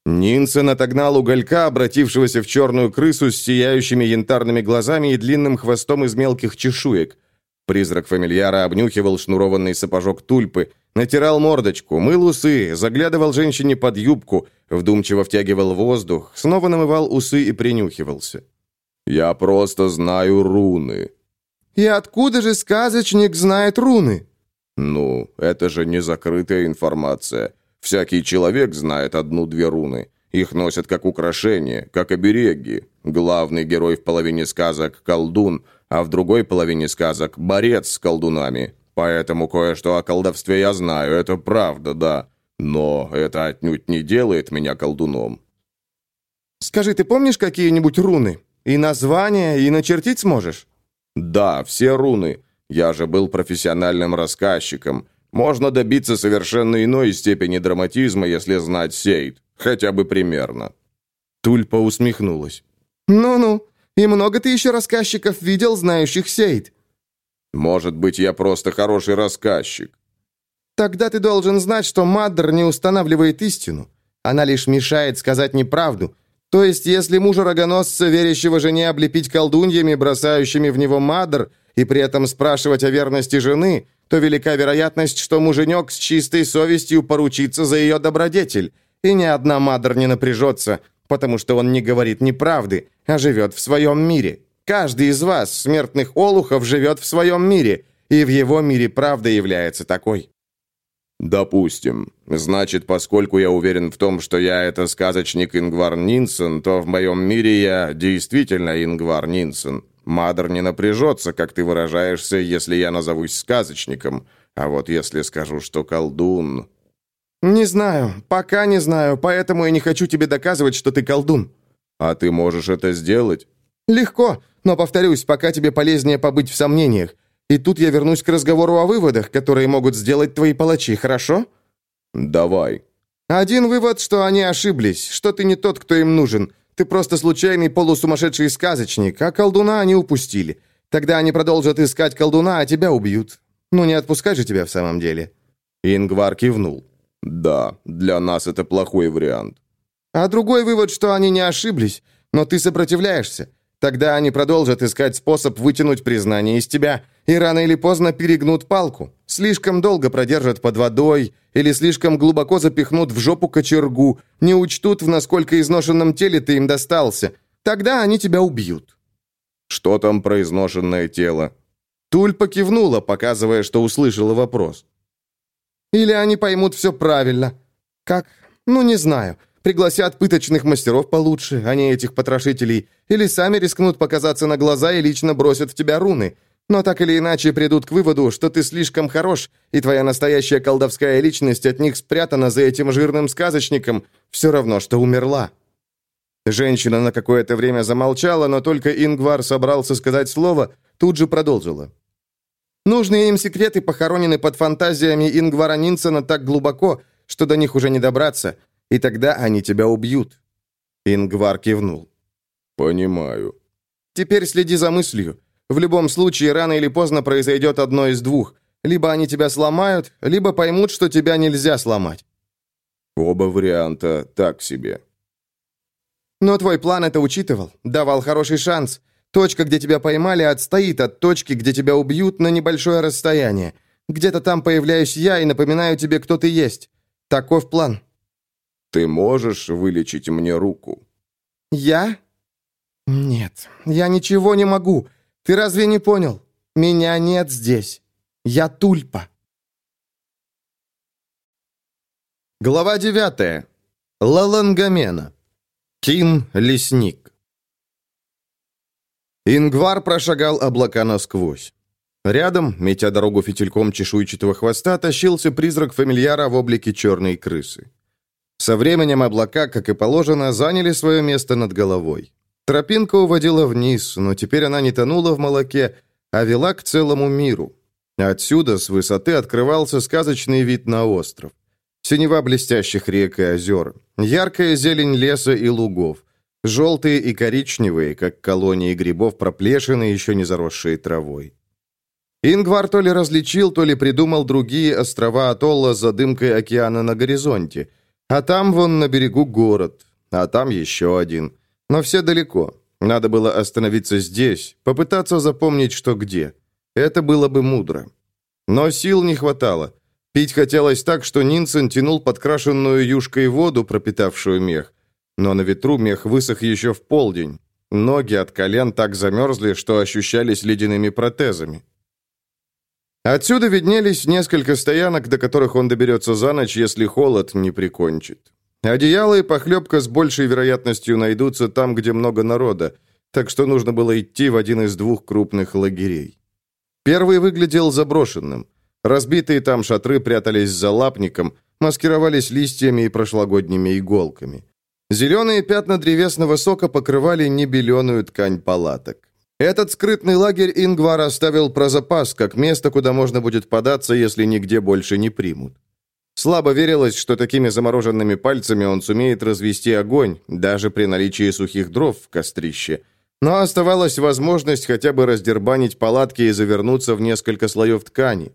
Нинсен отогнал уголька, обратившегося в черную крысу с сияющими янтарными глазами и длинным хвостом из мелких чешуек. Призрак фамильяра обнюхивал шнурованный сапожок тульпы, натирал мордочку, мыл усы, заглядывал женщине под юбку, вдумчиво втягивал воздух, снова намывал усы и принюхивался. «Я просто знаю руны». «И откуда же сказочник знает руны?» «Ну, это же не закрытая информация. Всякий человек знает одну-две руны. Их носят как украшения, как обереги. Главный герой в половине сказок – колдун, а в другой половине сказок – борец с колдунами. Поэтому кое-что о колдовстве я знаю, это правда, да. Но это отнюдь не делает меня колдуном. Скажи, ты помнишь какие-нибудь руны? И названия, и начертить сможешь? Да, все руны. Я же был профессиональным рассказчиком – можно добиться совершенно иной степени драматизма, если знать Сейд, хотя бы примерно». Тульпа усмехнулась. «Ну-ну, и много ты еще рассказчиков видел, знающих Сейд?» «Может быть, я просто хороший рассказчик». «Тогда ты должен знать, что Мадр не устанавливает истину. Она лишь мешает сказать неправду. То есть, если мужа рогоносца, верящего жене, облепить колдуньями, бросающими в него Мадр, и при этом спрашивать о верности жены, то велика вероятность, что муженек с чистой совестью поручится за ее добродетель, и ни одна мадр не напряжется, потому что он не говорит неправды, а живет в своем мире. Каждый из вас, смертных олухов, живет в своем мире, и в его мире правда является такой. «Допустим. Значит, поскольку я уверен в том, что я это сказочник Ингвар Нинсен, то в моем мире я действительно Ингвар Нинсен. Мадр не напряжется, как ты выражаешься, если я назовусь сказочником. А вот если скажу, что колдун...» «Не знаю, пока не знаю, поэтому я не хочу тебе доказывать, что ты колдун». «А ты можешь это сделать?» «Легко, но, повторюсь, пока тебе полезнее побыть в сомнениях. И тут я вернусь к разговору о выводах, которые могут сделать твои палачи, хорошо?» «Давай». «Один вывод, что они ошиблись, что ты не тот, кто им нужен. Ты просто случайный полусумасшедший сказочник, а колдуна они упустили. Тогда они продолжат искать колдуна, а тебя убьют. Ну, не отпускай же тебя в самом деле». Ингвар кивнул. «Да, для нас это плохой вариант». «А другой вывод, что они не ошиблись, но ты сопротивляешься. Тогда они продолжат искать способ вытянуть признание из тебя, и рано или поздно перегнут палку. Слишком долго продержат под водой, или слишком глубоко запихнут в жопу кочергу, не учтут, в насколько изношенном теле ты им достался. Тогда они тебя убьют». «Что там про изношенное тело?» Тульпа кивнула, показывая, что услышала вопрос. «Или они поймут все правильно. Как? Ну, не знаю. Пригласят пыточных мастеров получше, а не этих потрошителей, или сами рискнут показаться на глаза и лично бросят в тебя руны. Но так или иначе придут к выводу, что ты слишком хорош, и твоя настоящая колдовская личность от них спрятана за этим жирным сказочником, все равно, что умерла». Женщина на какое-то время замолчала, но только Ингвар собрался сказать слово, тут же продолжила. «Нужные им секреты похоронены под фантазиями Ингвара Нинсена так глубоко, что до них уже не добраться, и тогда они тебя убьют». Ингвар кивнул. «Понимаю». «Теперь следи за мыслью. В любом случае, рано или поздно произойдет одно из двух. Либо они тебя сломают, либо поймут, что тебя нельзя сломать. Оба варианта так себе. Но твой план это учитывал, давал хороший шанс. Точка, где тебя поймали, отстоит от точки, где тебя убьют на небольшое расстояние. Где-то там появляюсь я и напоминаю тебе, кто ты есть. Таков план. Ты можешь вылечить мне руку? Я? Нет, я ничего не могу. Ты разве не понял? Меня нет здесь. Я тульпа. Глава девятая. Лалангамена. Кин Лесник. Ингвар прошагал облака насквозь. Рядом, метя дорогу фитильком чешуйчатого хвоста, тащился призрак фамильяра в облике черной крысы. Со временем облака, как и положено, заняли свое место над головой. Тропинка уводила вниз, но теперь она не тонула в молоке, а вела к целому миру. Отсюда, с высоты, открывался сказочный вид на остров. Синева блестящих рек и озер, яркая зелень леса и лугов, желтые и коричневые, как колонии грибов проплешины, еще не заросшие травой. Ингвар то ли различил, то ли придумал другие острова атолла за дымкой океана на горизонте. А там вон на берегу город, а там еще один. Но все далеко. Надо было остановиться здесь, попытаться запомнить, что где. Это было бы мудро. Но сил не хватало. Пить хотелось так, что Нинсен тянул подкрашенную юшкой воду, пропитавшую мех. Но на ветру мех высох еще в полдень. Ноги от колен так замерзли, что ощущались ледяными протезами. Отсюда виднелись несколько стоянок, до которых он доберется за ночь, если холод не прикончит. Одеяло и похлебка с большей вероятностью найдутся там, где много народа, так что нужно было идти в один из двух крупных лагерей. Первый выглядел заброшенным. Разбитые там шатры прятались за лапником, маскировались листьями и прошлогодними иголками. Зеленые пятна древесного сока покрывали небеленую ткань палаток. Этот скрытный лагерь Ингвар оставил про запас, как место, куда можно будет податься, если нигде больше не примут. Слабо верилось, что такими замороженными пальцами он сумеет развести огонь, даже при наличии сухих дров в кострище. Но оставалась возможность хотя бы раздербанить палатки и завернуться в несколько слоев ткани.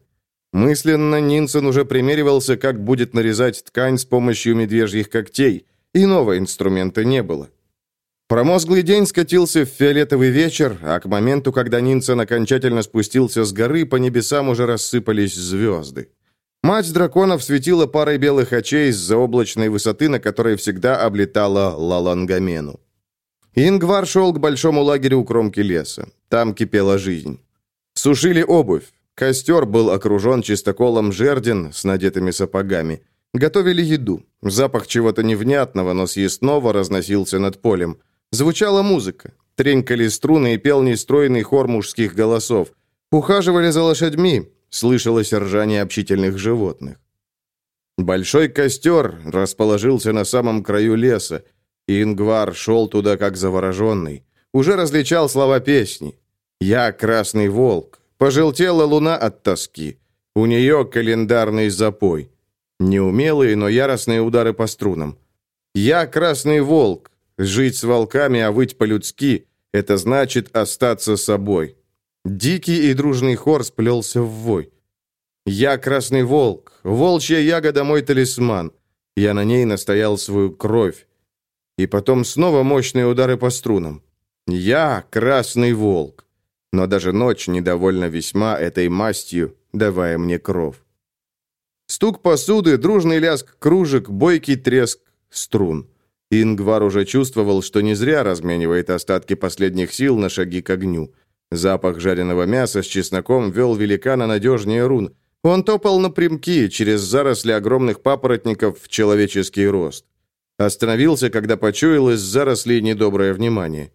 Мысленно Нинсен уже примеривался, как будет нарезать ткань с помощью медвежьих когтей. Иного инструмента не было. Промозглый день скатился в фиолетовый вечер, а к моменту, когда Нинсен окончательно спустился с горы, по небесам уже рассыпались звезды. Мать драконов светила парой белых очей с заоблачной высоты, на которой всегда облетала Лалангамену. Ингвар шел к большому лагерю у кромки леса. Там кипела жизнь. Сушили обувь. Костер был окружен чистоколом жердин с надетыми сапогами. Готовили еду. Запах чего-то невнятного, но съестного разносился над полем. Звучала музыка. Тренькали струны и пел нестройный хор мужских голосов. Ухаживали за лошадьми. Слышалось ржание общительных животных. Большой костер расположился на самом краю леса. Ингвар шел туда как завороженный. Уже различал слова песни. «Я красный волк, Пожелтела луна от тоски. У нее календарный запой. Неумелые, но яростные удары по струнам. Я красный волк. Жить с волками, а выть по-людски — это значит остаться собой. Дикий и дружный хор сплелся в вой. Я красный волк, волчья ягода мой талисман. Я на ней настоял свою кровь. И потом снова мощные удары по струнам. Я красный волк но даже ночь недовольна весьма этой мастью, давая мне кров. Стук посуды, дружный лязг кружек, бойкий треск струн. Ингвар уже чувствовал, что не зря разменивает остатки последних сил на шаги к огню. Запах жареного мяса с чесноком вел великана надежнее рун. Он топал напрямки, через заросли огромных папоротников в человеческий рост. Остановился, когда почуял из зарослей недоброе внимание.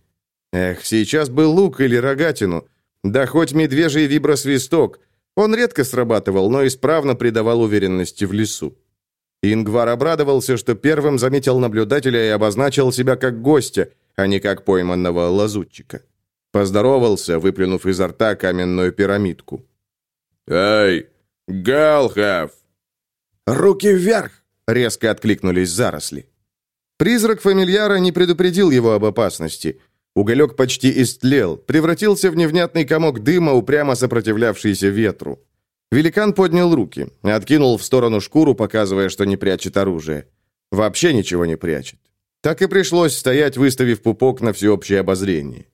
Эх, сейчас бы лук или рогатину. Да хоть медвежий вибросвисток. Он редко срабатывал, но исправно придавал уверенности в лесу. Ингвар обрадовался, что первым заметил наблюдателя и обозначил себя как гостя, а не как пойманного лазутчика. Поздоровался, выплюнув изо рта каменную пирамидку. «Эй, Галхав!» «Руки вверх!» — резко откликнулись заросли. Призрак фамильяра не предупредил его об опасности. Уголек почти истлел, превратился в невнятный комок дыма, упрямо сопротивлявшийся ветру. Великан поднял руки, откинул в сторону шкуру, показывая, что не прячет оружие. Вообще ничего не прячет. Так и пришлось стоять, выставив пупок на всеобщее обозрение.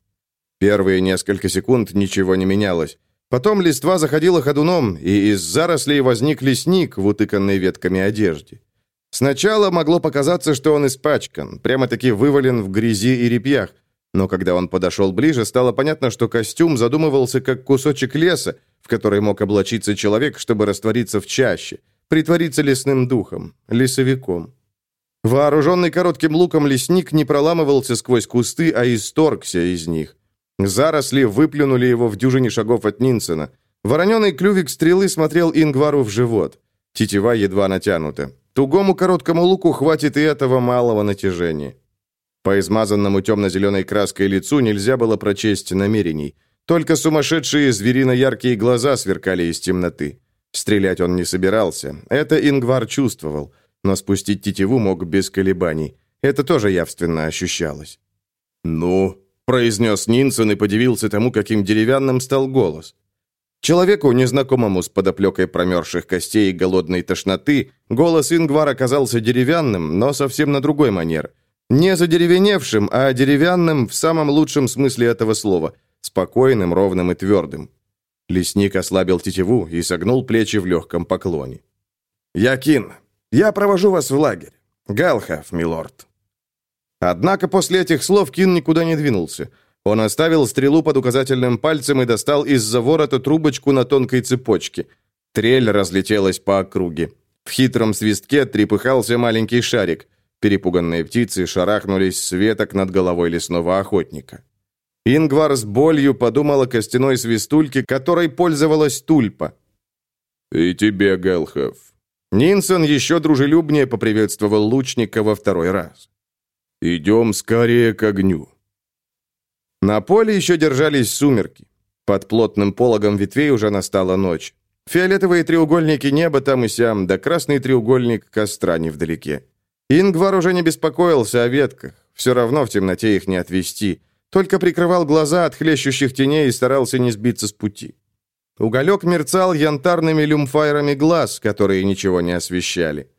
Первые несколько секунд ничего не менялось. Потом листва заходила ходуном, и из зарослей возник лесник в утыканной ветками одежде. Сначала могло показаться, что он испачкан, прямо-таки вывален в грязи и репьях, но когда он подошел ближе, стало понятно, что костюм задумывался как кусочек леса, в который мог облачиться человек, чтобы раствориться в чаще, притвориться лесным духом, лесовиком. Вооруженный коротким луком лесник не проламывался сквозь кусты, а исторгся из них. Заросли выплюнули его в дюжине шагов от Нинсена. Вороненый клювик стрелы смотрел Ингвару в живот. Тетива едва натянута. Тугому короткому луку хватит и этого малого натяжения. По измазанному темно-зеленой краской лицу нельзя было прочесть намерений. Только сумасшедшие зверино-яркие глаза сверкали из темноты. Стрелять он не собирался. Это Ингвар чувствовал. Но спустить тетиву мог без колебаний. Это тоже явственно ощущалось. «Ну?» произнес Нинсон и подивился тому, каким деревянным стал голос. Человеку, незнакомому с подоплекой промерзших костей и голодной тошноты, голос Ингвара оказался деревянным, но совсем на другой манер. Не задеревеневшим, а деревянным в самом лучшем смысле этого слова, спокойным, ровным и твердым. Лесник ослабил тетиву и согнул плечи в легком поклоне. «Якин, я провожу вас в лагерь. Галхав, милорд». Однако после этих слов Кин никуда не двинулся. Он оставил стрелу под указательным пальцем и достал из-за ворота трубочку на тонкой цепочке. Трель разлетелась по округе. В хитром свистке трепыхался маленький шарик. Перепуганные птицы шарахнулись с веток над головой лесного охотника. Ингвар с болью подумал о костяной свистульке, которой пользовалась тульпа. «И тебе, Гелхов». Нинсон еще дружелюбнее поприветствовал лучника во второй раз. «Идем скорее к огню». На поле еще держались сумерки. Под плотным пологом ветвей уже настала ночь. Фиолетовые треугольники неба там и сям, да красный треугольник костра невдалеке. Ингвар уже не беспокоился о ветках. Все равно в темноте их не отвести. Только прикрывал глаза от хлещущих теней и старался не сбиться с пути. Уголек мерцал янтарными люмфайрами глаз, которые ничего не освещали.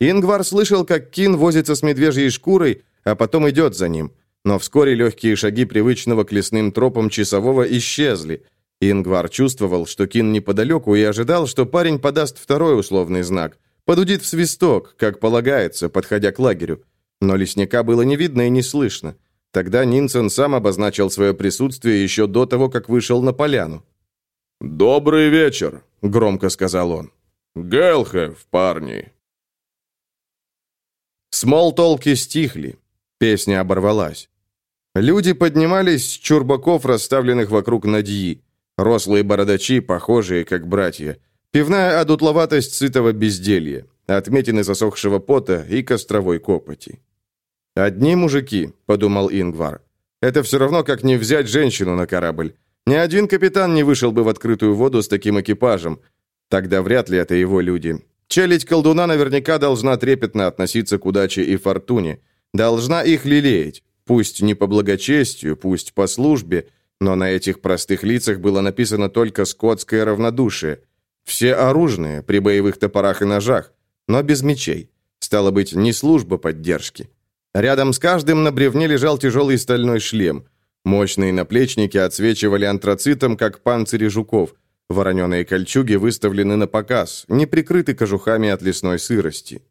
Ингвар слышал, как Кин возится с медвежьей шкурой, а потом идет за ним. Но вскоре легкие шаги привычного к лесным тропам часового исчезли. Ингвар чувствовал, что Кин неподалеку, и ожидал, что парень подаст второй условный знак. Подудит в свисток, как полагается, подходя к лагерю. Но лесника было не видно и не слышно. Тогда Нинсен сам обозначил свое присутствие еще до того, как вышел на поляну. «Добрый вечер», — громко сказал он. «Гелхев, парни». Смолтолки стихли. Песня оборвалась. Люди поднимались с чурбаков, расставленных вокруг Надьи. Рослые бородачи, похожие, как братья. Пивная одутловатость сытого безделья. Отметины засохшего пота и костровой копоти. «Одни мужики», — подумал Ингвар. «Это все равно, как не взять женщину на корабль. Ни один капитан не вышел бы в открытую воду с таким экипажем. Тогда вряд ли это его люди. Челядь колдуна наверняка должна трепетно относиться к удаче и фортуне. Должна их лелеять. Пусть не по благочестию, пусть по службе, но на этих простых лицах было написано только скотское равнодушие. Все оружные, при боевых топорах и ножах, но без мечей. Стало быть, не служба поддержки. Рядом с каждым на бревне лежал тяжелый стальной шлем. Мощные наплечники отсвечивали антрацитом, как панцири жуков. Вороненые кольчуги выставлены на показ, не прикрыты кожухами от лесной сырости.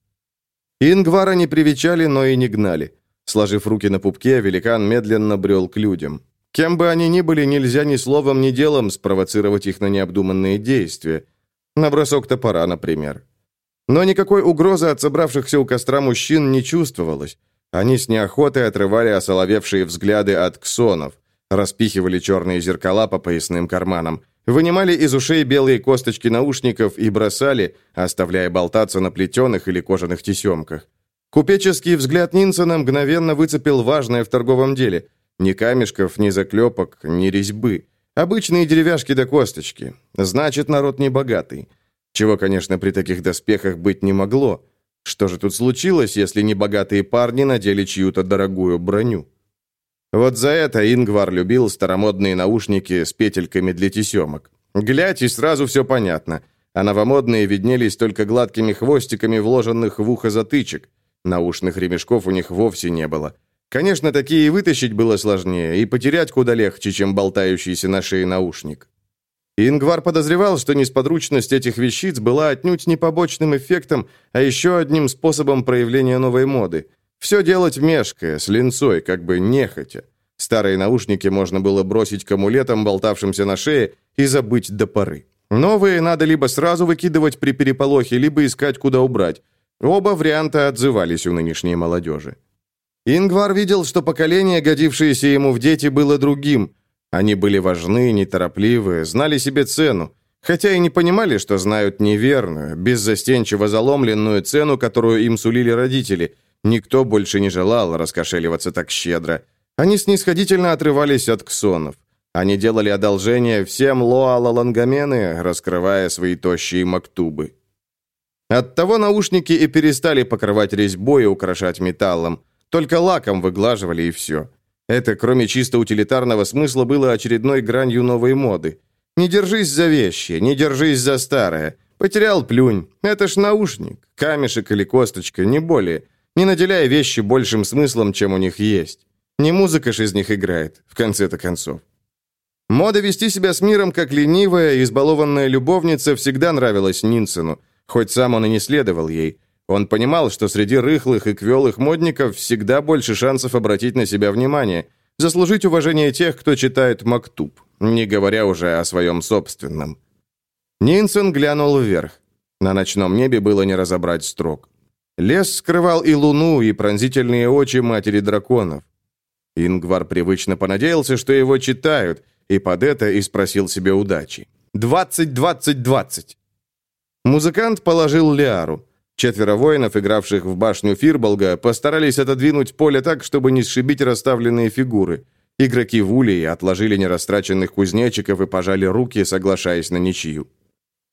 Ингвара не привечали, но и не гнали. Сложив руки на пупке, великан медленно брел к людям. Кем бы они ни были, нельзя ни словом, ни делом спровоцировать их на необдуманные действия. На бросок топора, например. Но никакой угрозы от собравшихся у костра мужчин не чувствовалось. Они с неохотой отрывали осоловевшие взгляды от ксонов, распихивали черные зеркала по поясным карманам, Вынимали из ушей белые косточки наушников и бросали, оставляя болтаться на плетеных или кожаных тесемках. Купеческий взгляд Нинсона мгновенно выцепил важное в торговом деле. Ни камешков, ни заклепок, ни резьбы. Обычные деревяшки до да косточки. Значит, народ не богатый. Чего, конечно, при таких доспехах быть не могло. Что же тут случилось, если небогатые парни надели чью-то дорогую броню? Вот за это Ингвар любил старомодные наушники с петельками для тесемок. Глядь, и сразу все понятно. А новомодные виднелись только гладкими хвостиками вложенных в ухо затычек. Наушных ремешков у них вовсе не было. Конечно, такие вытащить было сложнее, и потерять куда легче, чем болтающийся на шее наушник. Ингвар подозревал, что несподручность этих вещиц была отнюдь не побочным эффектом, а еще одним способом проявления новой моды. Все делать мешкая, с линцой, как бы нехотя. Старые наушники можно было бросить к амулетам, болтавшимся на шее, и забыть до поры. Новые надо либо сразу выкидывать при переполохе, либо искать, куда убрать. Оба варианта отзывались у нынешней молодежи. Ингвар видел, что поколение, годившееся ему в дети, было другим. Они были важны, неторопливы, знали себе цену, хотя и не понимали, что знают неверную, беззастенчиво заломленную цену, которую им сулили родители – Никто больше не желал раскошеливаться так щедро. Они снисходительно отрывались от ксонов. Они делали одолжение всем лоала-лангамены, раскрывая свои тощие мактубы. Оттого наушники и перестали покрывать резьбой и украшать металлом. Только лаком выглаживали и все. Это, кроме чисто утилитарного смысла, было очередной гранью новой моды. Не держись за вещи, не держись за старое. Потерял плюнь. Это ж наушник, камешек или косточка, не более не наделяя вещи большим смыслом, чем у них есть. Не музыка ж из них играет, в конце-то концов. Мода вести себя с миром как ленивая, избалованная любовница всегда нравилась Нинсену, хоть сам он и не следовал ей. Он понимал, что среди рыхлых и квелых модников всегда больше шансов обратить на себя внимание, заслужить уважение тех, кто читает Мактуб, не говоря уже о своем собственном. Нинсен глянул вверх. На ночном небе было не разобрать строк. Лес скрывал и луну, и пронзительные очи матери драконов. Ингвар привычно понадеялся, что его читают, и под это и спросил себе удачи. «Двадцать, двадцать, двадцать!» Музыкант положил Лиару. Четверо воинов, игравших в башню Фирболга, постарались отодвинуть поле так, чтобы не сшибить расставленные фигуры. Игроки в Улии отложили нерастраченных кузнечиков и пожали руки, соглашаясь на ничью.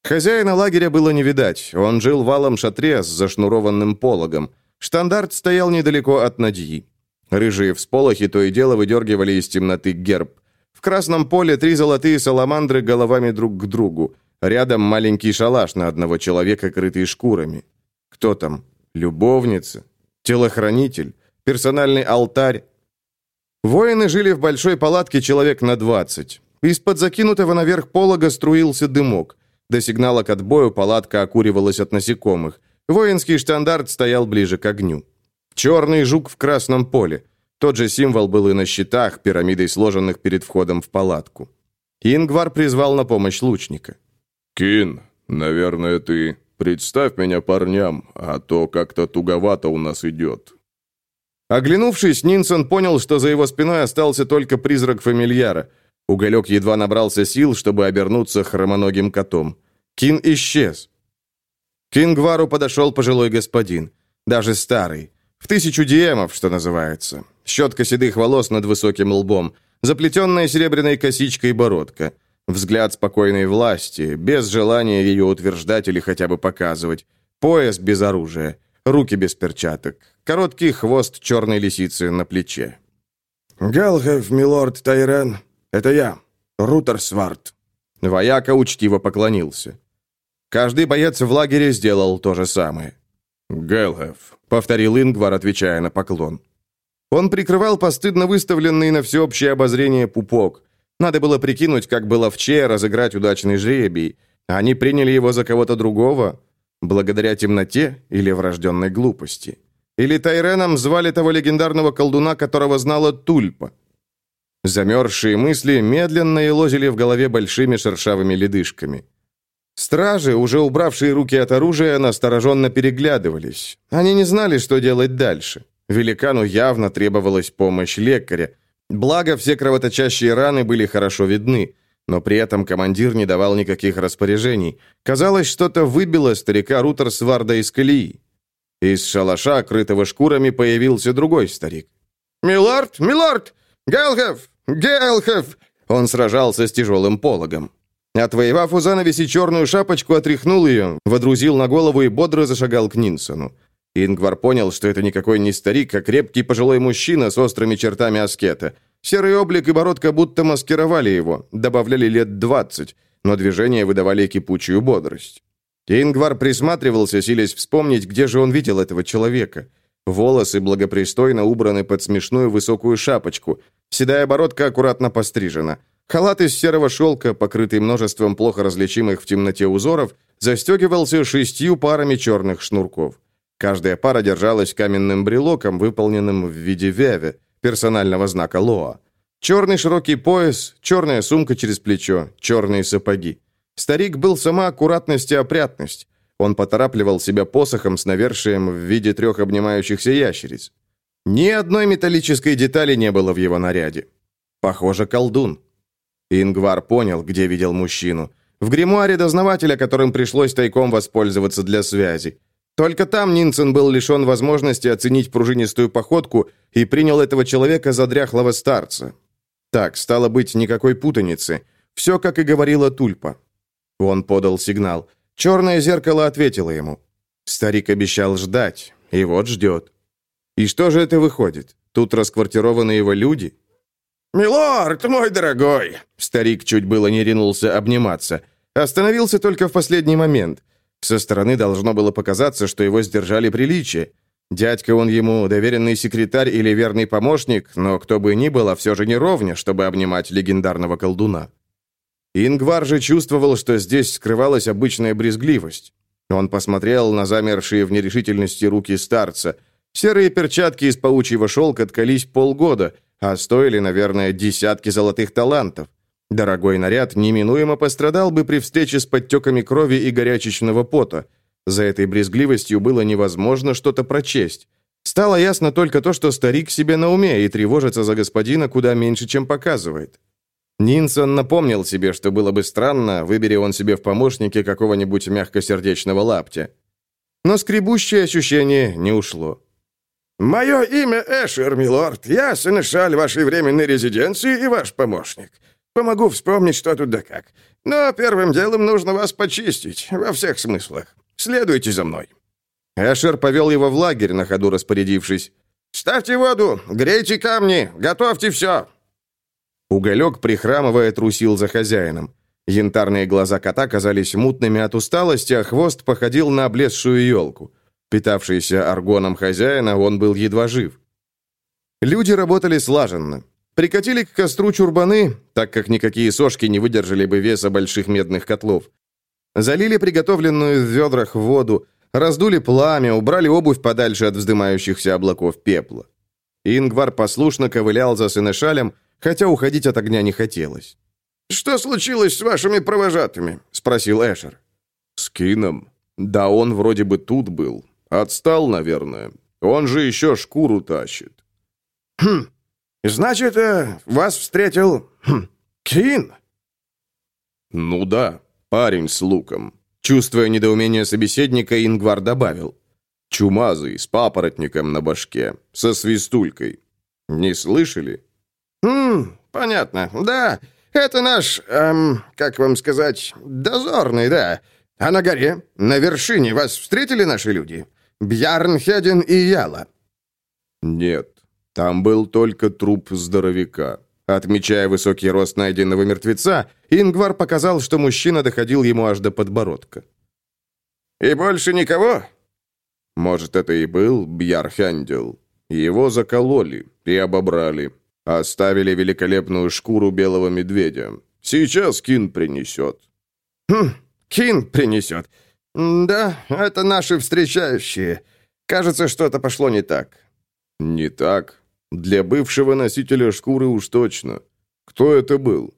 Хозяина лагеря было не видать. Он жил в алом шатре с зашнурованным пологом. Штандарт стоял недалеко от Надьи. Рыжие всполохи то и дело выдергивали из темноты герб. В красном поле три золотые саламандры головами друг к другу. Рядом маленький шалаш на одного человека, крытый шкурами. Кто там? Любовница? Телохранитель? Персональный алтарь? Воины жили в большой палатке человек на двадцать. Из-под закинутого наверх полога струился дымок. До сигнала к отбою палатка окуривалась от насекомых. Воинский штандарт стоял ближе к огню. Черный жук в красном поле. Тот же символ был и на щитах, пирамидой сложенных перед входом в палатку. Ингвар призвал на помощь лучника. «Кин, наверное, ты представь меня парням, а то как-то туговато у нас идет». Оглянувшись, Нинсон понял, что за его спиной остался только призрак фамильяра – Уголек едва набрался сил, чтобы обернуться хромоногим котом. Кин исчез. К Ингвару подошел пожилой господин. Даже старый. В тысячу диемов, что называется. Щетка седых волос над высоким лбом. Заплетенная серебряной косичкой бородка. Взгляд спокойной власти, без желания ее утверждать или хотя бы показывать. Пояс без оружия. Руки без перчаток. Короткий хвост черной лисицы на плече. «Галхев, милорд Тайрен», «Это я, Рутер Сварт». Вояка учтиво поклонился. Каждый боец в лагере сделал то же самое. «Гелхев», — повторил Ингвар, отвечая на поклон. Он прикрывал постыдно выставленный на всеобщее обозрение пупок. Надо было прикинуть, как было вчера разыграть удачный жребий. Они приняли его за кого-то другого, благодаря темноте или врожденной глупости. Или Тайреном звали того легендарного колдуна, которого знала Тульпа. Замерзшие мысли медленно елозили в голове большими шершавыми ледышками. Стражи, уже убравшие руки от оружия, настороженно переглядывались. Они не знали, что делать дальше. Великану явно требовалась помощь лекаря. Благо, все кровоточащие раны были хорошо видны, но при этом командир не давал никаких распоряжений. Казалось, что-то выбило старика Рутерсварда из колеи. Из шалаша, крытого шкурами, появился другой старик. «Милорд! Милорд! Галхев! «Гелхев!» Он сражался с тяжелым пологом. Отвоевав у занавеси черную шапочку, отряхнул ее, водрузил на голову и бодро зашагал к Нинсону. Ингвар понял, что это никакой не старик, а крепкий пожилой мужчина с острыми чертами аскета. Серый облик и бородка будто маскировали его, добавляли лет двадцать, но движения выдавали кипучую бодрость. Ингвар присматривался, силясь вспомнить, где же он видел этого человека. Волосы благопристойно убраны под смешную высокую шапочку, седая бородка аккуратно пострижена. Халат из серого шелка, покрытый множеством плохо различимых в темноте узоров, застегивался шестью парами черных шнурков. Каждая пара держалась каменным брелоком, выполненным в виде вяве, персонального знака Лоа. Черный широкий пояс, черная сумка через плечо, черные сапоги. Старик был сама аккуратность и опрятность. Он поторапливал себя посохом с навершием в виде трех обнимающихся ящериц. Ни одной металлической детали не было в его наряде. Похоже, колдун. Ингвар понял, где видел мужчину. В гримуаре дознавателя, которым пришлось тайком воспользоваться для связи. Только там Нинсен был лишен возможности оценить пружинистую походку и принял этого человека за дряхлого старца. Так, стало быть, никакой путаницы. Все, как и говорила Тульпа. Он подал сигнал. Черное зеркало ответило ему. Старик обещал ждать, и вот ждет. И что же это выходит? Тут расквартированы его люди? «Милорд, мой дорогой!» Старик чуть было не ринулся обниматься. Остановился только в последний момент – со стороны должно было показаться, что его сдержали приличие. Дядька он ему доверенный секретарь или верный помощник, но кто бы ни был, а все же не ровня, чтобы обнимать легендарного колдуна. Ингвар же чувствовал, что здесь скрывалась обычная брезгливость. Он посмотрел на замершие в нерешительности руки старца. Серые перчатки из паучьего шелка ткались полгода, а стоили, наверное, десятки золотых талантов. Дорогой наряд неминуемо пострадал бы при встрече с подтеками крови и горячечного пота. За этой брезгливостью было невозможно что-то прочесть. Стало ясно только то, что старик себе на уме и тревожится за господина куда меньше, чем показывает. Нинсон напомнил себе, что было бы странно, выбери он себе в помощнике какого-нибудь мягкосердечного лаптя. Но скребущее ощущение не ушло. «Мое имя Эшер, милорд. Я сенешаль вашей временной резиденции и ваш помощник. Помогу вспомнить, что тут да как. Но первым делом нужно вас почистить, во всех смыслах. Следуйте за мной». Эшер повел его в лагерь, на ходу распорядившись. «Ставьте воду, грейте камни, готовьте все!» Уголек, прихрамывая, трусил за хозяином. Янтарные глаза кота казались мутными от усталости, а хвост походил на облезшую елку. Питавшийся аргоном хозяина, он был едва жив. Люди работали слаженно. Прикатили к костру чурбаны, так как никакие сошки не выдержали бы веса больших медных котлов. Залили приготовленную в ведрах воду, раздули пламя, убрали обувь подальше от вздымающихся облаков пепла. Ингвар послушно ковылял за сынешалем, хотя уходить от огня не хотелось. «Что случилось с вашими провожатыми?» — спросил Эшер. «С Кином? Да он вроде бы тут был. Отстал, наверное. Он же еще шкуру тащит». «Хм, «Значит, э, вас встретил хм, Кин?» «Ну да, парень с луком». Чувствуя недоумение собеседника, Ингвар добавил. «Чумазый, с папоротником на башке, со свистулькой. Не слышали?» «Хм, понятно, да. Это наш, эм, как вам сказать, дозорный, да. А на горе, на вершине вас встретили наши люди? Бьярн, Хедин и Яла?» «Нет, там был только труп здоровяка. Отмечая высокий рост найденного мертвеца, Ингвар показал, что мужчина доходил ему аж до подбородка. «И больше никого?» Может, это и был Бьярхандел. Его закололи и обобрали. Оставили великолепную шкуру белого медведя. Сейчас Кин принесет. «Хм, Кин принесет. Да, это наши встречающие. Кажется, что-то пошло не так». «Не так. Для бывшего носителя шкуры уж точно. Кто это был?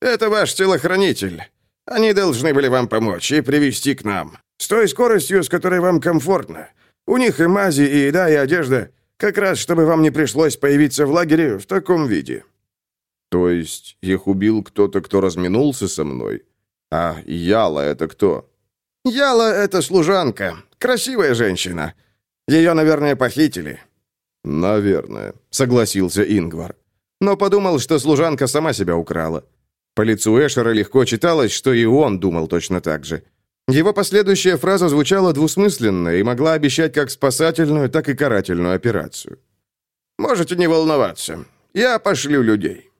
Это ваш телохранитель. Они должны были вам помочь и привести к нам. С той скоростью, с которой вам комфортно. У них и мази, и еда, и одежда. Как раз, чтобы вам не пришлось появиться в лагере в таком виде». «То есть их убил кто-то, кто разминулся со мной? А Яла это кто?» «Яла — это служанка. Красивая женщина. Ее, наверное, похитили. «Наверное», — согласился Ингвар. Но подумал, что служанка сама себя украла. По лицу Эшера легко читалось, что и он думал точно так же. Его последующая фраза звучала двусмысленно и могла обещать как спасательную, так и карательную операцию. «Можете не волноваться. Я пошлю людей».